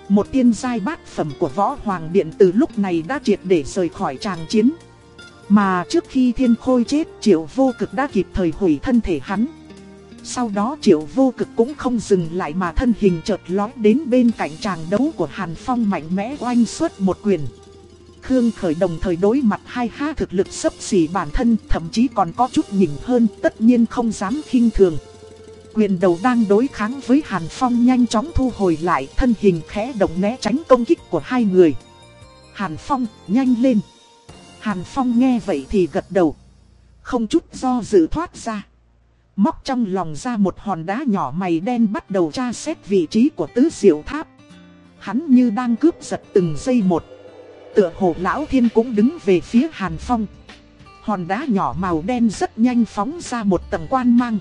Một tiên giai bát phẩm của võ hoàng điện từ lúc này đã triệt để rời khỏi tràng chiến. Mà trước khi thiên khôi chết triệu vô cực đã kịp thời hủy thân thể hắn. Sau đó triệu vô cực cũng không dừng lại mà thân hình chợt lói đến bên cạnh tràng đấu của Hàn Phong mạnh mẽ oanh suốt một quyền. Khương Khởi đồng thời đối mặt hai ha thực lực sấp xỉ bản thân thậm chí còn có chút nhỉnh hơn tất nhiên không dám khinh thường. Quyền đầu đang đối kháng với Hàn Phong nhanh chóng thu hồi lại thân hình khẽ động né tránh công kích của hai người. Hàn Phong, nhanh lên. Hàn Phong nghe vậy thì gật đầu. Không chút do dự thoát ra. Móc trong lòng ra một hòn đá nhỏ mày đen bắt đầu tra xét vị trí của tứ diệu tháp. Hắn như đang cướp giật từng giây một. Tựa hồ lão thiên cũng đứng về phía Hàn Phong. Hòn đá nhỏ màu đen rất nhanh phóng ra một tầng quan mang.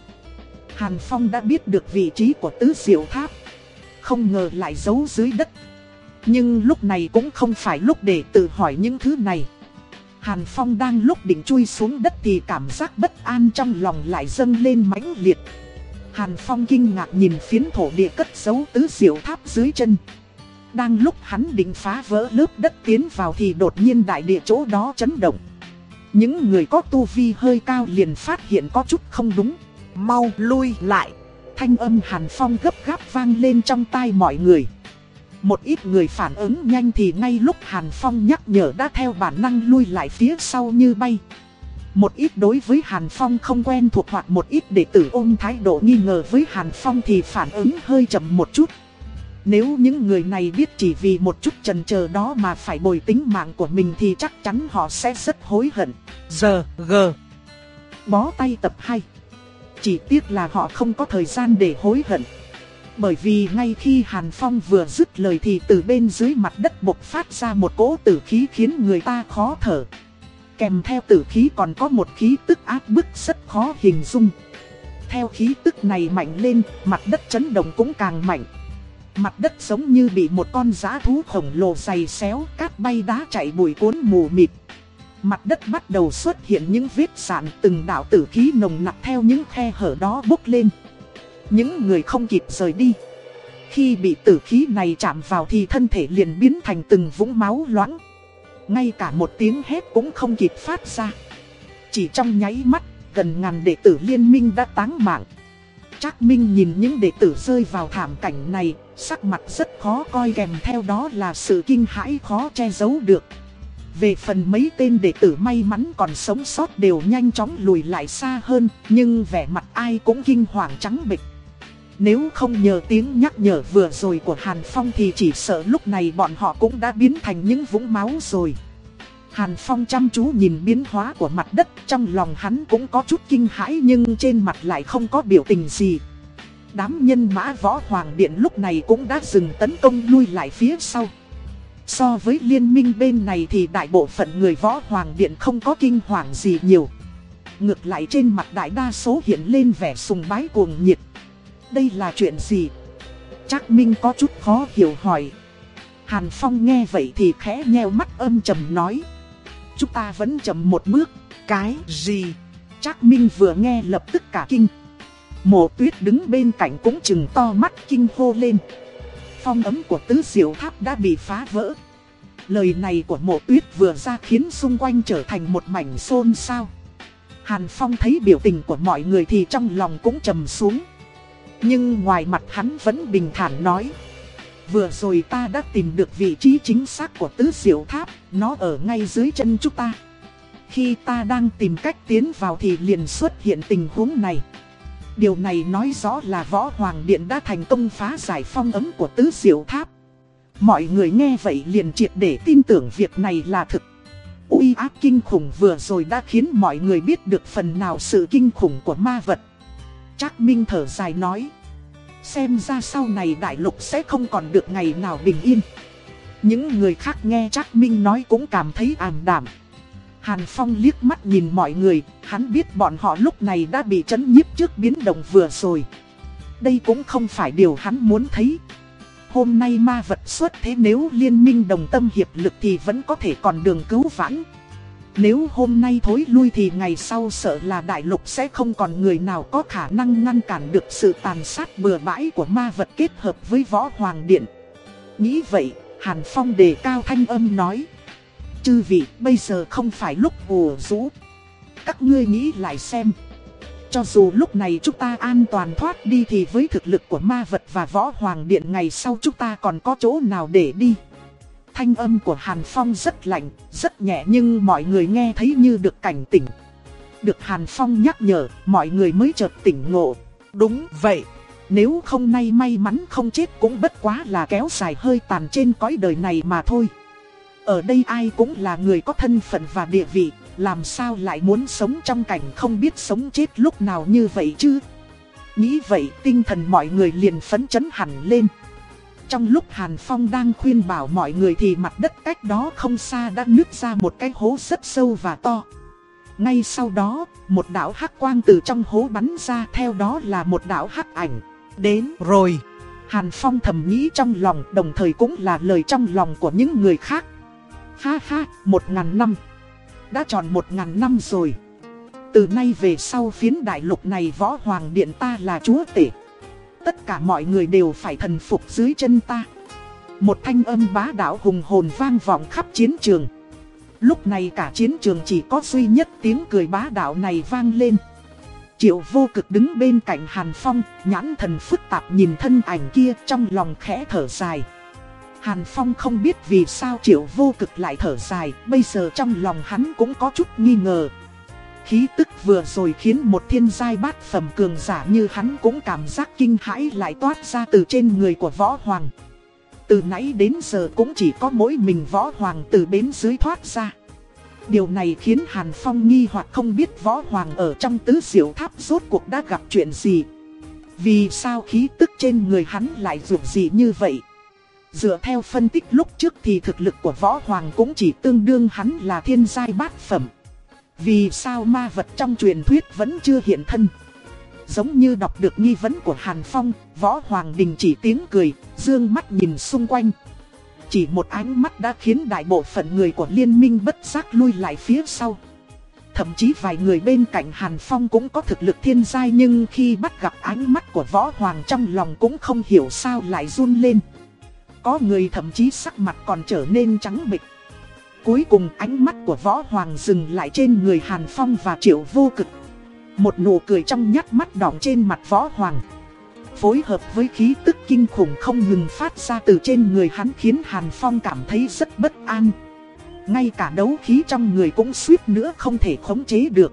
Hàn Phong đã biết được vị trí của tứ diệu tháp. Không ngờ lại giấu dưới đất. Nhưng lúc này cũng không phải lúc để tự hỏi những thứ này. Hàn Phong đang lúc định chui xuống đất thì cảm giác bất an trong lòng lại dâng lên mãnh liệt. Hàn Phong kinh ngạc nhìn phiến thổ địa cất giấu tứ diệu tháp dưới chân. Đang lúc hắn định phá vỡ lớp đất tiến vào thì đột nhiên đại địa chỗ đó chấn động. Những người có tu vi hơi cao liền phát hiện có chút không đúng. Mau lui lại. Thanh âm Hàn Phong gấp gáp vang lên trong tai mọi người. Một ít người phản ứng nhanh thì ngay lúc Hàn Phong nhắc nhở đã theo bản năng lui lại phía sau như bay. Một ít đối với Hàn Phong không quen thuộc hoặc một ít đệ tử ôm thái độ nghi ngờ với Hàn Phong thì phản ứng hơi chậm một chút. Nếu những người này biết chỉ vì một chút trần chờ đó mà phải bồi tính mạng của mình thì chắc chắn họ sẽ rất hối hận. Giờ, G. Bó tay tập 2. Chỉ tiếc là họ không có thời gian để hối hận. Bởi vì ngay khi Hàn Phong vừa dứt lời thì từ bên dưới mặt đất bộc phát ra một cỗ tử khí khiến người ta khó thở. Kèm theo tử khí còn có một khí tức áp bức rất khó hình dung. Theo khí tức này mạnh lên, mặt đất chấn động cũng càng mạnh. Mặt đất giống như bị một con giã thú khổng lồ dày xéo, cát bay đá chạy bụi cuốn mù mịt. Mặt đất bắt đầu xuất hiện những vết sạn từng đạo tử khí nồng nặc theo những khe hở đó bốc lên. Những người không kịp rời đi. Khi bị tử khí này chạm vào thì thân thể liền biến thành từng vũng máu loãng. Ngay cả một tiếng hét cũng không kịp phát ra. Chỉ trong nháy mắt, gần ngàn đệ tử liên minh đã táng mạng. Trác Minh nhìn những đệ tử rơi vào thảm cảnh này, sắc mặt rất khó coi kèm theo đó là sự kinh hãi khó che giấu được. Về phần mấy tên đệ tử may mắn còn sống sót đều nhanh chóng lùi lại xa hơn, nhưng vẻ mặt ai cũng kinh hoàng trắng bệch. Nếu không nhờ tiếng nhắc nhở vừa rồi của Hàn Phong thì chỉ sợ lúc này bọn họ cũng đã biến thành những vũng máu rồi. Hàn Phong chăm chú nhìn biến hóa của mặt đất, trong lòng hắn cũng có chút kinh hãi nhưng trên mặt lại không có biểu tình gì. Đám nhân mã võ hoàng điện lúc này cũng đã dừng tấn công lui lại phía sau. So với liên minh bên này thì đại bộ phận người võ hoàng điện không có kinh hoàng gì nhiều. Ngược lại trên mặt đại đa số hiện lên vẻ sùng bái cuồng nhiệt. Đây là chuyện gì? Chắc Minh có chút khó hiểu hỏi. Hàn Phong nghe vậy thì khẽ nheo mắt âm trầm nói. Chúng ta vẫn chậm một bước. Cái gì? Chắc Minh vừa nghe lập tức cả kinh. Mộ tuyết đứng bên cạnh cũng chừng to mắt kinh hô lên. Phong ấm của tứ diệu tháp đã bị phá vỡ. Lời này của mộ tuyết vừa ra khiến xung quanh trở thành một mảnh xôn xao. Hàn Phong thấy biểu tình của mọi người thì trong lòng cũng trầm xuống. Nhưng ngoài mặt hắn vẫn bình thản nói. Vừa rồi ta đã tìm được vị trí chính xác của tứ diệu tháp, nó ở ngay dưới chân chúng ta. Khi ta đang tìm cách tiến vào thì liền xuất hiện tình huống này. Điều này nói rõ là Võ Hoàng Điện đã thành công phá giải phong ấm của tứ diệu tháp. Mọi người nghe vậy liền triệt để tin tưởng việc này là thực. uy áp kinh khủng vừa rồi đã khiến mọi người biết được phần nào sự kinh khủng của ma vật. Trác Minh thở dài nói. Xem ra sau này đại lục sẽ không còn được ngày nào bình yên. Những người khác nghe Trác Minh nói cũng cảm thấy ảm đảm. Hàn Phong liếc mắt nhìn mọi người, hắn biết bọn họ lúc này đã bị chấn nhiếp trước biến động vừa rồi. Đây cũng không phải điều hắn muốn thấy. Hôm nay ma vật xuất thế nếu liên minh đồng tâm hiệp lực thì vẫn có thể còn đường cứu vãn. Nếu hôm nay thối lui thì ngày sau sợ là đại lục sẽ không còn người nào có khả năng ngăn cản được sự tàn sát bừa bãi của ma vật kết hợp với võ hoàng điện. Nghĩ vậy, Hàn Phong đề cao thanh âm nói. Chư vị, bây giờ không phải lúc ùa rũ. Các ngươi nghĩ lại xem. Cho dù lúc này chúng ta an toàn thoát đi thì với thực lực của ma vật và võ hoàng điện ngày sau chúng ta còn có chỗ nào để đi. Thanh âm của Hàn Phong rất lạnh, rất nhẹ nhưng mọi người nghe thấy như được cảnh tỉnh. Được Hàn Phong nhắc nhở, mọi người mới chợt tỉnh ngộ. Đúng vậy, nếu không nay may mắn không chết cũng bất quá là kéo dài hơi tàn trên cõi đời này mà thôi. Ở đây ai cũng là người có thân phận và địa vị, làm sao lại muốn sống trong cảnh không biết sống chết lúc nào như vậy chứ? Nghĩ vậy tinh thần mọi người liền phấn chấn hẳn lên. Trong lúc Hàn Phong đang khuyên bảo mọi người thì mặt đất cách đó không xa đã nứt ra một cái hố rất sâu và to. Ngay sau đó, một đạo hắc quang từ trong hố bắn ra theo đó là một đạo hắc ảnh. Đến rồi. Hàn Phong thầm nghĩ trong lòng đồng thời cũng là lời trong lòng của những người khác. Ha ha, một ngàn năm. Đã tròn một ngàn năm rồi. Từ nay về sau phiến đại lục này võ hoàng điện ta là chúa tể. Tất cả mọi người đều phải thần phục dưới chân ta. Một thanh âm bá đạo hùng hồn vang vọng khắp chiến trường. Lúc này cả chiến trường chỉ có duy nhất tiếng cười bá đạo này vang lên. Triệu vô cực đứng bên cạnh Hàn Phong, nhãn thần phức tạp nhìn thân ảnh kia trong lòng khẽ thở dài. Hàn Phong không biết vì sao triệu vô cực lại thở dài, bây giờ trong lòng hắn cũng có chút nghi ngờ. Khí tức vừa rồi khiến một thiên giai bát phẩm cường giả như hắn cũng cảm giác kinh hãi lại toát ra từ trên người của võ hoàng. Từ nãy đến giờ cũng chỉ có mỗi mình võ hoàng từ bến dưới thoát ra. Điều này khiến Hàn Phong nghi hoặc không biết võ hoàng ở trong tứ diệu tháp rốt cuộc đã gặp chuyện gì. Vì sao khí tức trên người hắn lại rụt gì như vậy? Dựa theo phân tích lúc trước thì thực lực của võ hoàng cũng chỉ tương đương hắn là thiên giai bát phẩm. Vì sao ma vật trong truyền thuyết vẫn chưa hiện thân? Giống như đọc được nghi vấn của Hàn Phong, võ hoàng đình chỉ tiếng cười, dương mắt nhìn xung quanh. Chỉ một ánh mắt đã khiến đại bộ phận người của liên minh bất giác lui lại phía sau. Thậm chí vài người bên cạnh Hàn Phong cũng có thực lực thiên giai nhưng khi bắt gặp ánh mắt của võ hoàng trong lòng cũng không hiểu sao lại run lên. Có người thậm chí sắc mặt còn trở nên trắng bệch. Cuối cùng ánh mắt của võ hoàng dừng lại trên người Hàn Phong và triệu vô cực. Một nụ cười trong nhát mắt đỏng trên mặt võ hoàng. Phối hợp với khí tức kinh khủng không ngừng phát ra từ trên người hắn khiến Hàn Phong cảm thấy rất bất an. Ngay cả đấu khí trong người cũng suýt nữa không thể khống chế được.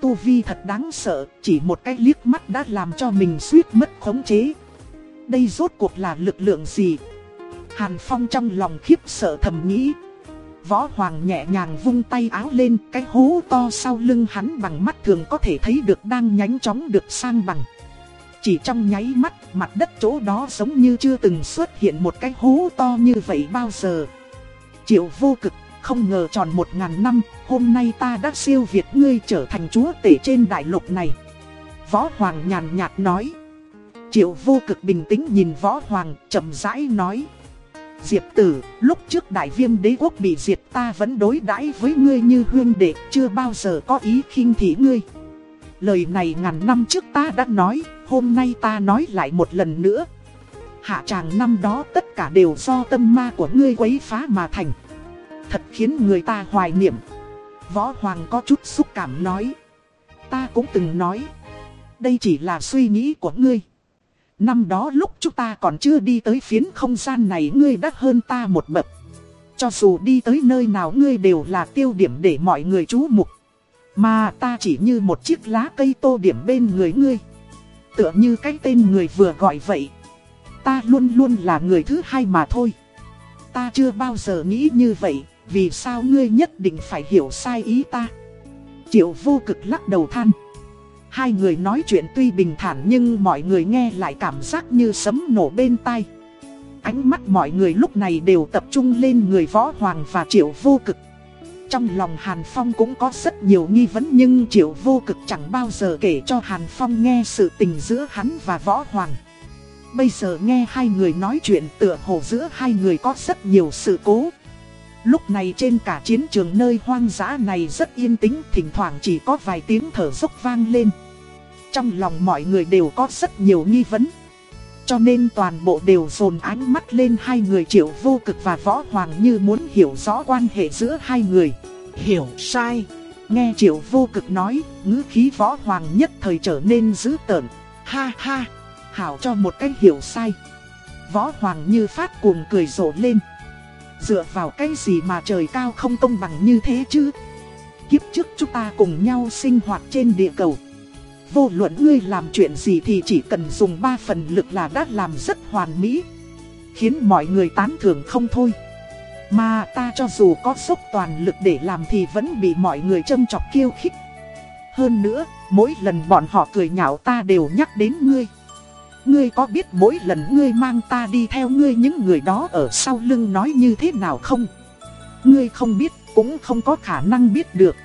Tu Vi thật đáng sợ, chỉ một cái liếc mắt đã làm cho mình suýt mất khống chế. Đây rốt cuộc là lực lượng gì? Hàn Phong trong lòng khiếp sợ thầm nghĩ. Võ Hoàng nhẹ nhàng vung tay áo lên, cái hố to sau lưng hắn bằng mắt thường có thể thấy được đang nhánh chóng được sang bằng. Chỉ trong nháy mắt, mặt đất chỗ đó giống như chưa từng xuất hiện một cái hố to như vậy bao giờ. Triệu vô cực, không ngờ tròn một ngàn năm, hôm nay ta đã siêu việt ngươi trở thành chúa tể trên đại lục này. Võ Hoàng nhàn nhạt nói. Triệu vô cực bình tĩnh nhìn Võ Hoàng, chậm rãi nói. Diệp tử, lúc trước đại viêm đế quốc bị diệt ta vẫn đối đãi với ngươi như huyên đệ, chưa bao giờ có ý khinh thị ngươi. Lời này ngàn năm trước ta đã nói, hôm nay ta nói lại một lần nữa. Hạ tràng năm đó tất cả đều do tâm ma của ngươi quấy phá mà thành. Thật khiến người ta hoài niệm. Võ Hoàng có chút xúc cảm nói. Ta cũng từng nói. Đây chỉ là suy nghĩ của ngươi. Năm đó lúc chúng ta còn chưa đi tới phiến không gian này ngươi đã hơn ta một bậc. Cho dù đi tới nơi nào ngươi đều là tiêu điểm để mọi người chú mục. Mà ta chỉ như một chiếc lá cây tô điểm bên người ngươi. Tựa như cái tên người vừa gọi vậy. Ta luôn luôn là người thứ hai mà thôi. Ta chưa bao giờ nghĩ như vậy, vì sao ngươi nhất định phải hiểu sai ý ta. Triệu vô cực lắc đầu than. Hai người nói chuyện tuy bình thản nhưng mọi người nghe lại cảm giác như sấm nổ bên tai. Ánh mắt mọi người lúc này đều tập trung lên người võ hoàng và triệu vô cực. Trong lòng Hàn Phong cũng có rất nhiều nghi vấn nhưng triệu vô cực chẳng bao giờ kể cho Hàn Phong nghe sự tình giữa hắn và võ hoàng. Bây giờ nghe hai người nói chuyện tựa hồ giữa hai người có rất nhiều sự cố. Lúc này trên cả chiến trường nơi hoang dã này rất yên tĩnh, thỉnh thoảng chỉ có vài tiếng thở dốc vang lên. Trong lòng mọi người đều có rất nhiều nghi vấn. Cho nên toàn bộ đều dồn ánh mắt lên hai người triệu vô cực và võ hoàng như muốn hiểu rõ quan hệ giữa hai người. Hiểu sai. Nghe triệu vô cực nói, ngữ khí võ hoàng nhất thời trở nên dữ tợn. Ha ha, hảo cho một cách hiểu sai. Võ hoàng như phát cuồng cười rộ lên. Dựa vào cái gì mà trời cao không công bằng như thế chứ? Kiếp trước chúng ta cùng nhau sinh hoạt trên địa cầu. Vô luận ngươi làm chuyện gì thì chỉ cần dùng 3 phần lực là đã làm rất hoàn mỹ. Khiến mọi người tán thưởng không thôi. Mà ta cho dù có dốc toàn lực để làm thì vẫn bị mọi người châm chọc kiêu khích. Hơn nữa, mỗi lần bọn họ cười nhạo ta đều nhắc đến ngươi. Ngươi có biết mỗi lần ngươi mang ta đi theo ngươi những người đó ở sau lưng nói như thế nào không? Ngươi không biết, cũng không có khả năng biết được.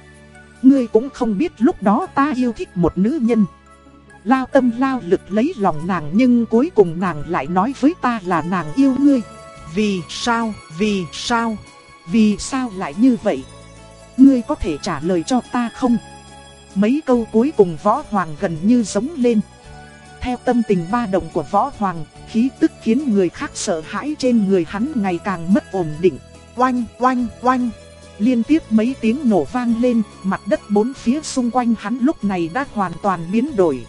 Ngươi cũng không biết lúc đó ta yêu thích một nữ nhân. Lao tâm lao lực lấy lòng nàng nhưng cuối cùng nàng lại nói với ta là nàng yêu ngươi. Vì sao, vì sao, vì sao lại như vậy? Ngươi có thể trả lời cho ta không? Mấy câu cuối cùng võ hoàng gần như giống lên. Theo tâm tình ba động của võ hoàng, khí tức khiến người khác sợ hãi trên người hắn ngày càng mất ổn định. Oanh, oanh, oanh. Liên tiếp mấy tiếng nổ vang lên, mặt đất bốn phía xung quanh hắn lúc này đã hoàn toàn biến đổi.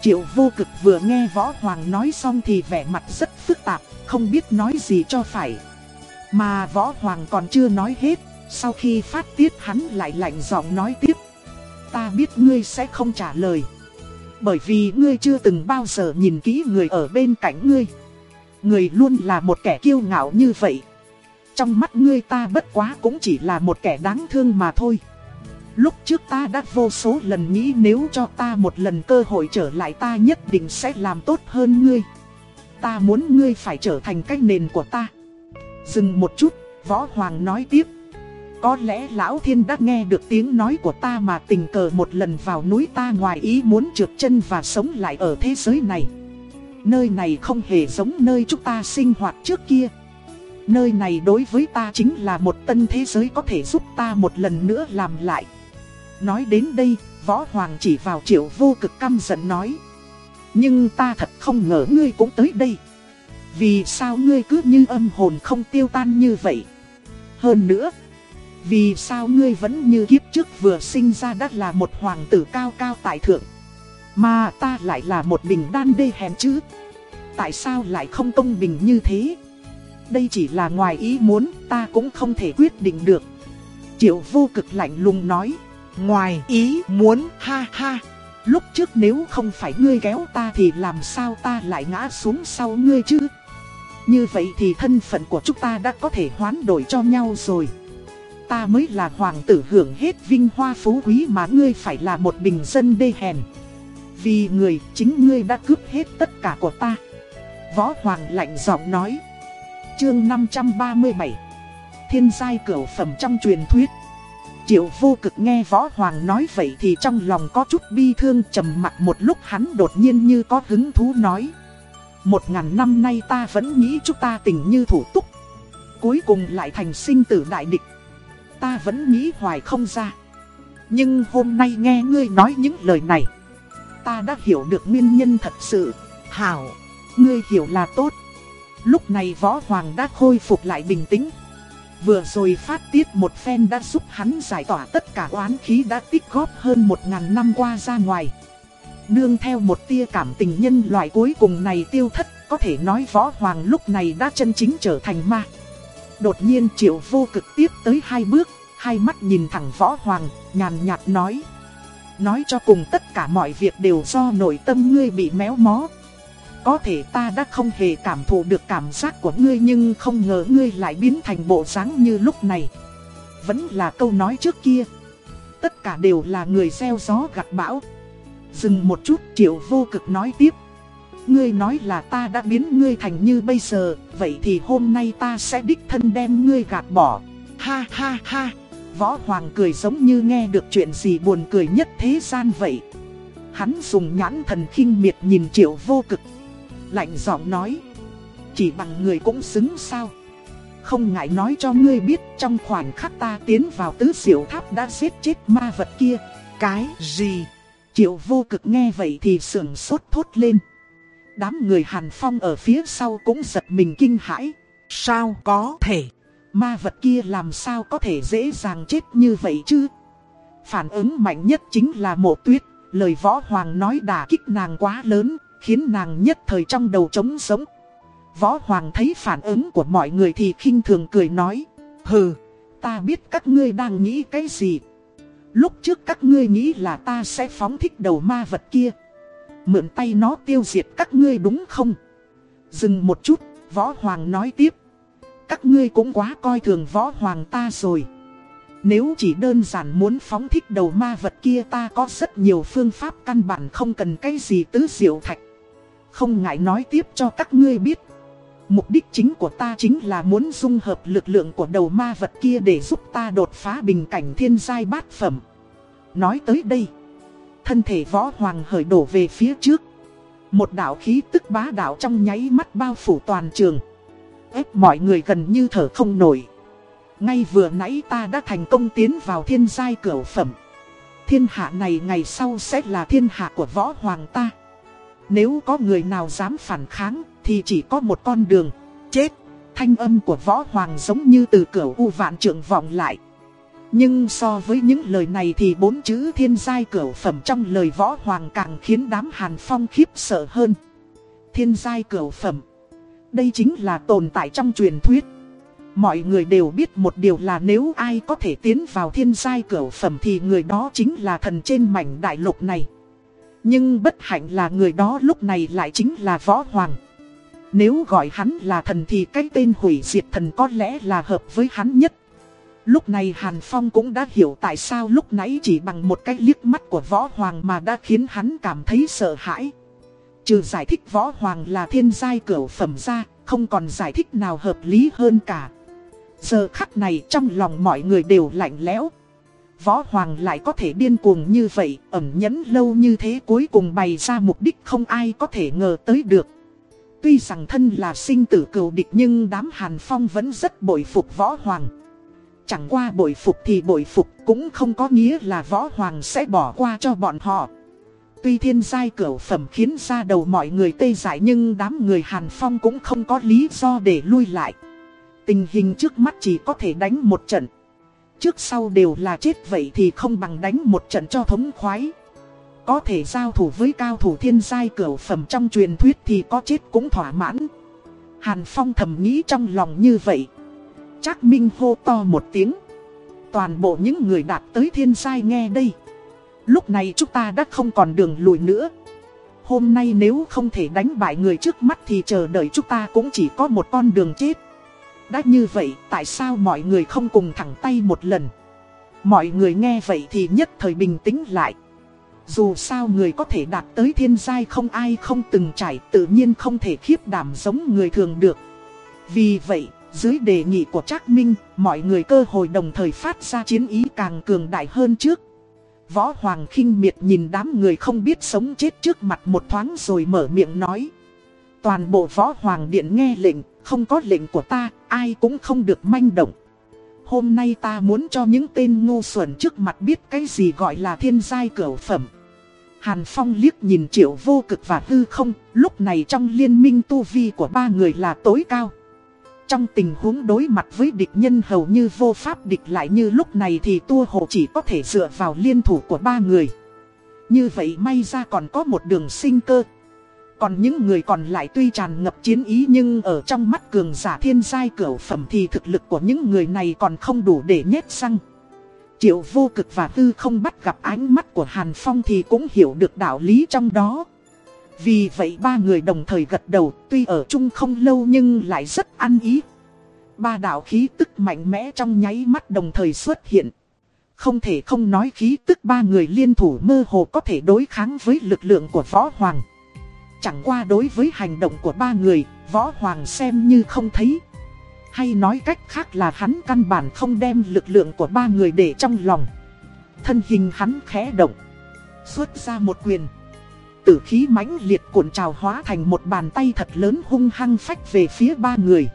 Triệu vô cực vừa nghe võ hoàng nói xong thì vẻ mặt rất phức tạp, không biết nói gì cho phải. Mà võ hoàng còn chưa nói hết, sau khi phát tiết hắn lại lạnh giọng nói tiếp. Ta biết ngươi sẽ không trả lời. Bởi vì ngươi chưa từng bao giờ nhìn kỹ người ở bên cạnh ngươi. Người luôn là một kẻ kiêu ngạo như vậy. Trong mắt ngươi ta bất quá cũng chỉ là một kẻ đáng thương mà thôi. Lúc trước ta đã vô số lần nghĩ nếu cho ta một lần cơ hội trở lại ta nhất định sẽ làm tốt hơn ngươi. Ta muốn ngươi phải trở thành cái nền của ta. Dừng một chút, Võ Hoàng nói tiếp. Có lẽ Lão Thiên đã nghe được tiếng nói của ta mà tình cờ một lần vào núi ta ngoài ý muốn trượt chân và sống lại ở thế giới này. Nơi này không hề giống nơi chúng ta sinh hoạt trước kia. Nơi này đối với ta chính là một tân thế giới có thể giúp ta một lần nữa làm lại. Nói đến đây, Võ Hoàng chỉ vào triệu vô cực căm giận nói. Nhưng ta thật không ngờ ngươi cũng tới đây. Vì sao ngươi cứ như âm hồn không tiêu tan như vậy? Hơn nữa, vì sao ngươi vẫn như kiếp trước vừa sinh ra đã là một hoàng tử cao cao tại thượng? Mà ta lại là một bình đan đê hèn chứ? Tại sao lại không công bình như thế? Đây chỉ là ngoài ý muốn, ta cũng không thể quyết định được. Triệu vô cực lạnh lùng nói. Ngoài ý muốn, ha ha. Lúc trước nếu không phải ngươi kéo ta thì làm sao ta lại ngã xuống sau ngươi chứ? Như vậy thì thân phận của chúng ta đã có thể hoán đổi cho nhau rồi. Ta mới là hoàng tử hưởng hết vinh hoa phú quý mà ngươi phải là một bình dân đê hèn. Vì người chính ngươi đã cướp hết tất cả của ta. Võ Hoàng lạnh giọng nói. Chương 537 Thiên giai cửu phẩm trong truyền thuyết Triệu vô cực nghe võ hoàng nói vậy thì trong lòng có chút bi thương trầm mặt một lúc hắn đột nhiên như có hứng thú nói. Một ngàn năm nay ta vẫn nghĩ chúng ta tình như thủ túc. Cuối cùng lại thành sinh tử đại địch. Ta vẫn nghĩ hoài không ra. Nhưng hôm nay nghe ngươi nói những lời này Ta đã hiểu được nguyên nhân thật sự Hảo, Ngươi hiểu là tốt Lúc này võ hoàng đã khôi phục lại bình tĩnh. Vừa rồi phát tiết một phen đã giúp hắn giải tỏa tất cả oán khí đã tích góp hơn một ngàn năm qua ra ngoài. Nương theo một tia cảm tình nhân loại cuối cùng này tiêu thất Có thể nói võ hoàng lúc này đã chân chính trở thành ma. Đột nhiên triệu vô cực tiếp tới hai bước Hai mắt nhìn thẳng võ hoàng, nhàn nhạt nói. Nói cho cùng tất cả mọi việc đều do nội tâm ngươi bị méo mó. Có thể ta đã không hề cảm thụ được cảm giác của ngươi nhưng không ngờ ngươi lại biến thành bộ dáng như lúc này. Vẫn là câu nói trước kia. Tất cả đều là người gieo gió gặt bão. Dừng một chút, triệu vô cực nói tiếp. Ngươi nói là ta đã biến ngươi thành như bây giờ, Vậy thì hôm nay ta sẽ đích thân đem ngươi gạt bỏ. Ha ha ha. Võ Hoàng cười giống như nghe được chuyện gì buồn cười nhất thế gian vậy. Hắn dùng nhãn thần khinh miệt nhìn triệu vô cực. Lạnh giọng nói. Chỉ bằng người cũng xứng sao? Không ngại nói cho ngươi biết trong khoảnh khắc ta tiến vào tứ diệu tháp đã giết chết ma vật kia. Cái gì? Triệu vô cực nghe vậy thì sưởng sốt thốt lên. Đám người Hàn Phong ở phía sau cũng giật mình kinh hãi. Sao có thể? Ma vật kia làm sao có thể dễ dàng chết như vậy chứ? Phản ứng mạnh nhất chính là mộ tuyết, lời võ hoàng nói đả kích nàng quá lớn, khiến nàng nhất thời trong đầu trống sống. Võ hoàng thấy phản ứng của mọi người thì khinh thường cười nói, hừ, ta biết các ngươi đang nghĩ cái gì. Lúc trước các ngươi nghĩ là ta sẽ phóng thích đầu ma vật kia. Mượn tay nó tiêu diệt các ngươi đúng không? Dừng một chút, võ hoàng nói tiếp các ngươi cũng quá coi thường võ hoàng ta rồi. Nếu chỉ đơn giản muốn phóng thích đầu ma vật kia ta có rất nhiều phương pháp căn bản không cần cái gì tứ diệu thạch. Không ngại nói tiếp cho các ngươi biết. Mục đích chính của ta chính là muốn dung hợp lực lượng của đầu ma vật kia để giúp ta đột phá bình cảnh thiên giai bát phẩm. Nói tới đây, thân thể võ hoàng hởi đổ về phía trước. Một đạo khí tức bá đạo trong nháy mắt bao phủ toàn trường ép mọi người gần như thở không nổi. Ngay vừa nãy ta đã thành công tiến vào thiên giai cửu phẩm. Thiên hạ này ngày sau sẽ là thiên hạ của võ hoàng ta. Nếu có người nào dám phản kháng thì chỉ có một con đường, chết. Thanh âm của võ hoàng giống như từ cửa u vạn trượng vọng lại. Nhưng so với những lời này thì bốn chữ thiên giai cửa phẩm trong lời võ hoàng càng khiến đám hàn phong khiếp sợ hơn. Thiên giai cửa phẩm. Đây chính là tồn tại trong truyền thuyết. Mọi người đều biết một điều là nếu ai có thể tiến vào thiên giai cửa phẩm thì người đó chính là thần trên mảnh đại lục này. Nhưng bất hạnh là người đó lúc này lại chính là võ hoàng. Nếu gọi hắn là thần thì cái tên hủy diệt thần có lẽ là hợp với hắn nhất. Lúc này Hàn Phong cũng đã hiểu tại sao lúc nãy chỉ bằng một cái liếc mắt của võ hoàng mà đã khiến hắn cảm thấy sợ hãi. Trừ giải thích võ hoàng là thiên giai cửu phẩm ra, không còn giải thích nào hợp lý hơn cả. Giờ khắc này trong lòng mọi người đều lạnh lẽo. Võ hoàng lại có thể điên cuồng như vậy, ẩn nhẫn lâu như thế cuối cùng bày ra mục đích không ai có thể ngờ tới được. Tuy rằng thân là sinh tử cựu địch nhưng đám Hàn Phong vẫn rất bội phục võ hoàng. Chẳng qua bội phục thì bội phục cũng không có nghĩa là võ hoàng sẽ bỏ qua cho bọn họ. Tuy thiên giai cửu phẩm khiến ra đầu mọi người tê dại nhưng đám người Hàn Phong cũng không có lý do để lui lại. Tình hình trước mắt chỉ có thể đánh một trận. Trước sau đều là chết vậy thì không bằng đánh một trận cho thống khoái. Có thể giao thủ với cao thủ thiên giai cửu phẩm trong truyền thuyết thì có chết cũng thỏa mãn. Hàn Phong thầm nghĩ trong lòng như vậy. Chắc Minh hô to một tiếng. Toàn bộ những người đạt tới thiên giai nghe đây. Lúc này chúng ta đã không còn đường lùi nữa. Hôm nay nếu không thể đánh bại người trước mắt thì chờ đợi chúng ta cũng chỉ có một con đường chết. Đã như vậy, tại sao mọi người không cùng thẳng tay một lần? Mọi người nghe vậy thì nhất thời bình tĩnh lại. Dù sao người có thể đạt tới thiên giai không ai không từng trải tự nhiên không thể khiếp đảm giống người thường được. Vì vậy, dưới đề nghị của Trác Minh, mọi người cơ hội đồng thời phát ra chiến ý càng cường đại hơn trước. Võ Hoàng khinh miệt nhìn đám người không biết sống chết trước mặt một thoáng rồi mở miệng nói. Toàn bộ Võ Hoàng Điện nghe lệnh, không có lệnh của ta, ai cũng không được manh động. Hôm nay ta muốn cho những tên ngu xuẩn trước mặt biết cái gì gọi là thiên giai cửu phẩm. Hàn Phong liếc nhìn triệu vô cực và hư không, lúc này trong liên minh tu vi của ba người là tối cao. Trong tình huống đối mặt với địch nhân hầu như vô pháp địch lại như lúc này thì tua hộ chỉ có thể dựa vào liên thủ của ba người. Như vậy may ra còn có một đường sinh cơ. Còn những người còn lại tuy tràn ngập chiến ý nhưng ở trong mắt cường giả thiên giai cửu phẩm thì thực lực của những người này còn không đủ để nhét răng. Triệu vô cực và tư không bắt gặp ánh mắt của Hàn Phong thì cũng hiểu được đạo lý trong đó. Vì vậy ba người đồng thời gật đầu, tuy ở chung không lâu nhưng lại rất ăn ý. Ba đạo khí tức mạnh mẽ trong nháy mắt đồng thời xuất hiện. Không thể không nói khí tức ba người liên thủ mơ hồ có thể đối kháng với lực lượng của Võ Hoàng. Chẳng qua đối với hành động của ba người, Võ Hoàng xem như không thấy. Hay nói cách khác là hắn căn bản không đem lực lượng của ba người để trong lòng. Thân hình hắn khẽ động. Xuất ra một quyền. Tử khí mãnh liệt cuộn trào hóa thành một bàn tay thật lớn hung hăng phách về phía ba người.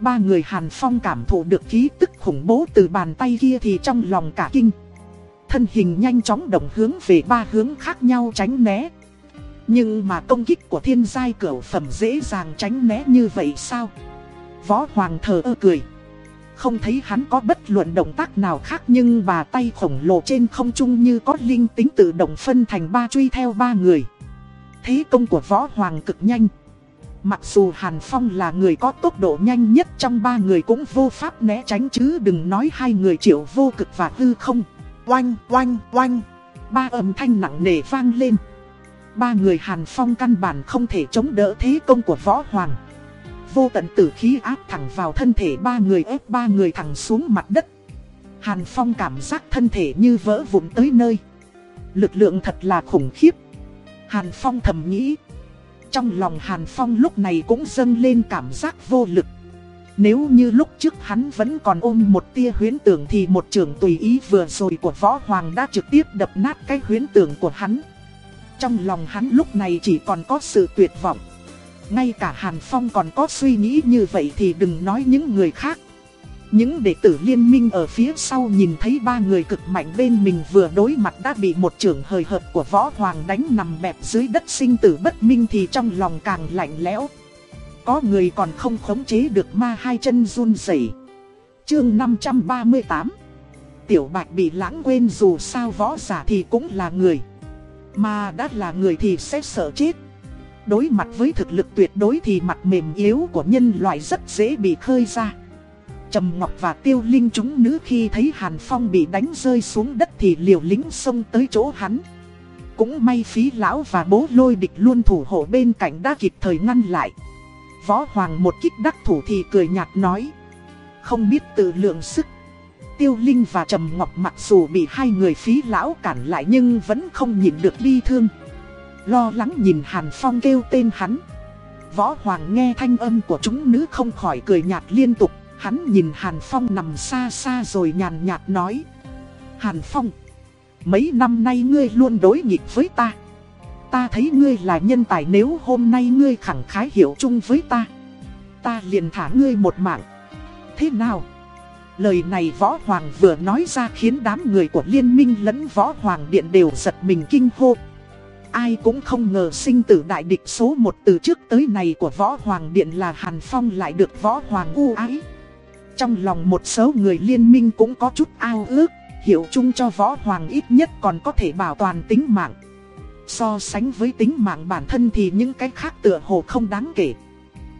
Ba người Hàn Phong cảm thụ được khí tức khủng bố từ bàn tay kia thì trong lòng cả kinh. Thân hình nhanh chóng động hướng về ba hướng khác nhau tránh né. Nhưng mà công kích của thiên giai cửu phẩm dễ dàng tránh né như vậy sao? Võ Hoàng thờ ơ cười. Không thấy hắn có bất luận động tác nào khác nhưng bà tay khổng lồ trên không trung như có linh tính tự động phân thành ba truy theo ba người. Thế công của Võ Hoàng cực nhanh. Mặc dù Hàn Phong là người có tốc độ nhanh nhất trong ba người cũng vô pháp né tránh chứ đừng nói hai người triệu vô cực và hư không. Oanh, oanh, oanh. Ba âm thanh nặng nề vang lên. Ba người Hàn Phong căn bản không thể chống đỡ thế công của Võ Hoàng. Vô tận tử khí áp thẳng vào thân thể ba người ép ba người thẳng xuống mặt đất. Hàn Phong cảm giác thân thể như vỡ vụn tới nơi. Lực lượng thật là khủng khiếp. Hàn Phong thầm nghĩ. Trong lòng Hàn Phong lúc này cũng dâng lên cảm giác vô lực. Nếu như lúc trước hắn vẫn còn ôm một tia huyến tưởng thì một trường tùy ý vừa rồi của Võ Hoàng đã trực tiếp đập nát cái huyến tưởng của hắn. Trong lòng hắn lúc này chỉ còn có sự tuyệt vọng. Ngay cả Hàn Phong còn có suy nghĩ như vậy thì đừng nói những người khác. Những đệ tử liên minh ở phía sau nhìn thấy ba người cực mạnh bên mình vừa đối mặt đã bị một trưởng hời hợt của võ hoàng đánh nằm bẹp dưới đất sinh tử bất minh thì trong lòng càng lạnh lẽo. Có người còn không khống chế được ma hai chân run rẩy. Chương 538 Tiểu Bạch bị lãng quên dù sao võ giả thì cũng là người. Mà đã là người thì sẽ sợ chết. Đối mặt với thực lực tuyệt đối thì mặt mềm yếu của nhân loại rất dễ bị khơi ra. Trầm Ngọc và Tiêu Linh chúng nữ khi thấy Hàn Phong bị đánh rơi xuống đất thì liều lính xông tới chỗ hắn. Cũng may phí lão và bố lôi địch luôn thủ hộ bên cạnh đã kịp thời ngăn lại. Võ Hoàng một kích đắc thủ thì cười nhạt nói. Không biết tự lượng sức. Tiêu Linh và Trầm Ngọc mặc dù bị hai người phí lão cản lại nhưng vẫn không nhịn được bi thương. Lo lắng nhìn Hàn Phong kêu tên hắn. Võ Hoàng nghe thanh âm của chúng nữ không khỏi cười nhạt liên tục. Hắn nhìn Hàn Phong nằm xa xa rồi nhàn nhạt nói. Hàn Phong, mấy năm nay ngươi luôn đối nghịch với ta. Ta thấy ngươi là nhân tài nếu hôm nay ngươi khẳng khái hiểu chung với ta. Ta liền thả ngươi một mạng. Thế nào? Lời này Võ Hoàng vừa nói ra khiến đám người của Liên minh lẫn Võ Hoàng Điện đều giật mình kinh hô. Ai cũng không ngờ sinh tử đại địch số một từ trước tới này của Võ Hoàng Điện là Hàn Phong lại được Võ Hoàng u ái. Trong lòng một số người liên minh cũng có chút ao ước, hiểu chung cho Võ Hoàng ít nhất còn có thể bảo toàn tính mạng. So sánh với tính mạng bản thân thì những cái khác tựa hồ không đáng kể.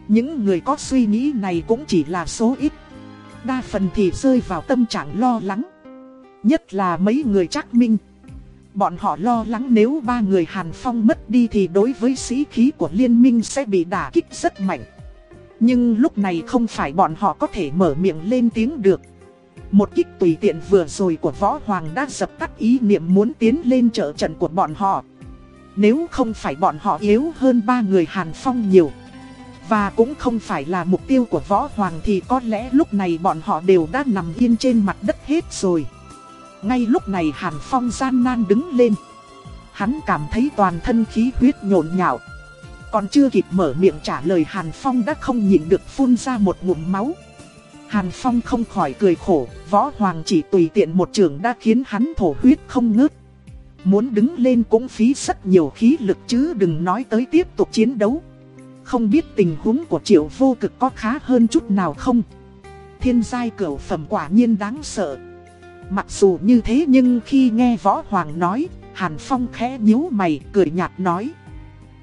Những người có suy nghĩ này cũng chỉ là số ít. Đa phần thì rơi vào tâm trạng lo lắng. Nhất là mấy người chắc minh. Bọn họ lo lắng nếu ba người Hàn Phong mất đi thì đối với sĩ khí của liên minh sẽ bị đả kích rất mạnh. Nhưng lúc này không phải bọn họ có thể mở miệng lên tiếng được. Một kích tùy tiện vừa rồi của Võ Hoàng đã dập tắt ý niệm muốn tiến lên trợ trận của bọn họ. Nếu không phải bọn họ yếu hơn ba người Hàn Phong nhiều. Và cũng không phải là mục tiêu của Võ Hoàng thì có lẽ lúc này bọn họ đều đã nằm yên trên mặt đất hết rồi. Ngay lúc này Hàn Phong gian nan đứng lên. Hắn cảm thấy toàn thân khí huyết nhộn nhạo. Còn chưa kịp mở miệng trả lời Hàn Phong đã không nhịn được phun ra một ngụm máu. Hàn Phong không khỏi cười khổ, võ hoàng chỉ tùy tiện một trường đã khiến hắn thổ huyết không ngớt. Muốn đứng lên cũng phí rất nhiều khí lực chứ đừng nói tới tiếp tục chiến đấu. Không biết tình huống của triệu vô cực có khá hơn chút nào không? Thiên giai cửu phẩm quả nhiên đáng sợ. Mặc dù như thế nhưng khi nghe võ hoàng nói, Hàn Phong khẽ nhíu mày cười nhạt nói.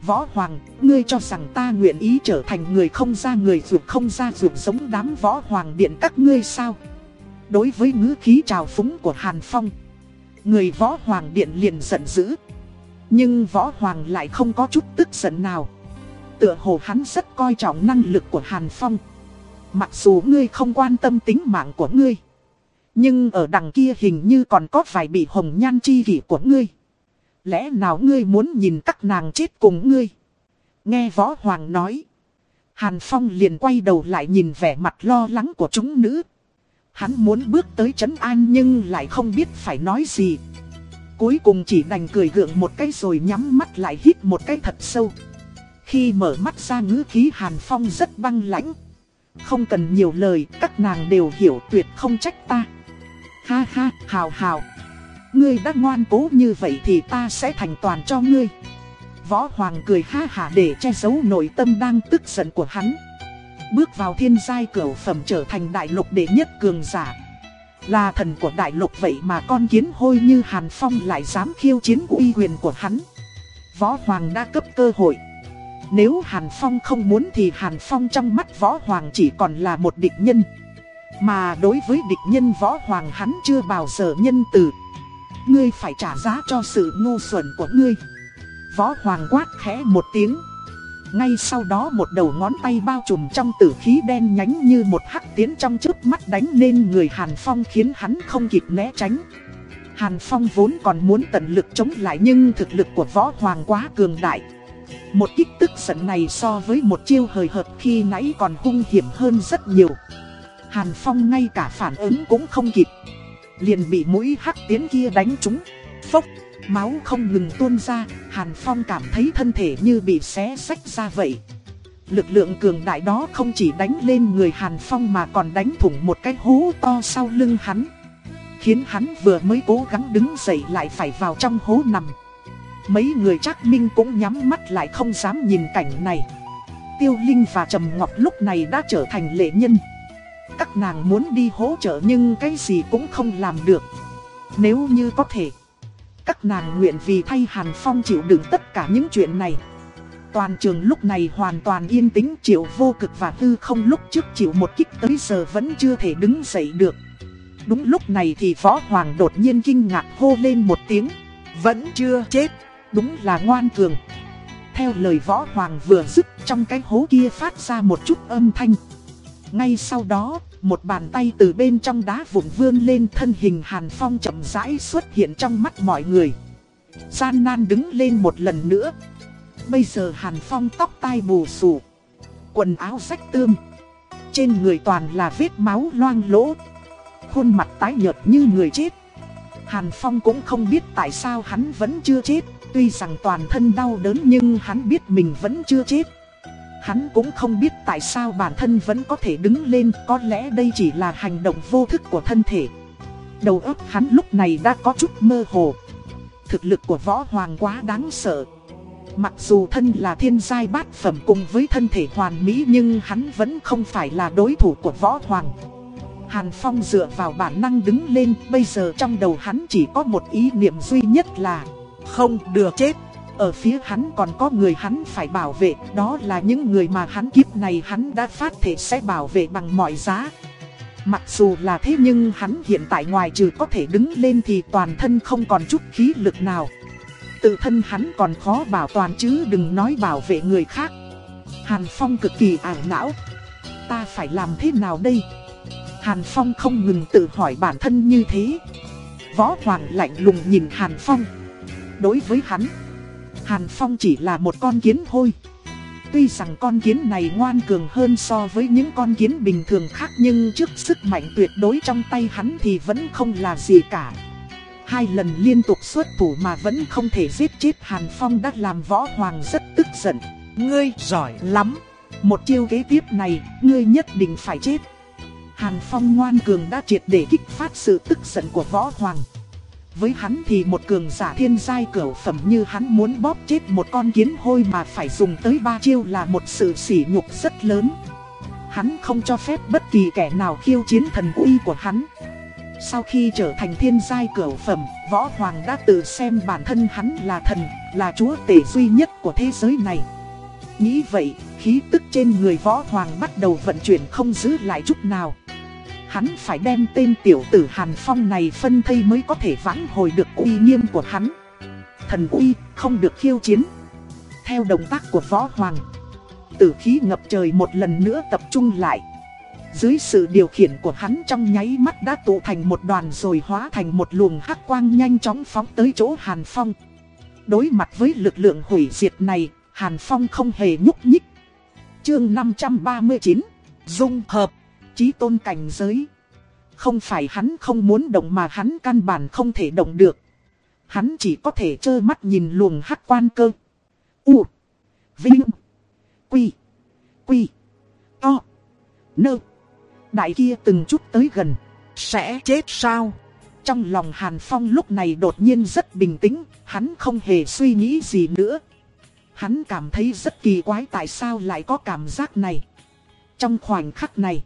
Võ Hoàng, ngươi cho rằng ta nguyện ý trở thành người không ra người ruột không ra ruột giống đám võ hoàng điện các ngươi sao? Đối với ngữ khí trào phúng của Hàn Phong, người võ hoàng điện liền giận dữ. Nhưng võ hoàng lại không có chút tức giận nào. Tựa hồ hắn rất coi trọng năng lực của Hàn Phong. Mặc dù ngươi không quan tâm tính mạng của ngươi. Nhưng ở đằng kia hình như còn có vài bị hồng nhan chi kỷ của ngươi. Lẽ nào ngươi muốn nhìn các nàng chết cùng ngươi? Nghe võ hoàng nói. Hàn Phong liền quay đầu lại nhìn vẻ mặt lo lắng của chúng nữ. Hắn muốn bước tới trấn an nhưng lại không biết phải nói gì. Cuối cùng chỉ đành cười gượng một cái rồi nhắm mắt lại hít một cái thật sâu. Khi mở mắt ra ngữ khí Hàn Phong rất băng lãnh. Không cần nhiều lời, các nàng đều hiểu tuyệt không trách ta. Ha ha, hào hào. Ngươi đã ngoan cố như vậy thì ta sẽ thành toàn cho ngươi. Võ Hoàng cười ha hả để che giấu nội tâm đang tức giận của hắn. Bước vào thiên giai cửu phẩm trở thành đại lục đệ nhất cường giả. Là thần của đại lục vậy mà con kiến hôi như Hàn Phong lại dám khiêu chiến uy quyền của hắn. Võ Hoàng đã cấp cơ hội. Nếu Hàn Phong không muốn thì Hàn Phong trong mắt Võ Hoàng chỉ còn là một địch nhân. Mà đối với địch nhân Võ Hoàng hắn chưa bao giờ nhân từ. Ngươi phải trả giá cho sự ngu xuẩn của ngươi. Võ Hoàng quát khẽ một tiếng. Ngay sau đó một đầu ngón tay bao trùm trong tử khí đen nhánh như một hắc tiến trong trước mắt đánh lên người Hàn Phong khiến hắn không kịp né tránh. Hàn Phong vốn còn muốn tận lực chống lại nhưng thực lực của Võ Hoàng quá cường đại. Một kích tức giận này so với một chiêu hời hợt khi nãy còn hung hiểm hơn rất nhiều. Hàn Phong ngay cả phản ứng cũng không kịp. Liền bị mũi hắc tiến kia đánh trúng. Phốc, máu không ngừng tuôn ra, Hàn Phong cảm thấy thân thể như bị xé sách ra vậy. Lực lượng cường đại đó không chỉ đánh lên người Hàn Phong mà còn đánh thủng một cái hố to sau lưng hắn. Khiến hắn vừa mới cố gắng đứng dậy lại phải vào trong hố nằm. Mấy người chắc minh cũng nhắm mắt lại không dám nhìn cảnh này. Tiêu Linh và Trầm Ngọc lúc này đã trở thành lệ nhân. Các nàng muốn đi hỗ trợ nhưng cái gì cũng không làm được. Nếu như có thể, các nàng nguyện vì thay Hàn Phong chịu đựng tất cả những chuyện này. Toàn trường lúc này hoàn toàn yên tĩnh chịu vô cực và tư không lúc trước chịu một kích tới giờ vẫn chưa thể đứng dậy được. Đúng lúc này thì Võ Hoàng đột nhiên kinh ngạc hô lên một tiếng. Vẫn chưa chết, đúng là ngoan cường. Theo lời Võ Hoàng vừa dứt trong cái hố kia phát ra một chút âm thanh. Ngay sau đó, một bàn tay từ bên trong đá vụn vươn lên thân hình Hàn Phong chậm rãi xuất hiện trong mắt mọi người. Gian nan đứng lên một lần nữa. Bây giờ Hàn Phong tóc tai bù xù, quần áo rách tươm. Trên người toàn là vết máu loang lỗ. Khuôn mặt tái nhợt như người chết. Hàn Phong cũng không biết tại sao hắn vẫn chưa chết. Tuy rằng toàn thân đau đớn nhưng hắn biết mình vẫn chưa chết. Hắn cũng không biết tại sao bản thân vẫn có thể đứng lên, có lẽ đây chỉ là hành động vô thức của thân thể. Đầu óc hắn lúc này đã có chút mơ hồ. Thực lực của võ hoàng quá đáng sợ. Mặc dù thân là thiên giai bát phẩm cùng với thân thể hoàn mỹ nhưng hắn vẫn không phải là đối thủ của võ hoàng. Hàn Phong dựa vào bản năng đứng lên, bây giờ trong đầu hắn chỉ có một ý niệm duy nhất là không được chết. Ở phía hắn còn có người hắn phải bảo vệ, đó là những người mà hắn kiếp này hắn đã phát thể sẽ bảo vệ bằng mọi giá. Mặc dù là thế nhưng hắn hiện tại ngoài trừ có thể đứng lên thì toàn thân không còn chút khí lực nào. Tự thân hắn còn khó bảo toàn chứ đừng nói bảo vệ người khác. Hàn Phong cực kỳ ảo não. Ta phải làm thế nào đây? Hàn Phong không ngừng tự hỏi bản thân như thế. Võ Hoàng lạnh lùng nhìn Hàn Phong. Đối với hắn Hàn Phong chỉ là một con kiến thôi. Tuy rằng con kiến này ngoan cường hơn so với những con kiến bình thường khác nhưng trước sức mạnh tuyệt đối trong tay hắn thì vẫn không là gì cả. Hai lần liên tục xuất thủ mà vẫn không thể giết chết Hàn Phong đã làm võ hoàng rất tức giận. Ngươi giỏi lắm. Một chiêu kế tiếp này, ngươi nhất định phải chết. Hàn Phong ngoan cường đã triệt để kích phát sự tức giận của Võ Hoàng. Với hắn thì một cường giả thiên giai cửu phẩm như hắn muốn bóp chết một con kiến hôi mà phải dùng tới ba chiêu là một sự sỉ nhục rất lớn. Hắn không cho phép bất kỳ kẻ nào khiêu chiến thần uy của hắn. Sau khi trở thành thiên giai cửu phẩm, Võ Hoàng đã tự xem bản thân hắn là thần, là chúa tể duy nhất của thế giới này. Nghĩ vậy, khí tức trên người Võ Hoàng bắt đầu vận chuyển không giữ lại chút nào. Hắn phải đem tên tiểu tử Hàn Phong này phân thây mới có thể vãn hồi được uy nghiêm của hắn. Thần uy, không được khiêu chiến. Theo động tác của Võ Hoàng, tử khí ngập trời một lần nữa tập trung lại. Dưới sự điều khiển của hắn trong nháy mắt đã tụ thành một đoàn rồi hóa thành một luồng hắc quang nhanh chóng phóng tới chỗ Hàn Phong. Đối mặt với lực lượng hủy diệt này, Hàn Phong không hề nhúc nhích. Chương 539 Dung hợp Chí tôn cảnh giới. Không phải hắn không muốn động mà hắn căn bản không thể động được. Hắn chỉ có thể trơ mắt nhìn luồng hắc quan cơ. U, Vinh, Quy Quy, To, Nơ. Đại kia từng chút tới gần, Sẽ chết sao? Trong lòng Hàn Phong lúc này đột nhiên rất bình tĩnh, Hắn không hề suy nghĩ gì nữa. Hắn cảm thấy rất kỳ quái tại sao lại có cảm giác này. Trong khoảnh khắc này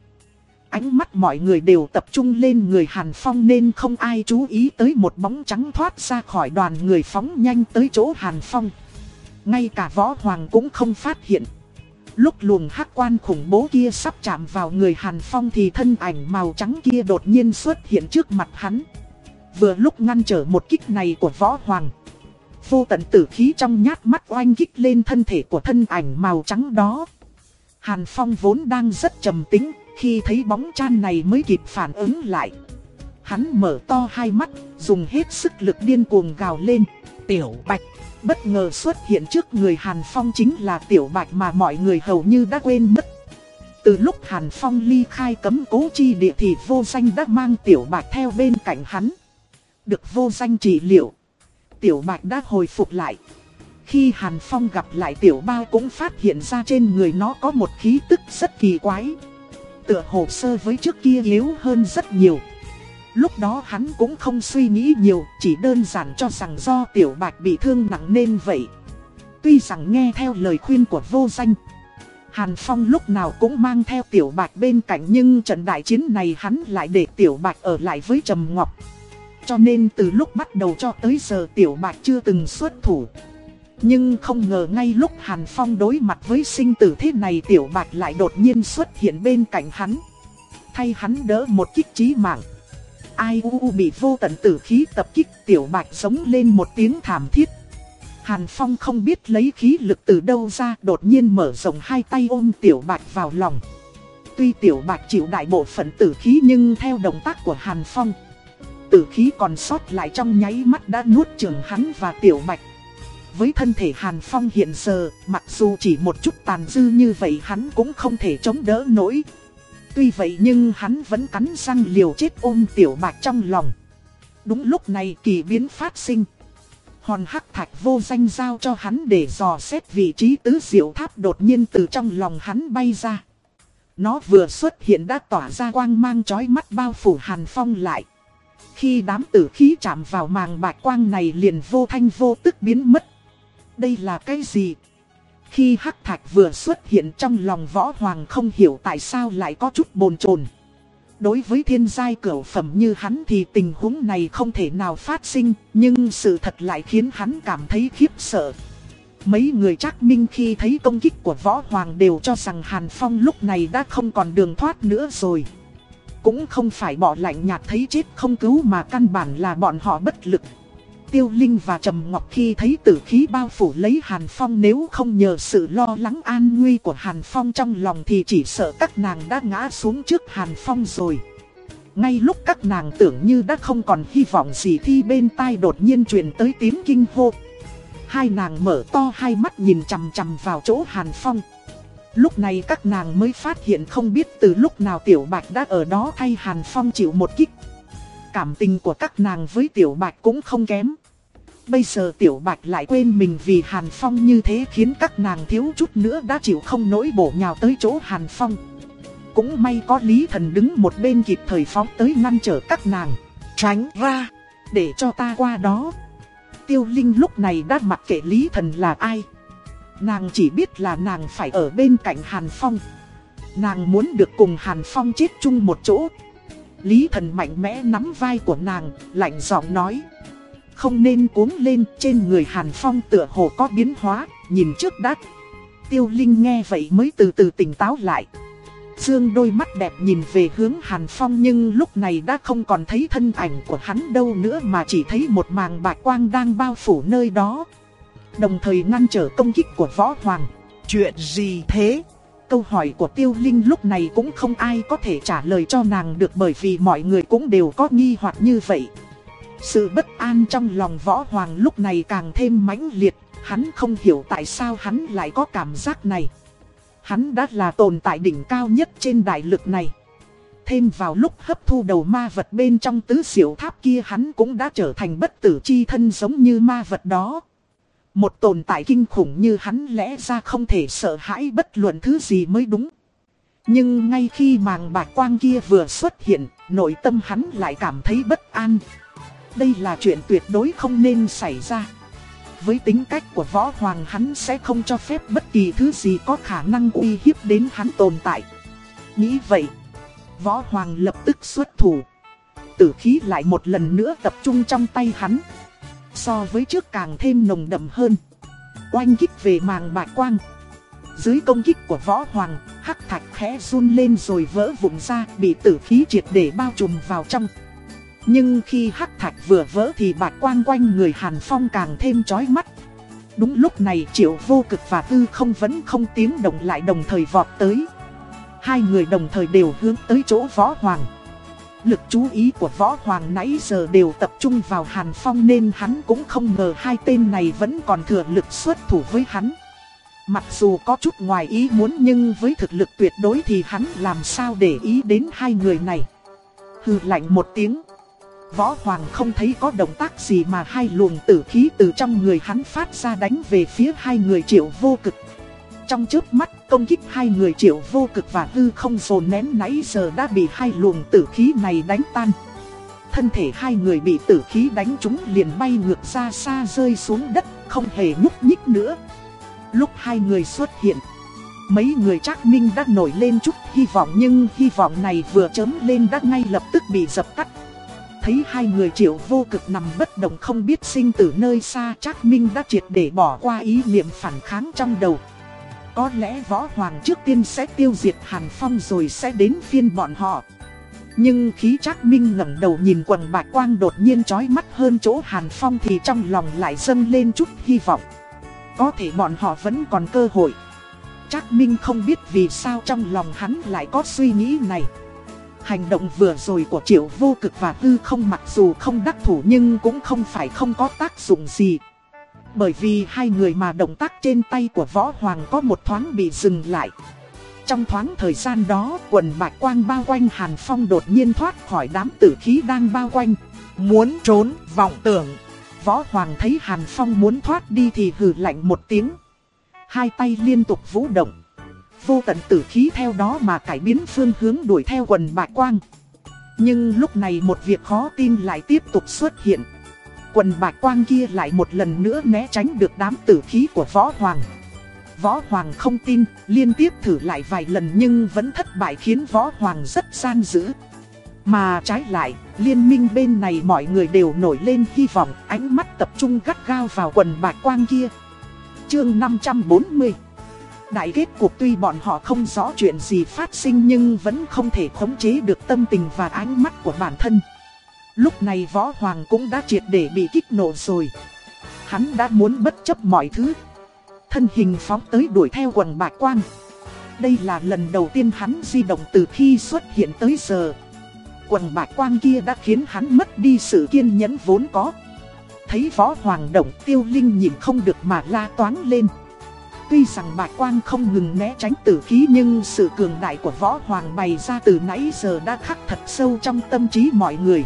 Ánh mắt mọi người đều tập trung lên người Hàn Phong nên không ai chú ý tới một bóng trắng thoát ra khỏi đoàn người phóng nhanh tới chỗ Hàn Phong. Ngay cả võ hoàng cũng không phát hiện. Lúc luồng hắc quan khủng bố kia sắp chạm vào người Hàn Phong thì thân ảnh màu trắng kia đột nhiên xuất hiện trước mặt hắn. Vừa lúc ngăn trở một kích này của võ hoàng. Vô tận tử khí trong nhát mắt oanh kích lên thân thể của thân ảnh màu trắng đó. Hàn Phong vốn đang rất trầm tĩnh khi thấy bóng chan này mới kịp phản ứng lại. Hắn mở to hai mắt, dùng hết sức lực điên cuồng gào lên. Tiểu Bạch, bất ngờ xuất hiện trước người Hàn Phong chính là Tiểu Bạch mà mọi người hầu như đã quên mất. Từ lúc Hàn Phong ly khai cấm cố chi địa thì vô danh đã mang Tiểu Bạch theo bên cạnh hắn. Được vô danh trị liệu. Tiểu Bạch đã hồi phục lại. Khi Hàn Phong gặp lại Tiểu Bao cũng phát hiện ra trên người nó có một khí tức rất kỳ quái. Tựa hồ sơ với trước kia yếu hơn rất nhiều. Lúc đó hắn cũng không suy nghĩ nhiều, chỉ đơn giản cho rằng do Tiểu Bạch bị thương nặng nên vậy. Tuy rằng nghe theo lời khuyên của vô danh, Hàn Phong lúc nào cũng mang theo Tiểu Bạch bên cạnh nhưng trận đại chiến này hắn lại để Tiểu Bạch ở lại với Trầm Ngọc. Cho nên từ lúc bắt đầu cho tới giờ Tiểu Bạch chưa từng xuất thủ. Nhưng không ngờ ngay lúc Hàn Phong đối mặt với sinh tử thế này Tiểu Bạch lại đột nhiên xuất hiện bên cạnh hắn. Thay hắn đỡ một kích chí mạng. Ai u bị vô tận tử khí tập kích Tiểu Bạch giống lên một tiếng thảm thiết. Hàn Phong không biết lấy khí lực từ đâu ra đột nhiên mở rộng hai tay ôm Tiểu Bạch vào lòng. Tuy Tiểu Bạch chịu đại bộ phận tử khí nhưng theo động tác của Hàn Phong. Tử khí còn sót lại trong nháy mắt đã nuốt chửng hắn và Tiểu Bạch. Với thân thể Hàn Phong hiện giờ, mặc dù chỉ một chút tàn dư như vậy hắn cũng không thể chống đỡ nổi. Tuy vậy nhưng hắn vẫn cắn răng liều chết ôm Tiểu Bạch trong lòng. Đúng lúc này kỳ biến phát sinh. Hòn hắc thạch vô danh giao cho hắn để dò xét vị trí tứ diệu tháp đột nhiên từ trong lòng hắn bay ra. Nó vừa xuất hiện đã tỏa ra quang mang chói mắt bao phủ Hàn Phong lại. Khi đám tử khí chạm vào màng bạch quang này liền vô thanh vô tức biến mất. Đây là cái gì? Khi hắc thạch vừa xuất hiện trong lòng võ hoàng không hiểu tại sao lại có chút bồn chồn. Đối với thiên giai cửu phẩm như hắn thì tình huống này không thể nào phát sinh, nhưng sự thật lại khiến hắn cảm thấy khiếp sợ. Mấy người chắc minh khi thấy công kích của võ hoàng đều cho rằng Hàn Phong lúc này đã không còn đường thoát nữa rồi. Cũng không phải bỏ lạnh nhạt thấy chết không cứu mà căn bản là bọn họ bất lực. Tiêu Linh và Trầm Ngọc khi thấy tử khí bao phủ lấy Hàn Phong nếu không nhờ sự lo lắng an nguy của Hàn Phong trong lòng thì chỉ sợ các nàng đã ngã xuống trước Hàn Phong rồi. Ngay lúc các nàng tưởng như đã không còn hy vọng gì thì bên tai đột nhiên truyền tới tiếng kinh hô. Hai nàng mở to hai mắt nhìn chằm chằm vào chỗ Hàn Phong. Lúc này các nàng mới phát hiện không biết từ lúc nào Tiểu Bạch đã ở đó thay Hàn Phong chịu một kích. Cảm tình của các nàng với Tiểu Bạch cũng không kém. Bây giờ Tiểu Bạch lại quên mình vì Hàn Phong như thế khiến các nàng thiếu chút nữa đã chịu không nổi bổ nhào tới chỗ Hàn Phong. cũng may có Lý Thần đứng một bên kịp thời phóng tới ngăn trở các nàng. Tránh ra. Để cho ta qua đó. Tiêu Linh lúc này đã mặc kệ Lý Thần là ai. Nàng chỉ biết là nàng phải ở bên cạnh Hàn Phong. Nàng muốn được cùng Hàn Phong chết chung một chỗ. Lý Thần mạnh mẽ nắm vai của nàng, lạnh giọng nói. Không nên cuống lên trên người Hàn Phong tựa hồ có biến hóa, nhìn trước đắt. Tiêu Linh nghe vậy mới từ từ tỉnh táo lại. Dương đôi mắt đẹp nhìn về hướng Hàn Phong nhưng lúc này đã không còn thấy thân ảnh của hắn đâu nữa mà chỉ thấy một màng bạch quang đang bao phủ nơi đó. Đồng thời ngăn trở công kích của Võ Hoàng. Chuyện gì thế? Câu hỏi của Tiêu Linh lúc này cũng không ai có thể trả lời cho nàng được bởi vì mọi người cũng đều có nghi hoặc như vậy. Sự bất an trong lòng Võ Hoàng lúc này càng thêm mãnh liệt, hắn không hiểu tại sao hắn lại có cảm giác này. Hắn đã là tồn tại đỉnh cao nhất trên đại lực này. Thêm vào lúc hấp thu đầu ma vật bên trong tứ diệu tháp kia hắn cũng đã trở thành bất tử chi thân giống như ma vật đó. Một tồn tại kinh khủng như hắn lẽ ra không thể sợ hãi bất luận thứ gì mới đúng. Nhưng ngay khi màng bạc quang kia vừa xuất hiện, nội tâm hắn lại cảm thấy bất an. Đây là chuyện tuyệt đối không nên xảy ra. Với tính cách của võ hoàng hắn sẽ không cho phép bất kỳ thứ gì có khả năng uy hiếp đến hắn tồn tại. Nghĩ vậy, võ hoàng lập tức xuất thủ. Tử khí lại một lần nữa tập trung trong tay hắn. So với trước càng thêm nồng đậm hơn. Oanh kích về màng Bạch quang. Dưới công kích của võ hoàng, hắc thạch khẽ run lên rồi vỡ vụn ra, bị tử khí triệt để bao trùm vào trong. Nhưng khi hắc thạch vừa vỡ thì bạch quang quanh người Hàn Phong càng thêm chói mắt. Đúng lúc này triệu vô cực và tư không vẫn không tiếng động lại đồng thời vọt tới. Hai người đồng thời đều hướng tới chỗ võ hoàng. Lực chú ý của võ hoàng nãy giờ đều tập trung vào Hàn Phong nên hắn cũng không ngờ hai tên này vẫn còn thừa lực xuất thủ với hắn. Mặc dù có chút ngoài ý muốn nhưng với thực lực tuyệt đối thì hắn làm sao để ý đến hai người này. Hừ lạnh một tiếng. Võ Hoàng không thấy có động tác gì mà hai luồng tử khí từ trong người hắn phát ra đánh về phía hai người triệu vô cực. Trong chớp mắt công kích hai người triệu vô cực và hư không dồn nén nãy giờ đã bị hai luồng tử khí này đánh tan. Thân thể hai người bị tử khí đánh trúng liền bay ngược ra xa rơi xuống đất, không hề nhúc nhích nữa. Lúc hai người xuất hiện, mấy người chắc minh đã nổi lên chút hy vọng nhưng hy vọng này vừa chớm lên đã ngay lập tức bị dập tắt. Thấy hai người triệu vô cực nằm bất động không biết sinh tử nơi xa chắc minh đã triệt để bỏ qua ý niệm phản kháng trong đầu. Có lẽ võ hoàng trước tiên sẽ tiêu diệt Hàn Phong rồi sẽ đến phiên bọn họ. Nhưng khí Trác Minh ngẩng đầu nhìn quần bạch quang đột nhiên chói mắt hơn chỗ Hàn Phong thì trong lòng lại dâng lên chút hy vọng. Có thể bọn họ vẫn còn cơ hội. Trác Minh không biết vì sao trong lòng hắn lại có suy nghĩ này. Hành động vừa rồi của Triệu Vô Cực và Tư không mặc dù không đắc thủ nhưng cũng không phải không có tác dụng gì. Bởi vì hai người mà động tác trên tay của Võ Hoàng có một thoáng bị dừng lại. Trong thoáng thời gian đó, quần bạch quang bao quanh Hàn Phong đột nhiên thoát khỏi đám tử khí đang bao quanh. Muốn trốn, vọng tưởng. Võ Hoàng thấy Hàn Phong muốn thoát đi thì hừ lạnh một tiếng. Hai tay liên tục vũ động. Vô tận tử khí theo đó mà cải biến phương hướng đuổi theo quần bạch quang. Nhưng lúc này một việc khó tin lại tiếp tục xuất hiện. Quần bạch quang kia lại một lần nữa né tránh được đám tử khí của Võ Hoàng. Võ Hoàng không tin, liên tiếp thử lại vài lần nhưng vẫn thất bại khiến Võ Hoàng rất gian dữ. Mà trái lại, liên minh bên này mọi người đều nổi lên hy vọng, ánh mắt tập trung gắt gao vào quần bạch quang kia. Chương 540 Đại kết cuộc tuy bọn họ không rõ chuyện gì phát sinh nhưng vẫn không thể khống chế được tâm tình và ánh mắt của bản thân. Lúc này Võ Hoàng cũng đã triệt để bị kích nổ rồi. Hắn đã muốn bất chấp mọi thứ. Thân hình phóng tới đuổi theo quần bạch quang. Đây là lần đầu tiên hắn di động từ khi xuất hiện tới giờ. Quần bạch quang kia đã khiến hắn mất đi sự kiên nhẫn vốn có. Thấy Võ Hoàng động tiêu linh nhìn không được mà la toán lên. Tuy rằng bạch quang không ngừng né tránh tử khí nhưng sự cường đại của võ hoàng bày ra từ nãy giờ đã khắc thật sâu trong tâm trí mọi người.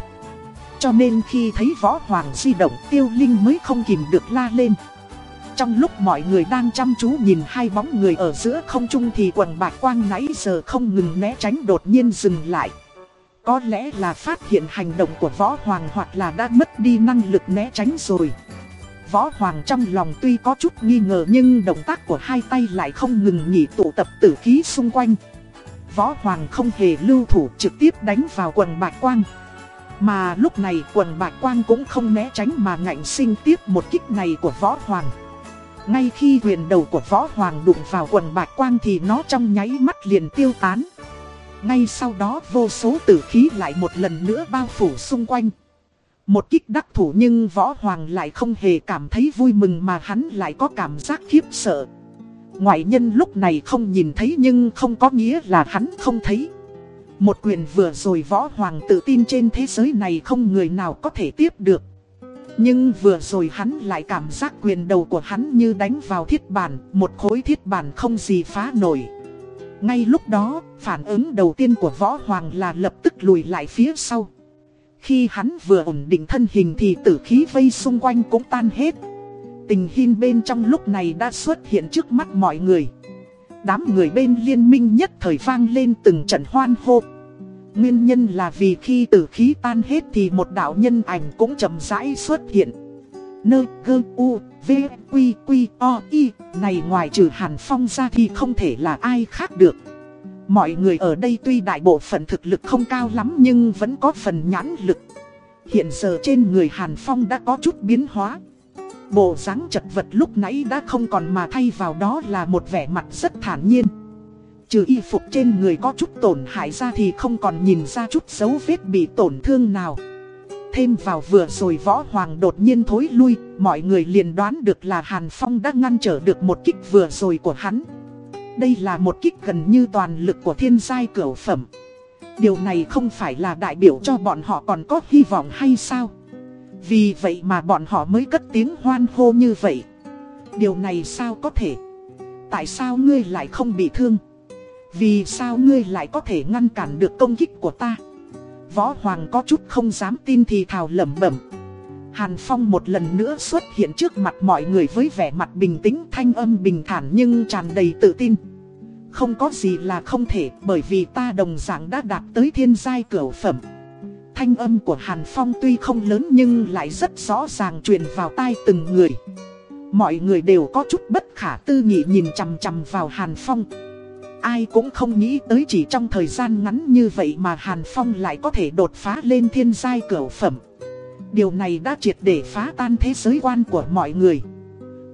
Cho nên khi thấy võ hoàng di động, tiêu linh mới không kìm được la lên. Trong lúc mọi người đang chăm chú nhìn hai bóng người ở giữa không trung thì quần bạc quang nãy giờ không ngừng né tránh đột nhiên dừng lại. Có lẽ là phát hiện hành động của Võ Hoàng hoặc là đã mất đi năng lực né tránh rồi. Võ Hoàng trong lòng tuy có chút nghi ngờ nhưng động tác của hai tay lại không ngừng nghỉ tụ tập tử khí xung quanh. Võ Hoàng không hề lưu thủ trực tiếp đánh vào quần bạch quang. Mà lúc này quần bạch quang cũng không né tránh mà ngạnh sinh tiếp một kích này của Võ Hoàng. Ngay khi quyền đầu của Võ Hoàng đụng vào quần bạch quang thì nó trong nháy mắt liền tiêu tán. Ngay sau đó vô số tử khí lại một lần nữa bao phủ xung quanh. Một kích đắc thủ nhưng Võ Hoàng lại không hề cảm thấy vui mừng mà hắn lại có cảm giác khiếp sợ. Ngoại nhân lúc này không nhìn thấy nhưng không có nghĩa là hắn không thấy. Một quyền vừa rồi Võ Hoàng tự tin trên thế giới này không người nào có thể tiếp được. Nhưng vừa rồi hắn lại cảm giác quyền đầu của hắn như đánh vào thiết bản, một khối thiết bản không gì phá nổi. Ngay lúc đó, phản ứng đầu tiên của Võ Hoàng là lập tức lùi lại phía sau. Khi hắn vừa ổn định thân hình thì tử khí vây xung quanh cũng tan hết. Tình hình bên trong lúc này đã xuất hiện trước mắt mọi người. Đám người bên liên minh nhất thời vang lên từng trận hoan hô. Nguyên nhân là vì khi tử khí tan hết thì một đạo nhân ảnh cũng chậm rãi xuất hiện. Nơi gơ u, v, quy, quy, o, y, này ngoài trừ Hàn Phong ra thì không thể là ai khác được. Mọi người ở đây tuy đại bộ phận thực lực không cao lắm nhưng vẫn có phần nhãn lực. Hiện giờ trên người Hàn Phong đã có chút biến hóa. Bộ dáng chật vật lúc nãy đã không còn mà thay vào đó là một vẻ mặt rất thản nhiên. Trừ y phục trên người có chút tổn hại ra thì không còn nhìn ra chút dấu vết bị tổn thương nào. Thêm vào vừa rồi võ hoàng đột nhiên thối lui, mọi người liền đoán được là Hàn Phong đã ngăn trở được một kích vừa rồi của hắn. Đây là một kích gần như toàn lực của thiên giai cửu phẩm. Điều này không phải là đại biểu cho bọn họ còn có hy vọng hay sao? Vì vậy mà bọn họ mới cất tiếng hoan hô như vậy. Điều này sao có thể? Tại sao ngươi lại không bị thương? Vì sao ngươi lại có thể ngăn cản được công kích của ta? Võ Hoàng có chút không dám tin thì thào lẩm bẩm. Hàn Phong một lần nữa xuất hiện trước mặt mọi người với vẻ mặt bình tĩnh, thanh âm bình thản nhưng tràn đầy tự tin. Không có gì là không thể, bởi vì ta đồng dạng đã đạt tới thiên giai cửu phẩm. Thanh âm của Hàn Phong tuy không lớn nhưng lại rất rõ ràng truyền vào tai từng người. Mọi người đều có chút bất khả tư nghị nhìn chằm chằm vào Hàn Phong. Ai cũng không nghĩ tới chỉ trong thời gian ngắn như vậy mà Hàn Phong lại có thể đột phá lên thiên giai cửu phẩm. Điều này đã triệt để phá tan thế giới quan của mọi người.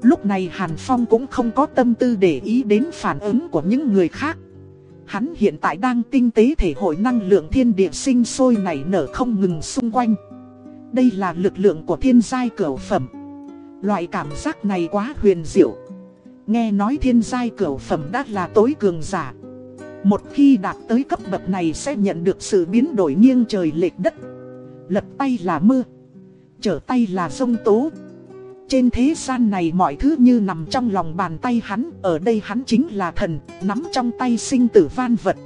Lúc này Hàn Phong cũng không có tâm tư để ý đến phản ứng của những người khác. Hắn hiện tại đang tinh tế thể hội năng lượng thiên địa sinh sôi nảy nở không ngừng xung quanh. Đây là lực lượng của thiên giai cửu phẩm. Loại cảm giác này quá huyền diệu. Nghe nói thiên giai cửu phẩm đã là tối cường giả. Một khi đạt tới cấp bậc này sẽ nhận được sự biến đổi nghiêng trời lệch đất. Lật tay là mưa. Trở tay là sông tố. Trên thế gian này mọi thứ như nằm trong lòng bàn tay hắn, ở đây hắn chính là thần, nắm trong tay sinh tử van vật.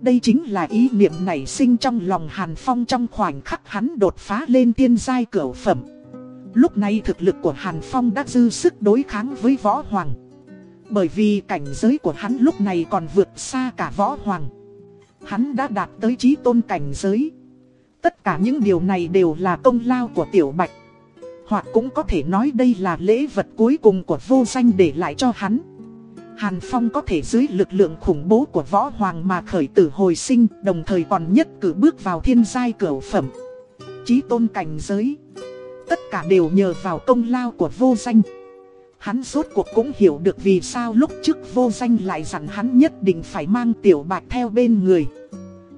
Đây chính là ý niệm nảy sinh trong lòng Hàn Phong trong khoảnh khắc hắn đột phá lên tiên giai cửu phẩm. Lúc này thực lực của Hàn Phong đã dư sức đối kháng với Võ Hoàng. Bởi vì cảnh giới của hắn lúc này còn vượt xa cả Võ Hoàng. Hắn đã đạt tới trí tôn cảnh giới. Tất cả những điều này đều là công lao của Tiểu Bạch. Hoặc cũng có thể nói đây là lễ vật cuối cùng của vô danh để lại cho hắn. Hàn Phong có thể dưới lực lượng khủng bố của võ hoàng mà khởi tử hồi sinh, đồng thời còn nhất cử bước vào thiên giai cửu phẩm. Chí tôn cảnh giới. Tất cả đều nhờ vào công lao của vô danh. Hắn rốt cuộc cũng hiểu được vì sao lúc trước vô danh lại dặn hắn nhất định phải mang tiểu bạch theo bên người.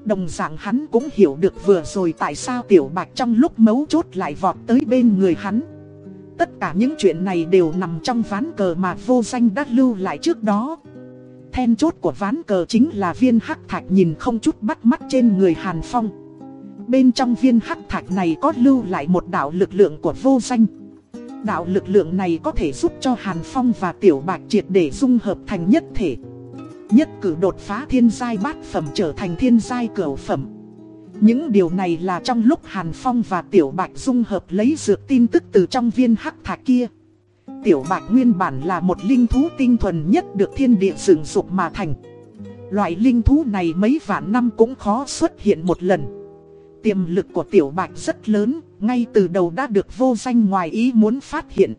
Đồng dạng hắn cũng hiểu được vừa rồi tại sao tiểu bạch trong lúc mấu chốt lại vọt tới bên người hắn. Tất cả những chuyện này đều nằm trong ván cờ mà vô danh đã lưu lại trước đó. Then chốt của ván cờ chính là viên hắc thạch nhìn không chút bắt mắt trên người Hàn Phong. Bên trong viên hắc thạch này có lưu lại một đạo lực lượng của vô danh. Đạo lực lượng này có thể giúp cho Hàn Phong và Tiểu Bạch triệt để dung hợp thành nhất thể. Nhất cử đột phá thiên giai bát phẩm trở thành thiên giai cửu phẩm. Những điều này là trong lúc Hàn Phong và Tiểu Bạch dung hợp lấy dược tin tức từ trong viên hắc thạch kia. Tiểu bạch nguyên bản là một linh thú tinh thuần nhất được thiên địa dựng dục mà thành. Loại linh thú này mấy vạn năm cũng khó xuất hiện một lần. Tiềm lực của tiểu bạch rất lớn, ngay từ đầu đã được vô danh ngoài ý muốn phát hiện.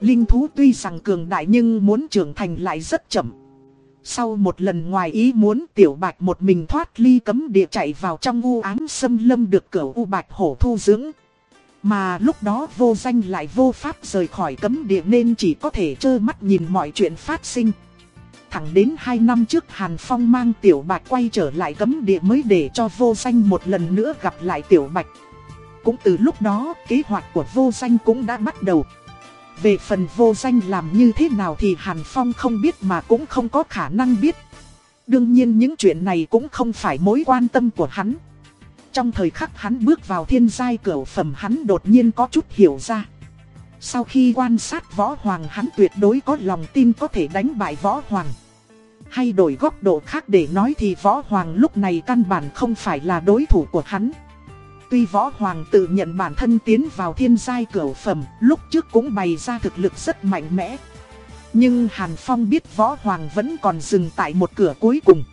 Linh thú tuy rằng cường đại nhưng muốn trưởng thành lại rất chậm. Sau một lần ngoài ý muốn tiểu bạch một mình thoát ly cấm địa chạy vào trong u ám xâm lâm được cửa u bạch hổ thu dưỡng. Mà lúc đó vô danh lại vô pháp rời khỏi cấm địa nên chỉ có thể trơ mắt nhìn mọi chuyện phát sinh. Thẳng đến 2 năm trước Hàn Phong mang Tiểu Bạch quay trở lại cấm địa mới để cho vô danh một lần nữa gặp lại Tiểu Bạch. Cũng từ lúc đó, kế hoạch của vô danh cũng đã bắt đầu. Về phần vô danh làm như thế nào thì Hàn Phong không biết mà cũng không có khả năng biết. Đương nhiên những chuyện này cũng không phải mối quan tâm của hắn. Trong thời khắc hắn bước vào thiên giai cửa phẩm hắn đột nhiên có chút hiểu ra. Sau khi quan sát võ hoàng hắn tuyệt đối có lòng tin có thể đánh bại võ hoàng. Hay đổi góc độ khác để nói thì võ hoàng lúc này căn bản không phải là đối thủ của hắn. Tuy võ hoàng tự nhận bản thân tiến vào thiên giai cửa phẩm, lúc trước cũng bày ra thực lực rất mạnh mẽ. Nhưng Hàn Phong biết võ hoàng vẫn còn dừng tại một cửa cuối cùng.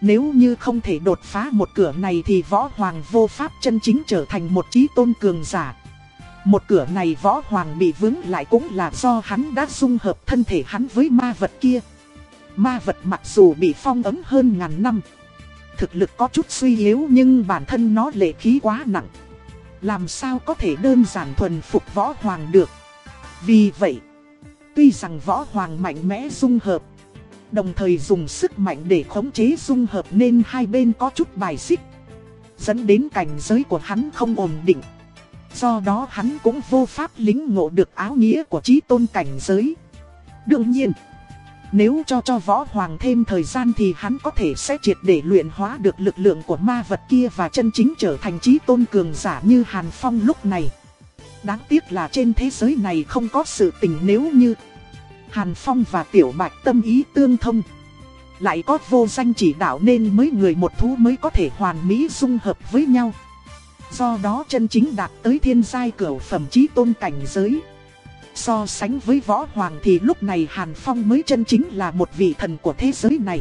Nếu như không thể đột phá một cửa này thì võ hoàng vô pháp chân chính trở thành một trí tôn cường giả. Một cửa này võ hoàng bị vướng lại cũng là do hắn đã dung hợp thân thể hắn với ma vật kia. Ma vật mặc dù bị phong ấm hơn ngàn năm. Thực lực có chút suy yếu nhưng bản thân nó lệ khí quá nặng. Làm sao có thể đơn giản thuần phục võ hoàng được. Vì vậy, tuy rằng võ hoàng mạnh mẽ dung hợp, đồng thời dùng sức mạnh để khống chế dung hợp nên hai bên có chút bài xích. Dẫn đến cảnh giới của hắn không ổn định. Do đó hắn cũng vô pháp lính ngộ được áo nghĩa của trí tôn cảnh giới. Đương nhiên, nếu cho cho võ hoàng thêm thời gian thì hắn có thể sẽ triệt để luyện hóa được lực lượng của ma vật kia và chân chính trở thành trí tôn cường giả như Hàn Phong lúc này. Đáng tiếc là trên thế giới này không có sự tình nếu như Hàn Phong và Tiểu Bạch tâm ý tương thông. Lại có vô danh chỉ đạo nên mấy người một thú mới có thể hoàn mỹ dung hợp với nhau. Do đó chân chính đạt tới thiên giai cửa phẩm trí tôn cảnh giới. So sánh với võ hoàng thì lúc này Hàn Phong mới chân chính là một vị thần của thế giới này.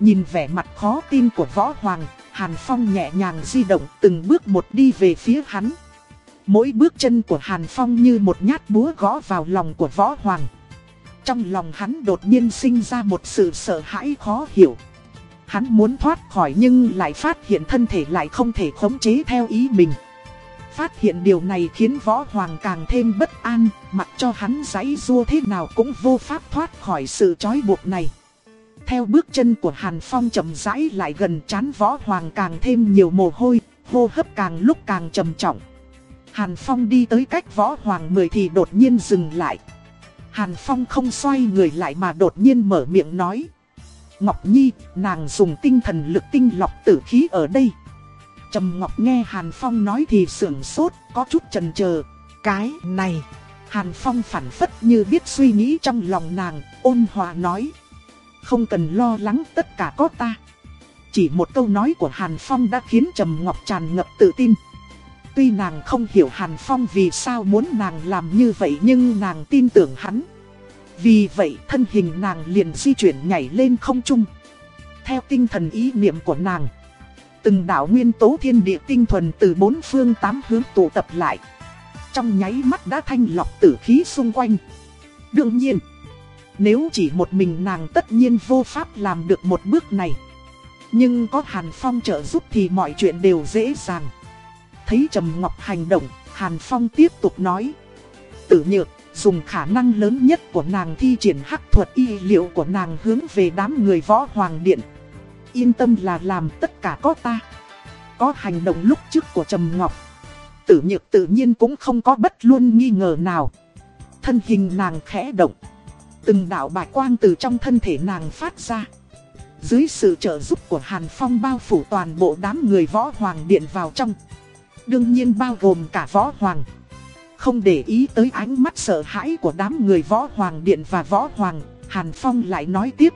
Nhìn vẻ mặt khó tin của võ hoàng, Hàn Phong nhẹ nhàng di động từng bước một đi về phía hắn. Mỗi bước chân của Hàn Phong như một nhát búa gõ vào lòng của võ hoàng. Trong lòng hắn đột nhiên sinh ra một sự sợ hãi khó hiểu. Hắn muốn thoát khỏi nhưng lại phát hiện thân thể lại không thể khống chế theo ý mình. Phát hiện điều này khiến võ hoàng càng thêm bất an, mặc cho hắn giấy rua thế nào cũng vô pháp thoát khỏi sự trói buộc này. Theo bước chân của Hàn Phong chậm rãi lại gần chán võ hoàng càng thêm nhiều mồ hôi, hô hấp càng lúc càng trầm trọng. Hàn Phong đi tới cách võ hoàng mười thì đột nhiên dừng lại. Hàn Phong không xoay người lại mà đột nhiên mở miệng nói. Ngọc Nhi, nàng dùng tinh thần lực tinh lọc tử khí ở đây. Trầm Ngọc nghe Hàn Phong nói thì sưởng sốt, có chút chần chờ. Cái này, Hàn Phong phản phất như biết suy nghĩ trong lòng nàng, ôn hòa nói. Không cần lo lắng tất cả có ta. Chỉ một câu nói của Hàn Phong đã khiến Trầm Ngọc tràn ngập tự tin. Tuy nàng không hiểu Hàn Phong vì sao muốn nàng làm như vậy nhưng nàng tin tưởng hắn. Vì vậy thân hình nàng liền di chuyển nhảy lên không trung. Theo tinh thần ý niệm của nàng. Từng đạo nguyên tố thiên địa tinh thuần từ bốn phương tám hướng tụ tập lại. Trong nháy mắt đã thanh lọc tử khí xung quanh. Đương nhiên, nếu chỉ một mình nàng tất nhiên vô pháp làm được một bước này. Nhưng có Hàn Phong trợ giúp thì mọi chuyện đều dễ dàng. Thấy Trầm Ngọc hành động, Hàn Phong tiếp tục nói. Tử nhược, dùng khả năng lớn nhất của nàng thi triển hắc thuật y liệu của nàng hướng về đám người võ hoàng điện. Yên tâm là làm tất cả có ta. Có hành động lúc trước của Trầm Ngọc. Tử nhược tự nhiên cũng không có bất luôn nghi ngờ nào. Thân hình nàng khẽ động. Từng đạo bạch quang từ trong thân thể nàng phát ra. Dưới sự trợ giúp của Hàn Phong bao phủ toàn bộ đám người võ hoàng điện vào trong. Đương nhiên bao gồm cả võ hoàng. Không để ý tới ánh mắt sợ hãi của đám người võ hoàng điện và võ hoàng, Hàn Phong lại nói tiếp.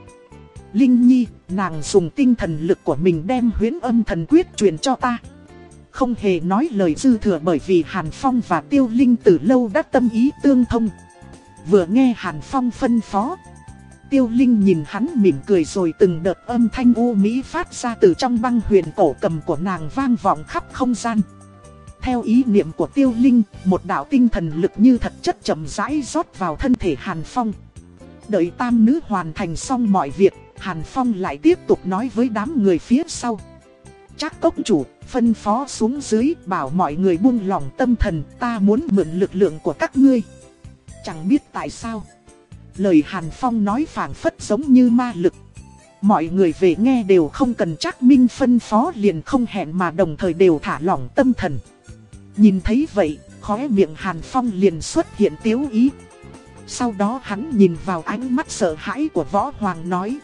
Linh Nhi, nàng dùng tinh thần lực của mình đem huyến âm thần quyết truyền cho ta. Không hề nói lời dư thừa bởi vì Hàn Phong và Tiêu Linh từ lâu đã tâm ý tương thông. Vừa nghe Hàn Phong phân phó Tiêu Linh nhìn hắn mỉm cười rồi từng đợt âm thanh u mỹ phát ra từ trong băng huyền cổ cầm của nàng vang vọng khắp không gian. Theo ý niệm của Tiêu Linh, một đạo tinh thần lực như thật chất chậm rãi rót vào thân thể Hàn Phong. Đợi tam nữ hoàn thành xong mọi việc, Hàn Phong lại tiếp tục nói với đám người phía sau. Chắc cốc chủ, phân phó xuống dưới bảo mọi người buông lòng tâm thần, ta muốn mượn lực lượng của các ngươi. Chẳng biết tại sao. Lời Hàn Phong nói phảng phất giống như ma lực. Mọi người về nghe đều không cần chắc minh phân phó liền không hẹn mà đồng thời đều thả lỏng tâm thần. Nhìn thấy vậy, khóe miệng Hàn Phong liền xuất hiện tiếu ý. Sau đó hắn nhìn vào ánh mắt sợ hãi của Võ Hoàng nói.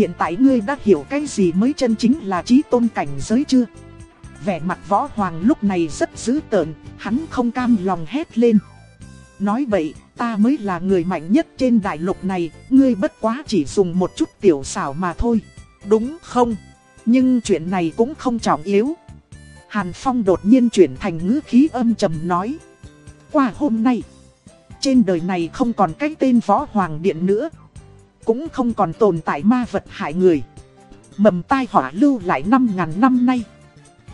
Hiện tại ngươi đã hiểu cái gì mới chân chính là trí tôn cảnh giới chưa? Vẻ mặt Võ Hoàng lúc này rất dữ tợn, hắn không cam lòng hét lên. Nói vậy, ta mới là người mạnh nhất trên đại lục này, ngươi bất quá chỉ dùng một chút tiểu xảo mà thôi. Đúng không? Nhưng chuyện này cũng không trọng yếu. Hàn Phong đột nhiên chuyển thành ngữ khí âm trầm nói. Qua hôm nay, trên đời này không còn cái tên Võ Hoàng Điện nữa. Cũng không còn tồn tại ma vật hại người. Mầm tai họa lưu lại 5.000 năm nay.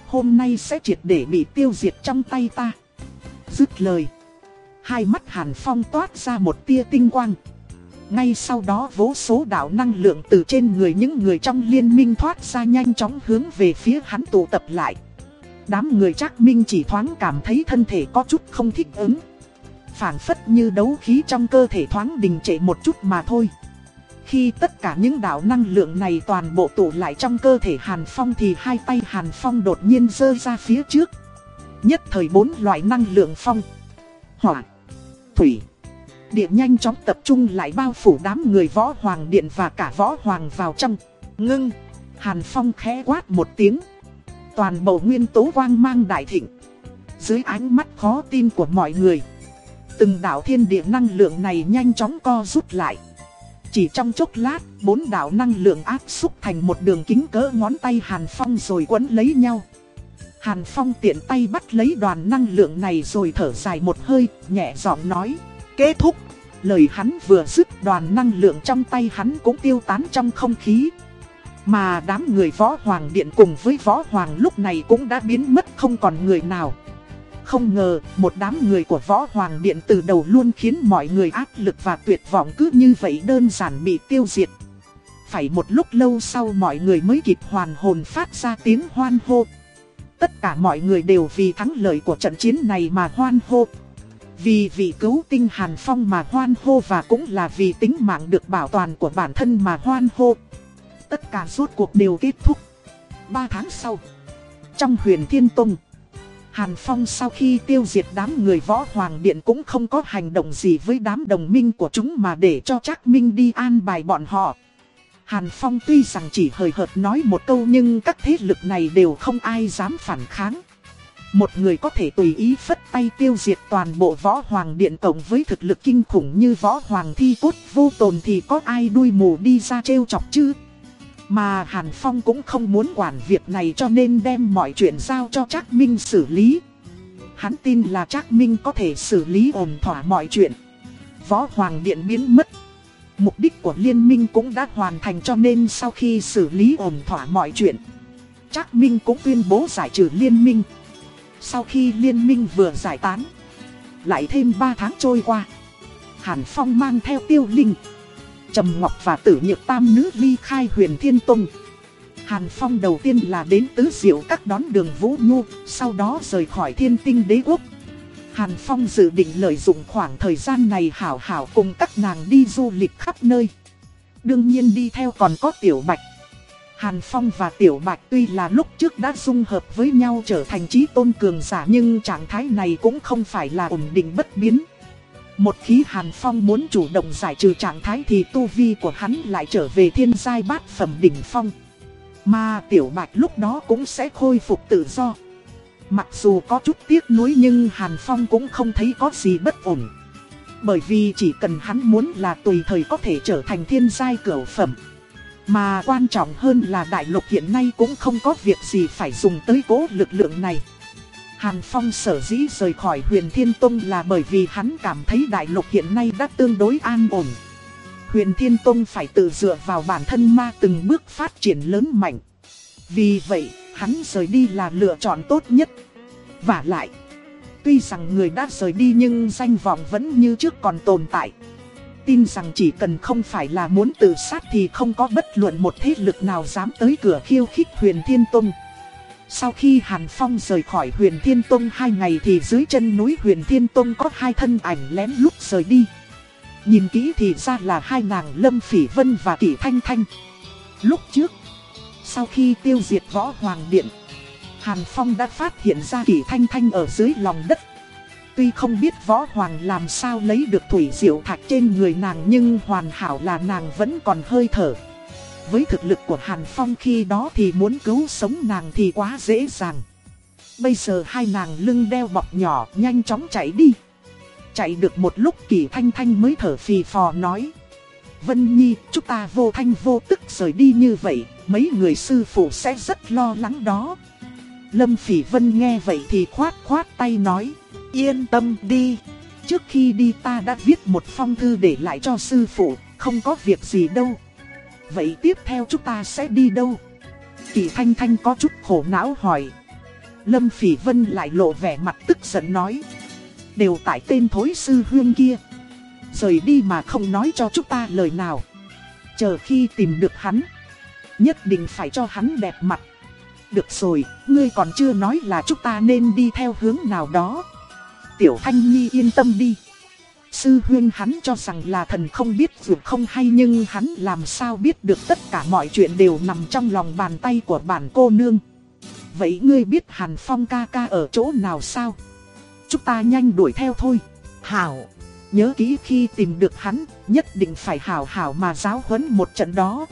Hôm nay sẽ triệt để bị tiêu diệt trong tay ta. Dứt lời. Hai mắt Hàn Phong toát ra một tia tinh quang. Ngay sau đó vô số đạo năng lượng từ trên người những người trong liên minh thoát ra nhanh chóng hướng về phía hắn tụ tập lại. Đám người chắc minh chỉ thoáng cảm thấy thân thể có chút không thích ứng. phảng phất như đấu khí trong cơ thể thoáng đình trệ một chút mà thôi. Khi tất cả những đạo năng lượng này toàn bộ tụ lại trong cơ thể Hàn Phong thì hai tay Hàn Phong đột nhiên rơi ra phía trước. Nhất thời bốn loại năng lượng phong. Hỏa thủy. Địa nhanh chóng tập trung lại bao phủ đám người võ hoàng điện và cả võ hoàng vào trong. Ngưng, Hàn Phong khẽ quát một tiếng. Toàn bộ nguyên tố quang mang đại thịnh. Dưới ánh mắt khó tin của mọi người. Từng đạo thiên địa năng lượng này nhanh chóng co rút lại. Chỉ trong chốc lát, bốn đạo năng lượng áp xúc thành một đường kính cỡ ngón tay Hàn Phong rồi quấn lấy nhau. Hàn Phong tiện tay bắt lấy đoàn năng lượng này rồi thở dài một hơi, nhẹ giọng nói, kết thúc. Lời hắn vừa dứt đoàn năng lượng trong tay hắn cũng tiêu tán trong không khí. Mà đám người võ hoàng điện cùng với võ hoàng lúc này cũng đã biến mất không còn người nào. Không ngờ, một đám người của võ hoàng điện từ đầu luôn khiến mọi người áp lực và tuyệt vọng cứ như vậy đơn giản bị tiêu diệt. Phải một lúc lâu sau mọi người mới kịp hoàn hồn phát ra tiếng hoan hô. Tất cả mọi người đều vì thắng lợi của trận chiến này mà hoan hô. Vì vị cứu tinh Hàn Phong mà hoan hô và cũng là vì tính mạng được bảo toàn của bản thân mà hoan hô. Tất cả suốt cuộc đều kết thúc. Ba tháng sau, trong huyền Thiên Tông, Hàn Phong sau khi tiêu diệt đám người võ hoàng điện cũng không có hành động gì với đám đồng minh của chúng mà để cho Trác Minh đi an bài bọn họ. Hàn Phong tuy rằng chỉ hời hợt nói một câu nhưng các thế lực này đều không ai dám phản kháng. Một người có thể tùy ý phất tay tiêu diệt toàn bộ võ hoàng điện cộng với thực lực kinh khủng như võ hoàng thi cốt, vô tồn thì có ai đuôi mù đi ra trêu chọc chứ. Mà Hàn Phong cũng không muốn quản việc này cho nên đem mọi chuyện giao cho Trác Minh xử lý. Hắn tin là Trác Minh có thể xử lý ổn thỏa mọi chuyện. Võ Hoàng Điện biến mất. Mục đích của liên minh cũng đã hoàn thành cho nên sau khi xử lý ổn thỏa mọi chuyện, Trác Minh cũng tuyên bố giải trừ liên minh. Sau khi liên minh vừa giải tán, lại thêm 3 tháng trôi qua, Hàn Phong mang theo tiêu linh, Trầm Ngọc và Tử Nhược Tam Nữ ly khai huyền Thiên Tông. Hàn Phong đầu tiên là đến tứ diệu các đón đường Vũ Nhu, sau đó rời khỏi thiên tinh đế quốc. Hàn Phong dự định lợi dụng khoảng thời gian này hảo hảo cùng các nàng đi du lịch khắp nơi. Đương nhiên đi theo còn có Tiểu Bạch. Hàn Phong và Tiểu Bạch tuy là lúc trước đã dung hợp với nhau trở thành trí tôn cường giả nhưng trạng thái này cũng không phải là ổn định bất biến. Một khi Hàn Phong muốn chủ động giải trừ trạng thái thì tu vi của hắn lại trở về thiên giai bát phẩm đỉnh phong. Mà Tiểu Bạch lúc đó cũng sẽ khôi phục tự do. Mặc dù có chút tiếc nuối nhưng Hàn Phong cũng không thấy có gì bất ổn. Bởi vì chỉ cần hắn muốn là tùy thời có thể trở thành thiên giai cửu phẩm. Mà quan trọng hơn là đại lục hiện nay cũng không có việc gì phải dùng tới cố lực lượng này. Hàn Phong sở dĩ rời khỏi huyền Thiên Tông là bởi vì hắn cảm thấy đại lục hiện nay đã tương đối an ổn. Huyền Thiên Tông phải tự dựa vào bản thân ma từng bước phát triển lớn mạnh. Vì vậy, hắn rời đi là lựa chọn tốt nhất. Và lại, tuy rằng người đã rời đi nhưng danh vọng vẫn như trước còn tồn tại. Tin rằng chỉ cần không phải là muốn tự sát thì không có bất luận một thế lực nào dám tới cửa khiêu khích huyền Thiên Tông. Sau khi Hàn Phong rời khỏi huyền Thiên Tông hai ngày thì dưới chân núi huyền Thiên Tông có hai thân ảnh lén lút rời đi. Nhìn kỹ thì ra là hai nàng Lâm Phỉ Vân và Kỷ Thanh Thanh. Lúc trước, sau khi tiêu diệt võ hoàng điện, Hàn Phong đã phát hiện ra Kỷ Thanh Thanh ở dưới lòng đất. Tuy không biết võ hoàng làm sao lấy được thủy diệu thạch trên người nàng nhưng hoàn hảo là nàng vẫn còn hơi thở. Với thực lực của Hàn Phong khi đó thì muốn cứu sống nàng thì quá dễ dàng. Bây giờ hai nàng lưng đeo bọc nhỏ nhanh chóng chạy đi. Chạy được một lúc kỳ thanh thanh mới thở phì phò nói. Vân Nhi, chúng ta vô thanh vô tức rời đi như vậy, mấy người sư phụ sẽ rất lo lắng đó. Lâm Phỉ Vân nghe vậy thì khoát khoát tay nói, yên tâm đi. Trước khi đi ta đã viết một phong thư để lại cho sư phụ, không có việc gì đâu. Vậy tiếp theo chúng ta sẽ đi đâu? Kỳ Thanh Thanh có chút khổ não hỏi. Lâm Phỉ Vân lại lộ vẻ mặt tức giận nói. Đều tại tên thối sư huyên kia. Rời đi mà không nói cho chúng ta lời nào. Chờ khi tìm được hắn. Nhất định phải cho hắn đẹp mặt. Được rồi, ngươi còn chưa nói là chúng ta nên đi theo hướng nào đó. Tiểu Thanh Nhi yên tâm đi. Sư huyên hắn cho rằng là thần không biết dù không hay nhưng hắn làm sao biết được tất cả mọi chuyện đều nằm trong lòng bàn tay của bản cô nương. Vậy ngươi biết Hàn Phong ca ca ở chỗ nào sao? Chúng ta nhanh đuổi theo thôi. Hảo, nhớ kỹ khi tìm được hắn, nhất định phải hảo hảo mà giáo huấn một trận đó.